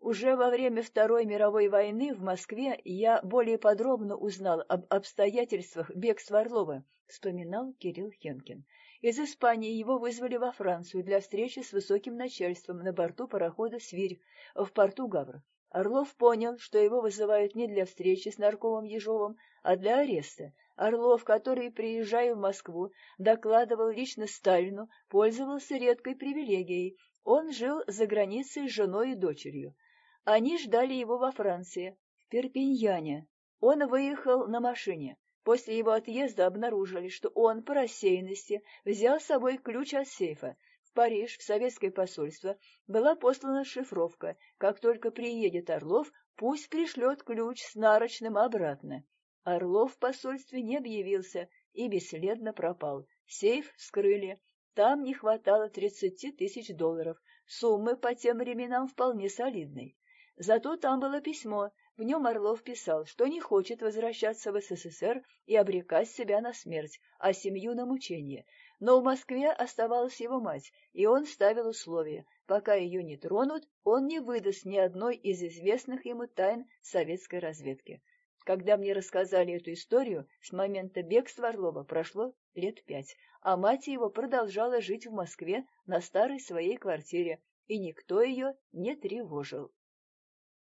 Уже во время Второй мировой войны в Москве я более подробно узнал об обстоятельствах бегства Орлова, вспоминал Кирилл Хенкин. Из Испании его вызвали во Францию для встречи с высоким начальством на борту парохода «Свирь» в порту Гавр. Орлов понял, что его вызывают не для встречи с наркомом Ежовым, а для ареста, Орлов, который, приезжая в Москву, докладывал лично Сталину, пользовался редкой привилегией. Он жил за границей с женой и дочерью. Они ждали его во Франции, в Перпиньяне. Он выехал на машине. После его отъезда обнаружили, что он по рассеянности взял с собой ключ от сейфа. В Париж, в советское посольство, была послана шифровка. Как только приедет Орлов, пусть пришлет ключ с нарочным обратно. Орлов в посольстве не объявился и бесследно пропал. Сейф вскрыли. Там не хватало тридцати тысяч долларов. Суммы по тем временам вполне солидной. Зато там было письмо. В нем Орлов писал, что не хочет возвращаться в СССР и обрекать себя на смерть, а семью на мучение. Но в Москве оставалась его мать, и он ставил условие. Пока ее не тронут, он не выдаст ни одной из известных ему тайн советской разведки. Когда мне рассказали эту историю, с момента бегства Орлова прошло лет пять, а мать его продолжала жить в Москве на старой своей квартире, и никто ее не тревожил.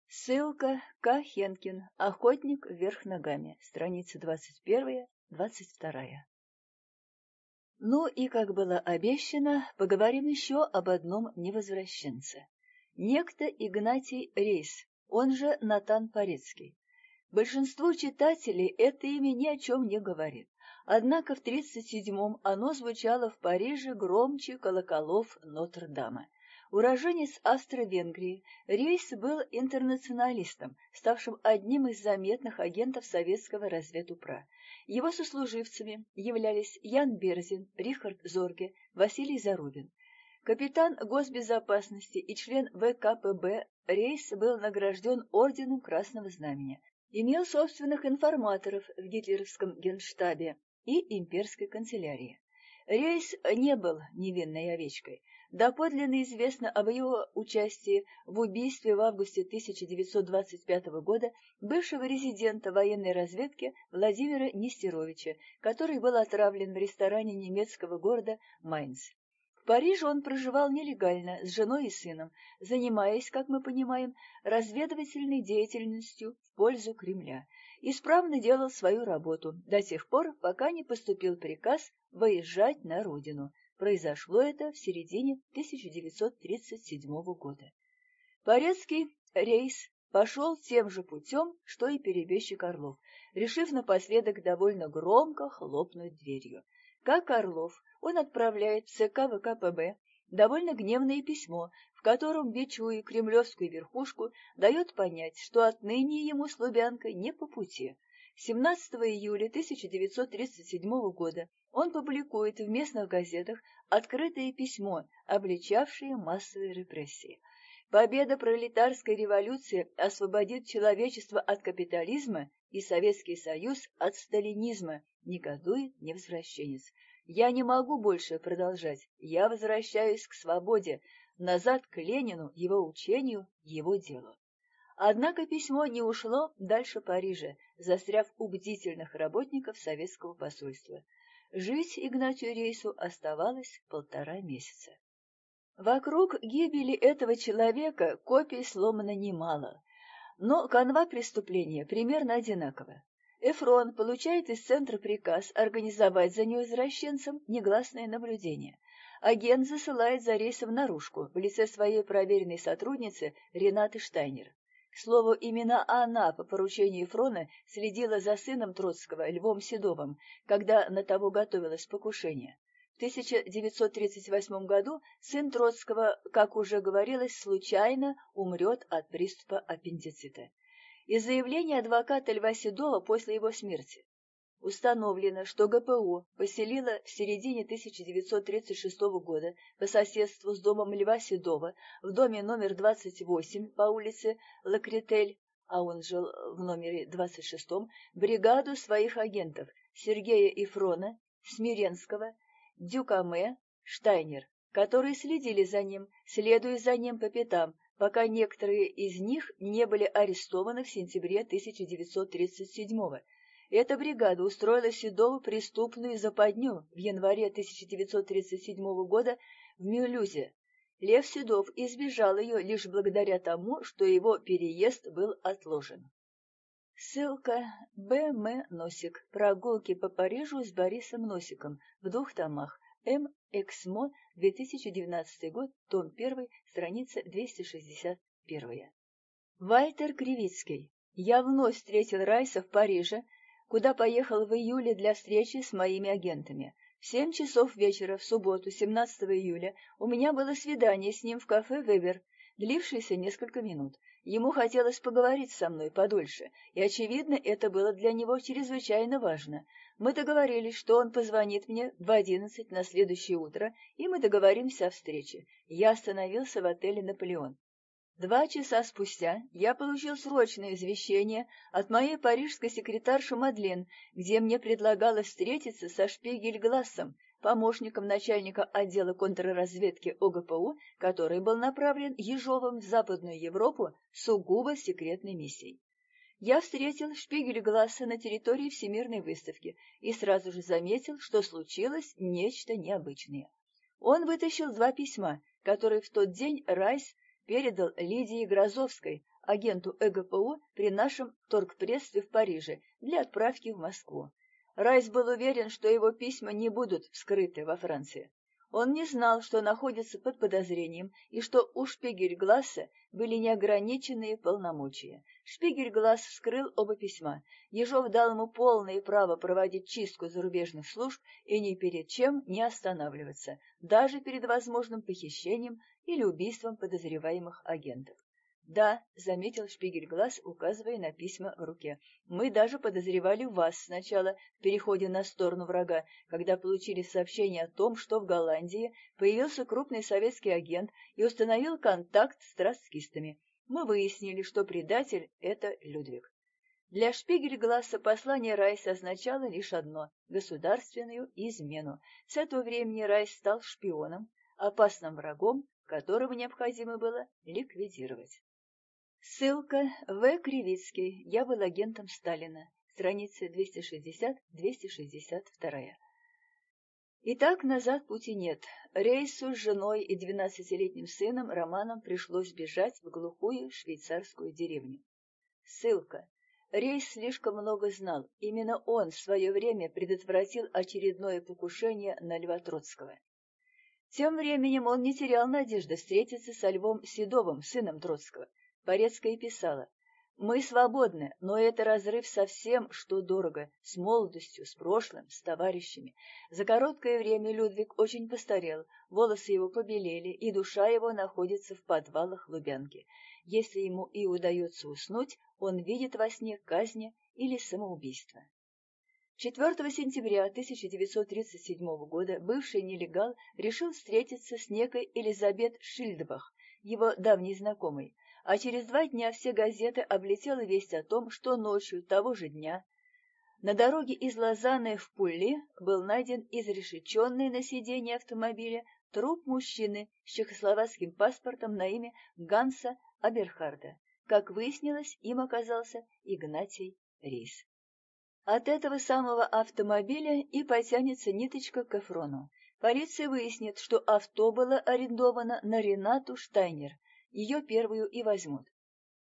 Ссылка К. Хенкин. Охотник вверх ногами. Страница 21-22. Ну и, как было обещано, поговорим еще об одном невозвращенце. Некто Игнатий Рейс, он же Натан Порецкий. Большинству читателей это имя ни о чем не говорит. Однако в 37-м оно звучало в Париже громче колоколов Нотр-Дама. Уроженец Австро-Венгрии, Рейс был интернационалистом, ставшим одним из заметных агентов советского разведупра. Его сослуживцами являлись Ян Берзин, Рихард Зорге, Василий Зарубин. Капитан госбезопасности и член ВКПБ Рейс был награжден Орденом Красного Знамени. Имел собственных информаторов в гитлеровском генштабе и имперской канцелярии. Рейс не был невинной овечкой. Доподлинно известно об его участии в убийстве в августе 1925 года бывшего резидента военной разведки Владимира Нестеровича, который был отравлен в ресторане немецкого города Майнц. В Париже он проживал нелегально с женой и сыном, занимаясь, как мы понимаем, разведывательной деятельностью в пользу Кремля. Исправно делал свою работу до тех пор, пока не поступил приказ выезжать на родину. Произошло это в середине 1937 года. Порецкий рейс пошел тем же путем, что и перебежчик Орлов, решив напоследок довольно громко хлопнуть дверью. Как Орлов, он отправляет в ЦК ВКПБ довольно гневное письмо, в котором, бичуя кремлевскую верхушку, дает понять, что отныне ему Слубянка не по пути. 17 июля 1937 года он публикует в местных газетах открытое письмо, обличавшее массовые репрессии. Победа пролетарской революции освободит человечество от капитализма и Советский Союз от сталинизма, негодует невозвращенец. Я не могу больше продолжать. Я возвращаюсь к свободе, назад к Ленину, его учению, его делу. Однако письмо не ушло дальше Парижа, застряв у бдительных работников советского посольства. Жить Игнатию Рейсу оставалось полтора месяца. Вокруг гибели этого человека копий сломано немало, но канва преступления примерно одинакова. Эфрон получает из центра приказ организовать за неизвращенцем негласное наблюдение. Агент засылает за рейсом наружку в лице своей проверенной сотрудницы Ренаты Штайнер. К слову, именно она по поручению Эфрона следила за сыном Троцкого, Львом Седовым, когда на того готовилось покушение. В 1938 году сын Троцкого, как уже говорилось, случайно умрет от приступа аппендицита из заявления адвоката Льва Седова после его смерти. Установлено, что ГПУ поселила в середине 1936 года по соседству с домом Льва Седова в доме номер 28 по улице Лакретель, а он жил в номере 26, бригаду своих агентов Сергея Ифрона, Смиренского, Дюкаме, Штайнер, которые следили за ним, следуя за ним по пятам, пока некоторые из них не были арестованы в сентябре 1937 года. Эта бригада устроила Седову преступную западню в январе 1937 года в Мюлюзе. Лев Седов избежал ее лишь благодаря тому, что его переезд был отложен. Ссылка Б. М. Носик. Прогулки по Парижу с Борисом Носиком в двух томах. М. Эксмо, 2019 год, том 1, страница 261. Вальтер Кривицкий. Я вновь встретил Райса в Париже, куда поехал в июле для встречи с моими агентами. В семь часов вечера в субботу, 17 июля, у меня было свидание с ним в кафе «Вебер», длившееся несколько минут. Ему хотелось поговорить со мной подольше, и, очевидно, это было для него чрезвычайно важно. Мы договорились, что он позвонит мне в одиннадцать на следующее утро, и мы договоримся о встрече. Я остановился в отеле «Наполеон». Два часа спустя я получил срочное извещение от моей парижской секретарши Мадлен, где мне предлагалось встретиться со Шпигель-Глассом, помощником начальника отдела контрразведки ОГПУ, который был направлен Ежовым в Западную Европу сугубо секретной миссией. Я встретил Шпигель-Гласса на территории Всемирной выставки и сразу же заметил, что случилось нечто необычное. Он вытащил два письма, которые в тот день Райс передал Лидии Грозовской, агенту ЭГПУ при нашем торгпредстве в Париже, для отправки в Москву. Райс был уверен, что его письма не будут вскрыты во Франции. Он не знал, что находится под подозрением и что у Шпигель-Гласса были неограниченные полномочия. Шпигель-Гласс вскрыл оба письма. Ежов дал ему полное право проводить чистку зарубежных служб и ни перед чем не останавливаться, даже перед возможным похищением или убийством подозреваемых агентов. «Да», — заметил Шпигель-Глаз, указывая на письма в руке. «Мы даже подозревали вас сначала в переходе на сторону врага, когда получили сообщение о том, что в Голландии появился крупный советский агент и установил контакт с троцкистами. Мы выяснили, что предатель — это Людвиг». Для Шпигель-Гласса послание Райса означало лишь одно — государственную измену. С этого времени Райс стал шпионом, опасным врагом, которого необходимо было ликвидировать. Ссылка В. Кривицкий. Я был агентом Сталина. Страница 260-262. Итак, назад пути нет. Рейсу с женой и двенадцатилетним сыном Романом пришлось бежать в глухую швейцарскую деревню. Ссылка. Рейс слишком много знал. Именно он в свое время предотвратил очередное покушение на Льва Троцкого. Тем временем он не терял надежды встретиться со Львом Седовым, сыном Троцкого. Порецкая писала, «Мы свободны, но это разрыв со всем, что дорого, с молодостью, с прошлым, с товарищами. За короткое время Людвиг очень постарел, волосы его побелели, и душа его находится в подвалах Лубянки. Если ему и удается уснуть, он видит во сне казни или самоубийство. 4 сентября 1937 года бывший нелегал решил встретиться с некой Элизабет Шильдбах, его давней знакомой, а через два дня все газеты облетела весть о том, что ночью того же дня на дороге из Лозанны в Пулли был найден изрешеченный на сиденье автомобиля труп мужчины с чехословацким паспортом на имя Ганса Аберхарда. Как выяснилось, им оказался Игнатий Рейс. От этого самого автомобиля и потянется ниточка к Эфрону. Полиция выяснит, что авто было арендовано на Ренату Штайнер. Ее первую и возьмут.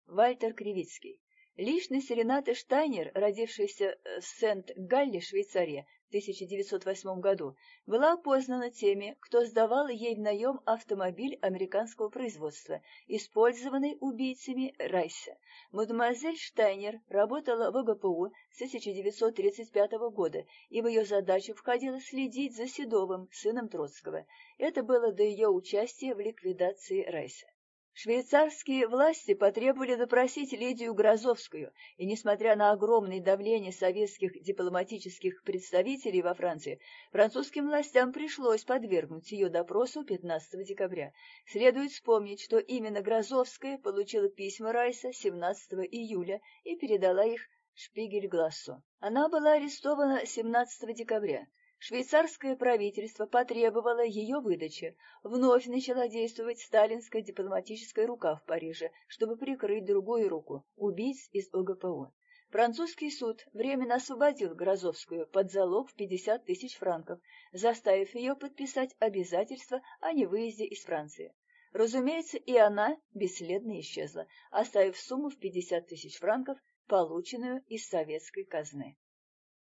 Вальтер Кривицкий. Личность Ренаты Штайнер, родившейся в Сент-Галле, Швейцария, 1908 году, была опознана теми, кто сдавал ей в наем автомобиль американского производства, использованный убийцами Райса. Мадемуазель Штайнер работала в ОГПУ с 1935 года, и в ее задачу входило следить за Седовым, сыном Троцкого. Это было до ее участия в ликвидации Райса. Швейцарские власти потребовали допросить Лидию Грозовскую, и, несмотря на огромное давление советских дипломатических представителей во Франции, французским властям пришлось подвергнуть ее допросу 15 декабря. Следует вспомнить, что именно Грозовская получила письма Райса 17 июля и передала их Шпигель-Глассу. Она была арестована 17 декабря. Швейцарское правительство потребовало ее выдачи. Вновь начала действовать сталинская дипломатическая рука в Париже, чтобы прикрыть другую руку – убийц из ОГПУ. Французский суд временно освободил Грозовскую под залог в 50 тысяч франков, заставив ее подписать обязательство о невыезде из Франции. Разумеется, и она бесследно исчезла, оставив сумму в 50 тысяч франков, полученную из советской казны.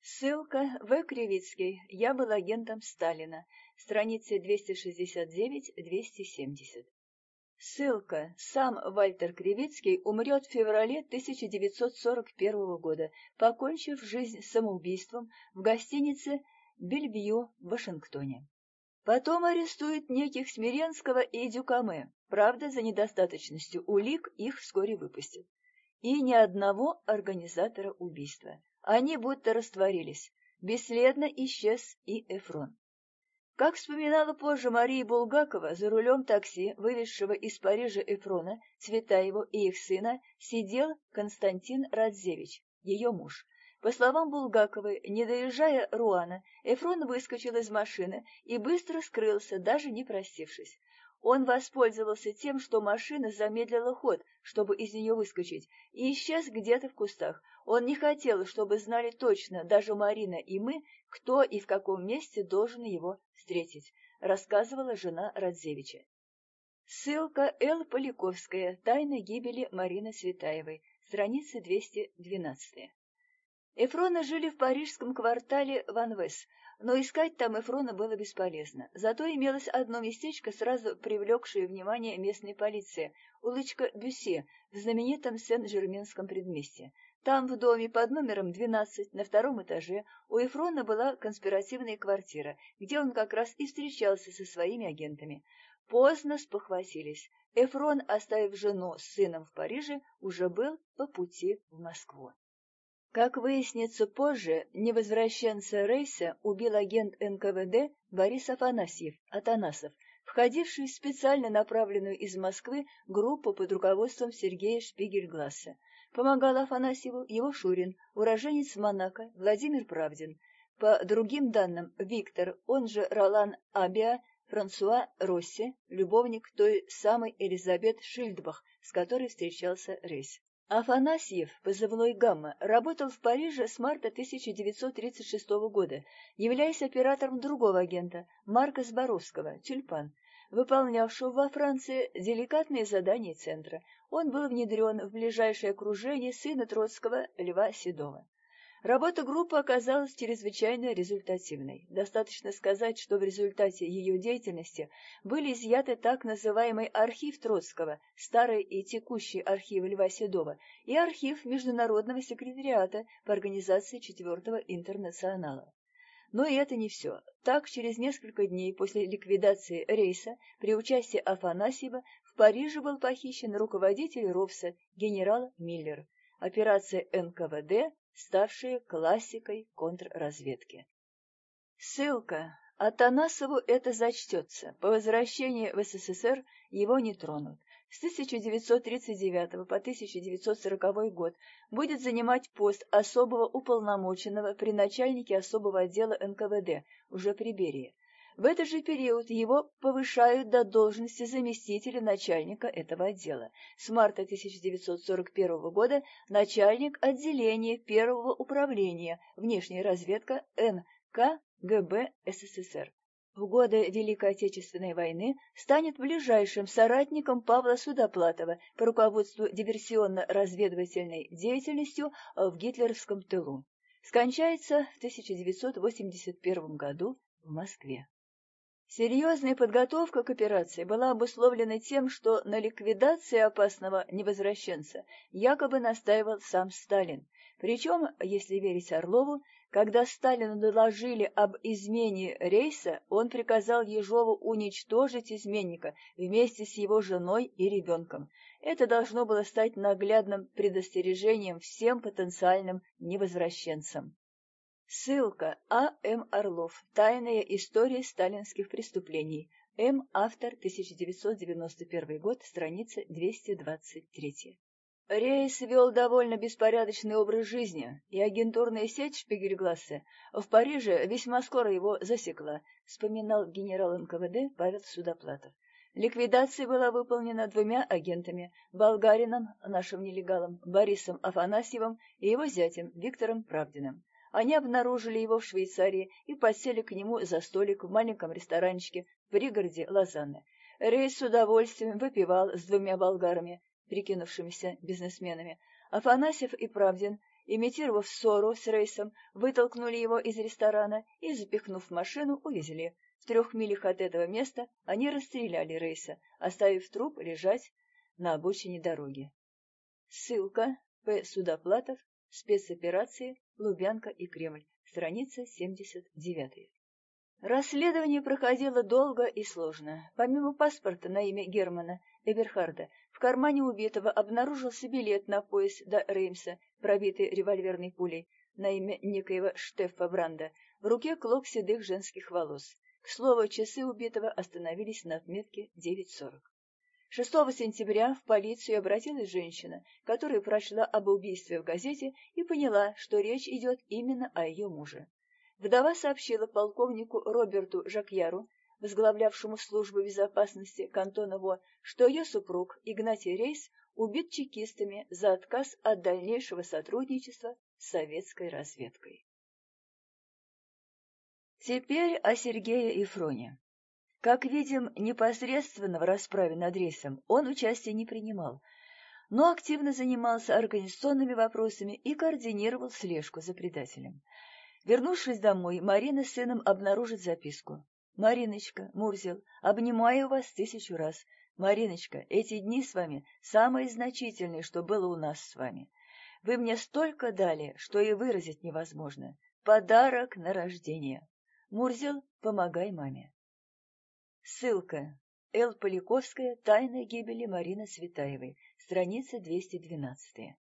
Ссылка В. Кривицкий. Я был агентом Сталина. Страницы 269-270. Ссылка. Сам Вальтер Кривицкий умрет в феврале 1941 года, покончив жизнь самоубийством в гостинице Бельбью в Вашингтоне. Потом арестуют неких Смиренского и Дюкаме. Правда, за недостаточностью улик их вскоре выпустят. И ни одного организатора убийства. Они будто растворились. Бесследно исчез и Эфрон. Как вспоминала позже Мария Булгакова, за рулем такси, вывезшего из Парижа Эфрона, Цветаеву и их сына, сидел Константин Радзевич, ее муж. По словам Булгаковой, не доезжая Руана, Эфрон выскочил из машины и быстро скрылся, даже не простившись. Он воспользовался тем, что машина замедлила ход, чтобы из нее выскочить, и исчез где-то в кустах. Он не хотел, чтобы знали точно, даже Марина и мы, кто и в каком месте должен его встретить, рассказывала жена Радзевича. Ссылка Эл Поляковская. Тайна гибели Марины Светаевой. Страница 212. Эфрона жили в парижском квартале Ванвес, но искать там Эфрона было бесполезно. Зато имелось одно местечко, сразу привлекшее внимание местной полиции — улочка Бюссе в знаменитом Сен-Жерменском предместье. Там, в доме под номером 12, на втором этаже, у Эфрона была конспиративная квартира, где он как раз и встречался со своими агентами. Поздно спохватились. Эфрон, оставив жену с сыном в Париже, уже был по пути в Москву. Как выяснится позже, невозвращенца Рейса убил агент НКВД Борис Афанасьев, Атанасов, входивший в специально направленную из Москвы группу под руководством Сергея Шпигельгласса. Помогал Афанасьеву его Шурин, уроженец Монако Владимир Правдин. По другим данным, Виктор, он же Ролан Абиа, Франсуа Росси, любовник той самой Элизабет Шильдбах, с которой встречался Рейс. Афанасьев, позывной «Гамма», работал в Париже с марта 1936 года, являясь оператором другого агента, Марка Зборовского, «Тюльпан», выполнявшего во Франции деликатные задания Центра. Он был внедрен в ближайшее окружение сына Троцкого Льва Седова. Работа группы оказалась чрезвычайно результативной. Достаточно сказать, что в результате ее деятельности были изъяты так называемый архив Троцкого, старый и текущий архив Льва Седова, и архив Международного секретариата по организации Четвертого интернационала. Но и это не все. Так, через несколько дней после ликвидации рейса при участии Афанасьева в Париже был похищен руководитель РОВСа генерал Миллер. Операция НКВД ставшие классикой контрразведки. Ссылка. Атанасову это зачтется. По возвращении в СССР его не тронут. С 1939 по 1940 год будет занимать пост особого уполномоченного при начальнике особого отдела НКВД, уже при Берии. В этот же период его повышают до должности заместителя начальника этого отдела. С марта 1941 года начальник отделения первого управления внешняя разведка НК ГБ СССР. В годы Великой Отечественной войны станет ближайшим соратником Павла Судоплатова по руководству диверсионно-разведывательной деятельностью в гитлеровском тылу. Скончается в 1981 году в Москве. Серьезная подготовка к операции была обусловлена тем, что на ликвидации опасного невозвращенца якобы настаивал сам Сталин. Причем, если верить Орлову, когда Сталину доложили об измене рейса, он приказал Ежову уничтожить изменника вместе с его женой и ребенком. Это должно было стать наглядным предостережением всем потенциальным невозвращенцам. Ссылка А. М. Орлов. Тайная история сталинских преступлений. М. Автор. 1991 год. Страница 223. Рейс вел довольно беспорядочный образ жизни, и агентурная сеть Шпигельглассе в Париже весьма скоро его засекла, вспоминал генерал НКВД Павел Судоплатов. Ликвидация была выполнена двумя агентами – болгарином, нашим нелегалом, Борисом Афанасьевым и его зятем Виктором Правдиным. Они обнаружили его в Швейцарии и подсели к нему за столик в маленьком ресторанчике в пригороде Лозанны. Рейс с удовольствием выпивал с двумя болгарами, прикинувшимися бизнесменами. Афанасьев и Правдин, имитировав ссору с Рейсом, вытолкнули его из ресторана и, запихнув в машину, увезли. В трех милях от этого места они расстреляли Рейса, оставив труп лежать на обочине дороги. Ссылка П. Судоплатов Спецоперации Лубянка и Кремль. Страница 79. Расследование проходило долго и сложно. Помимо паспорта на имя Германа Эберхарда, в кармане убитого обнаружился билет на пояс до Реймса, пробитый револьверной пулей, на имя некоего Штеффа Бранда, в руке клок седых женских волос. К слову, часы убитого остановились на отметке 9.40. 6 сентября в полицию обратилась женщина, которая прочла об убийстве в газете и поняла, что речь идет именно о ее муже. Вдова сообщила полковнику Роберту Жакьяру, возглавлявшему службу безопасности кантона Во, что ее супруг Игнатий Рейс убит чекистами за отказ от дальнейшего сотрудничества с советской разведкой. Теперь о Сергее Ифроне. Как видим, непосредственно в расправе над рейсом он участия не принимал, но активно занимался организационными вопросами и координировал слежку за предателем. Вернувшись домой, Марина с сыном обнаружит записку. «Мариночка, Мурзел, обнимаю вас тысячу раз. Мариночка, эти дни с вами самые значительные, что было у нас с вами. Вы мне столько дали, что и выразить невозможно. Подарок на рождение. Мурзел, помогай маме». Ссылка. Л. Поляковская. Тайна гибели Марины Светаевой. Страница 212.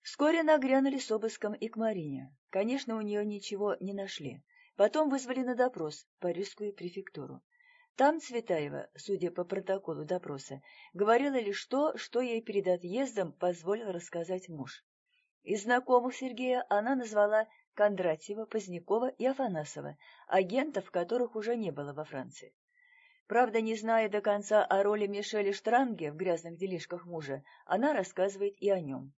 Вскоре нагрянули с обыском и к Марине. Конечно, у нее ничего не нашли. Потом вызвали на допрос Парижскую префектуру. Там Цветаева, судя по протоколу допроса, говорила лишь то, что ей перед отъездом позволил рассказать муж. Из знакомых Сергея она назвала Кондратьева, Позднякова и Афанасова, агентов, которых уже не было во Франции. Правда, не зная до конца о роли Мишеля Штранге в грязных делишках мужа, она рассказывает и о нем.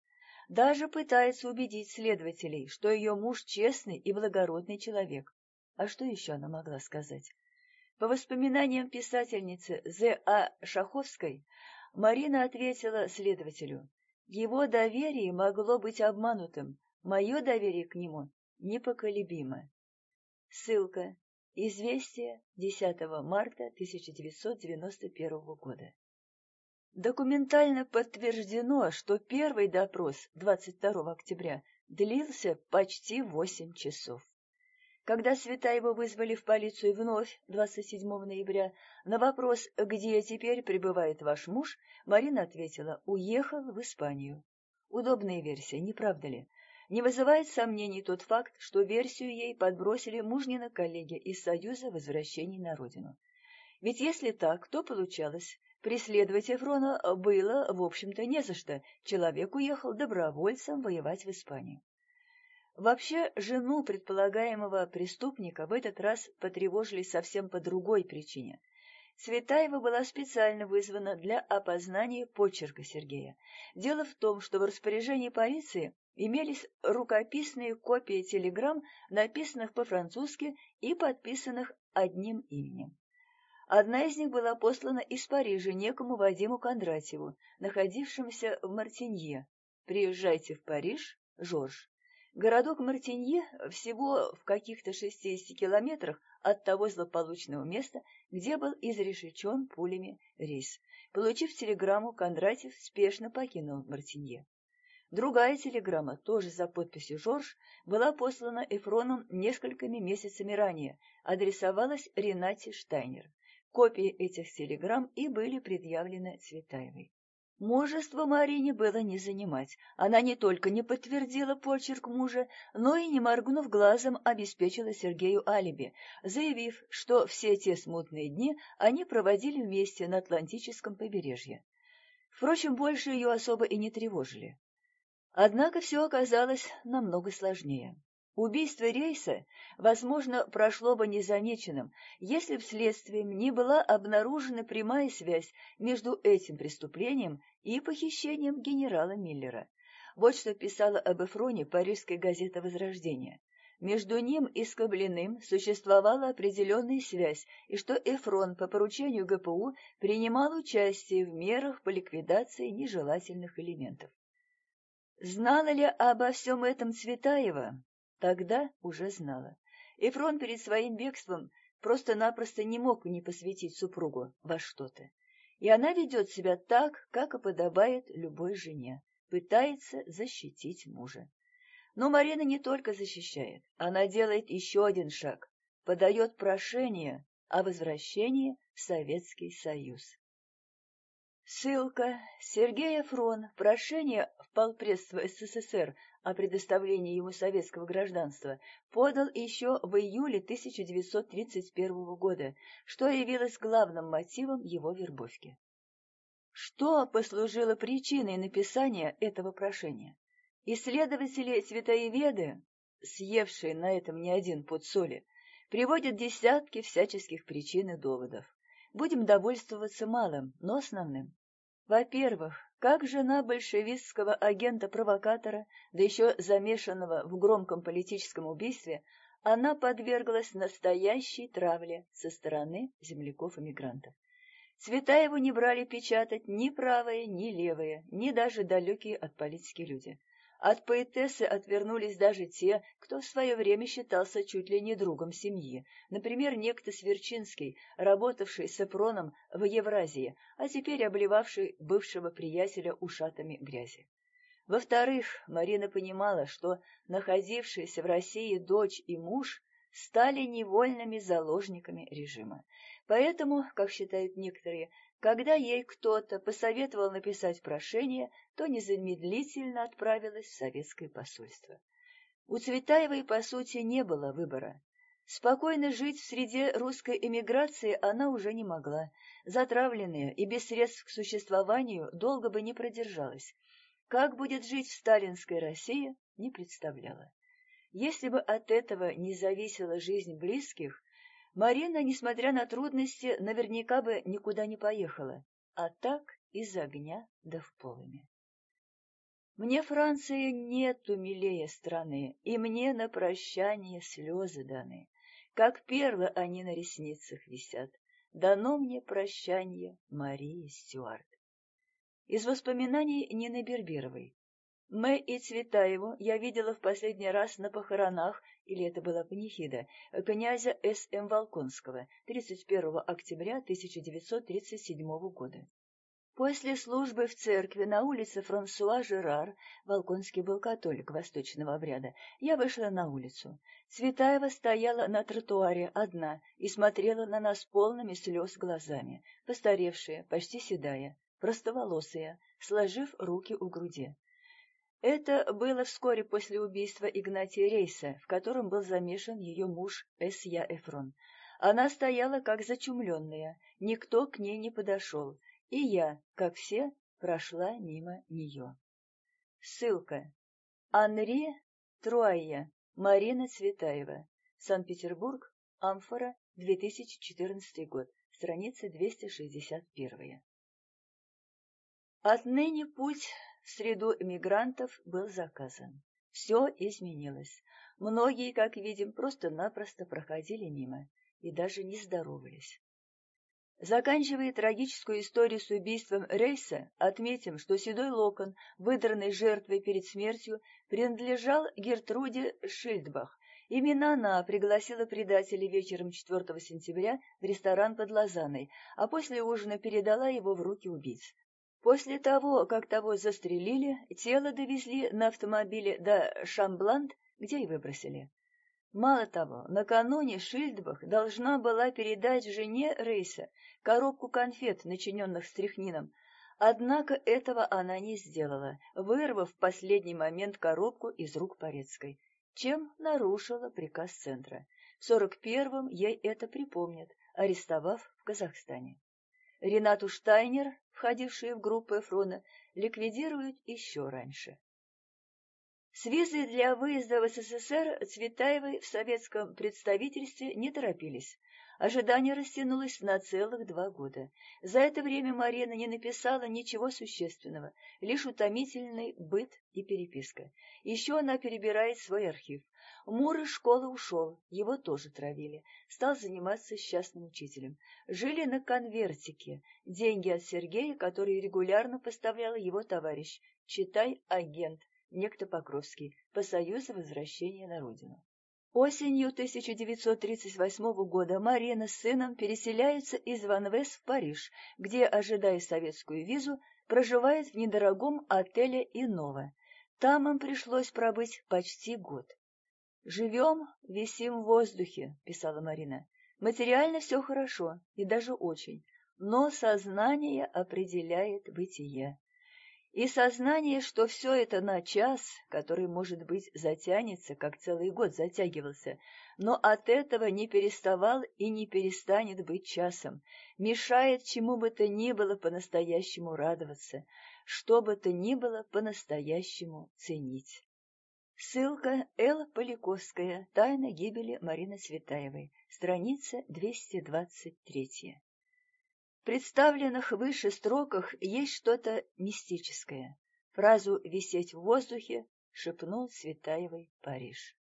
Даже пытается убедить следователей, что ее муж честный и благородный человек. А что еще она могла сказать? По воспоминаниям писательницы З. А. Шаховской, Марина ответила следователю, «Его доверие могло быть обманутым, мое доверие к нему непоколебимо». Ссылка. Известие 10 марта 1991 года. Документально подтверждено, что первый допрос 22 октября длился почти 8 часов. Когда Светаева вызвали в полицию вновь 27 ноября, на вопрос «Где теперь пребывает ваш муж?» Марина ответила «Уехал в Испанию». Удобная версия, не правда ли? Не вызывает сомнений тот факт, что версию ей подбросили мужнина коллеги из Союза возвращений на родину. Ведь если так, то получалось, преследовать Эфрона было, в общем-то, не за что, человек уехал добровольцем воевать в Испанию. Вообще, жену предполагаемого преступника в этот раз потревожили совсем по другой причине. Цветаева была специально вызвана для опознания почерка Сергея. Дело в том, что в распоряжении полиции имелись рукописные копии телеграмм, написанных по-французски и подписанных одним именем. Одна из них была послана из Парижа некому Вадиму Кондратьеву, находившемуся в Мартинье. «Приезжайте в Париж, Жорж». Городок Мартинье всего в каких-то 60 километрах от того злополучного места, где был изрешечен пулями рейс. Получив телеграмму, Кондратьев спешно покинул Мартинье. Другая телеграмма, тоже за подписью Жорж, была послана Эфроном несколькими месяцами ранее, адресовалась Ренате Штайнер. Копии этих телеграмм и были предъявлены Цветаевой. Мужество Марине было не занимать. Она не только не подтвердила почерк мужа, но и, не моргнув глазом, обеспечила Сергею алиби, заявив, что все те смутные дни они проводили вместе на Атлантическом побережье. Впрочем, больше ее особо и не тревожили. Однако все оказалось намного сложнее. Убийство Рейса, возможно, прошло бы незамеченным, если б следствием не была обнаружена прямая связь между этим преступлением и похищением генерала Миллера. Вот что писала об Эфроне парижская газета «Возрождение». Между ним и Скоблиным существовала определенная связь, и что Эфрон по поручению ГПУ принимал участие в мерах по ликвидации нежелательных элементов. Знала ли обо всем этом Цветаева? Тогда уже знала. Эфрон перед своим бегством просто-напросто не мог не посвятить супругу во что-то. И она ведет себя так, как и подобает любой жене, пытается защитить мужа. Но Марина не только защищает, она делает еще один шаг, подает прошение о возвращении в Советский Союз. Ссылка. Сергей Фрон. Прошение в полпредство СССР о предоставлении ему советского гражданства подал еще в июле 1931 года, что явилось главным мотивом его вербовки. Что послужило причиной написания этого прошения? Исследователи-цветоеведы, съевшие на этом не один пуд соли, приводят десятки всяческих причин и доводов. Будем довольствоваться малым, но основным. Во-первых, как жена большевистского агента-провокатора, да еще замешанного в громком политическом убийстве, она подверглась настоящей травле со стороны земляков-эмигрантов. Цветаеву не брали печатать ни правые, ни левые, ни даже далекие от политики люди. От поэтессы отвернулись даже те, кто в свое время считался чуть ли не другом семьи. Например, некто Сверчинский, работавший с Эпроном в Евразии, а теперь обливавший бывшего приятеля ушатами грязи. Во-вторых, Марина понимала, что находившиеся в России дочь и муж стали невольными заложниками режима. Поэтому, как считают некоторые, когда ей кто-то посоветовал написать прошение, то незамедлительно отправилась в советское посольство. У Цветаевой, по сути, не было выбора. Спокойно жить в среде русской эмиграции она уже не могла. Затравленная и без средств к существованию долго бы не продержалась. Как будет жить в сталинской России, не представляла. Если бы от этого не зависела жизнь близких, Марина, несмотря на трудности, наверняка бы никуда не поехала, а так из огня да в полыми. Мне Франции нету милее страны, и мне на прощание слезы даны. Как перла они на ресницах висят. Дано мне прощание Марии Стюарт. Из воспоминаний Нины Берберовой. Мэй и Цветаеву я видела в последний раз на похоронах, или это была панихида, князя С.М. Волконского 31 октября 1937 года. После службы в церкви на улице Франсуа Жерар, Волконский был католик восточного обряда, я вышла на улицу. Цветаева стояла на тротуаре одна и смотрела на нас полными слез глазами, постаревшая, почти седая, простоволосая, сложив руки у груди. Это было вскоре после убийства Игнатия Рейса, в котором был замешан ее муж Эсья Эфрон. Она стояла как зачумленная, никто к ней не подошел, и я, как все, прошла мимо нее. Ссылка. Анри Труайя, Марина Цветаева. Санкт-Петербург, Амфора, 2014 год, страница 261. Отныне путь в среду эмигрантов был заказан. Все изменилось. Многие, как видим, просто-напросто проходили мимо и даже не здоровались. Заканчивая трагическую историю с убийством Рейса, отметим, что седой локон, выдранный жертвой перед смертью, принадлежал Гертруде Шильдбах. Именно она пригласила предателей вечером 4 сентября в ресторан под Лозанной, а после ужина передала его в руки убийц. После того, как того застрелили, тело довезли на автомобиле до Шамбланд, где и выбросили. Мало того, накануне Шильдбах должна была передать жене Рейса коробку конфет, начиненных стряхнином, однако этого она не сделала, вырвав в последний момент коробку из рук Порецкой, чем нарушила приказ Центра. В сорок первом ей это припомнят, арестовав в Казахстане. Ренату Штайнер, входившую в группу Эфрона, ликвидируют еще раньше. С визой для выезда в СССР Цветаевой в советском представительстве не торопились. Ожидание растянулось на целых два года. За это время Марина не написала ничего существенного, лишь утомительный быт и переписка. Еще она перебирает свой архив. Мур из школы ушел, его тоже травили. Стал заниматься частным учителем. Жили на конвертике. Деньги от Сергея, который регулярно поставлял его товарищ. Читай, агент некто Покровский, по союзу возвращения на родину. Осенью 1938 года Марина с сыном переселяются из Ванвес в Париж, где, ожидая советскую визу, проживает в недорогом отеле Инова. Там им пришлось пробыть почти год. «Живем, висим в воздухе», — писала Марина. «Материально все хорошо, и даже очень, но сознание определяет бытие и сознание, что все это на час, который, может быть, затянется, как целый год затягивался, но от этого не переставал и не перестанет быть часом, мешает чему бы то ни было по-настоящему радоваться, что бы то ни было по-настоящему ценить. Ссылка Элла Поляковская. «Тайна гибели Марины Цветаевой», страница 223 представленных выше строках есть что-то мистическое. Фразу «висеть в воздухе» шепнул Светаевой Париж.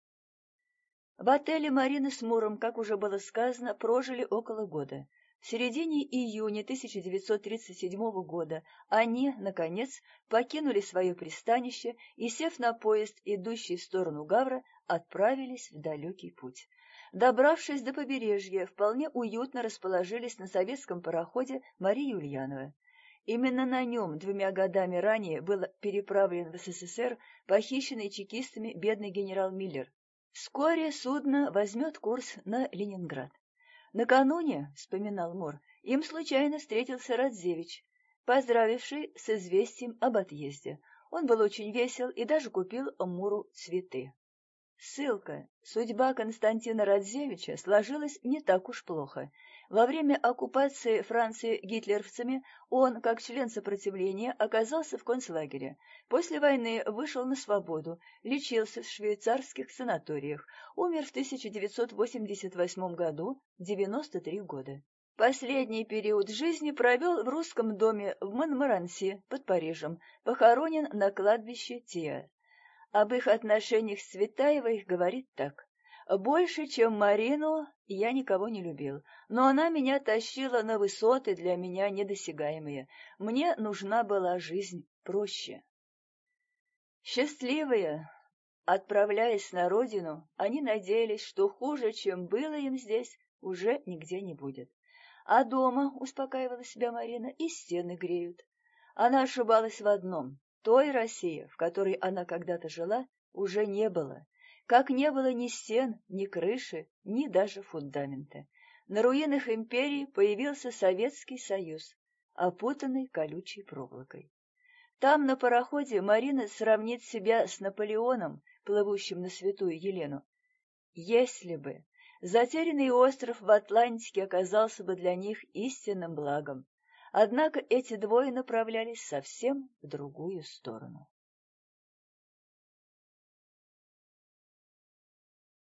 В отеле Марина с Муром, как уже было сказано, прожили около года. В середине июня 1937 года они, наконец, покинули свое пристанище и, сев на поезд, идущий в сторону Гавра, отправились в далекий путь. Добравшись до побережья, вполне уютно расположились на советском пароходе Мария Ульянова. Именно на нем двумя годами ранее был переправлен в СССР похищенный чекистами бедный генерал Миллер. Вскоре судно возьмет курс на Ленинград. Накануне, — вспоминал Мор, — им случайно встретился Радзевич, поздравивший с известием об отъезде. Он был очень весел и даже купил Муру цветы. Ссылка. Судьба Константина Радзевича сложилась не так уж плохо. Во время оккупации Франции гитлеровцами он, как член сопротивления, оказался в концлагере. После войны вышел на свободу, лечился в швейцарских санаториях, умер в 1988 году, 93 года. Последний период жизни провел в русском доме в Монмаранси под Парижем, похоронен на кладбище Тиа. Об их отношениях с Цветаевой говорит так. «Больше, чем Марину, я никого не любил, но она меня тащила на высоты для меня недосягаемые. Мне нужна была жизнь проще». Счастливые, отправляясь на родину, они надеялись, что хуже, чем было им здесь, уже нигде не будет. А дома, успокаивала себя Марина, и стены греют. Она ошибалась в одном. Той России, в которой она когда-то жила, уже не было. Как не было ни стен, ни крыши, ни даже фундамента. На руинах империи появился Советский Союз, опутанный колючей проволокой. Там, на пароходе, Марина сравнит себя с Наполеоном, плывущим на святую Елену. Если бы затерянный остров в Атлантике оказался бы для них истинным благом, Однако эти двое направлялись совсем в другую сторону.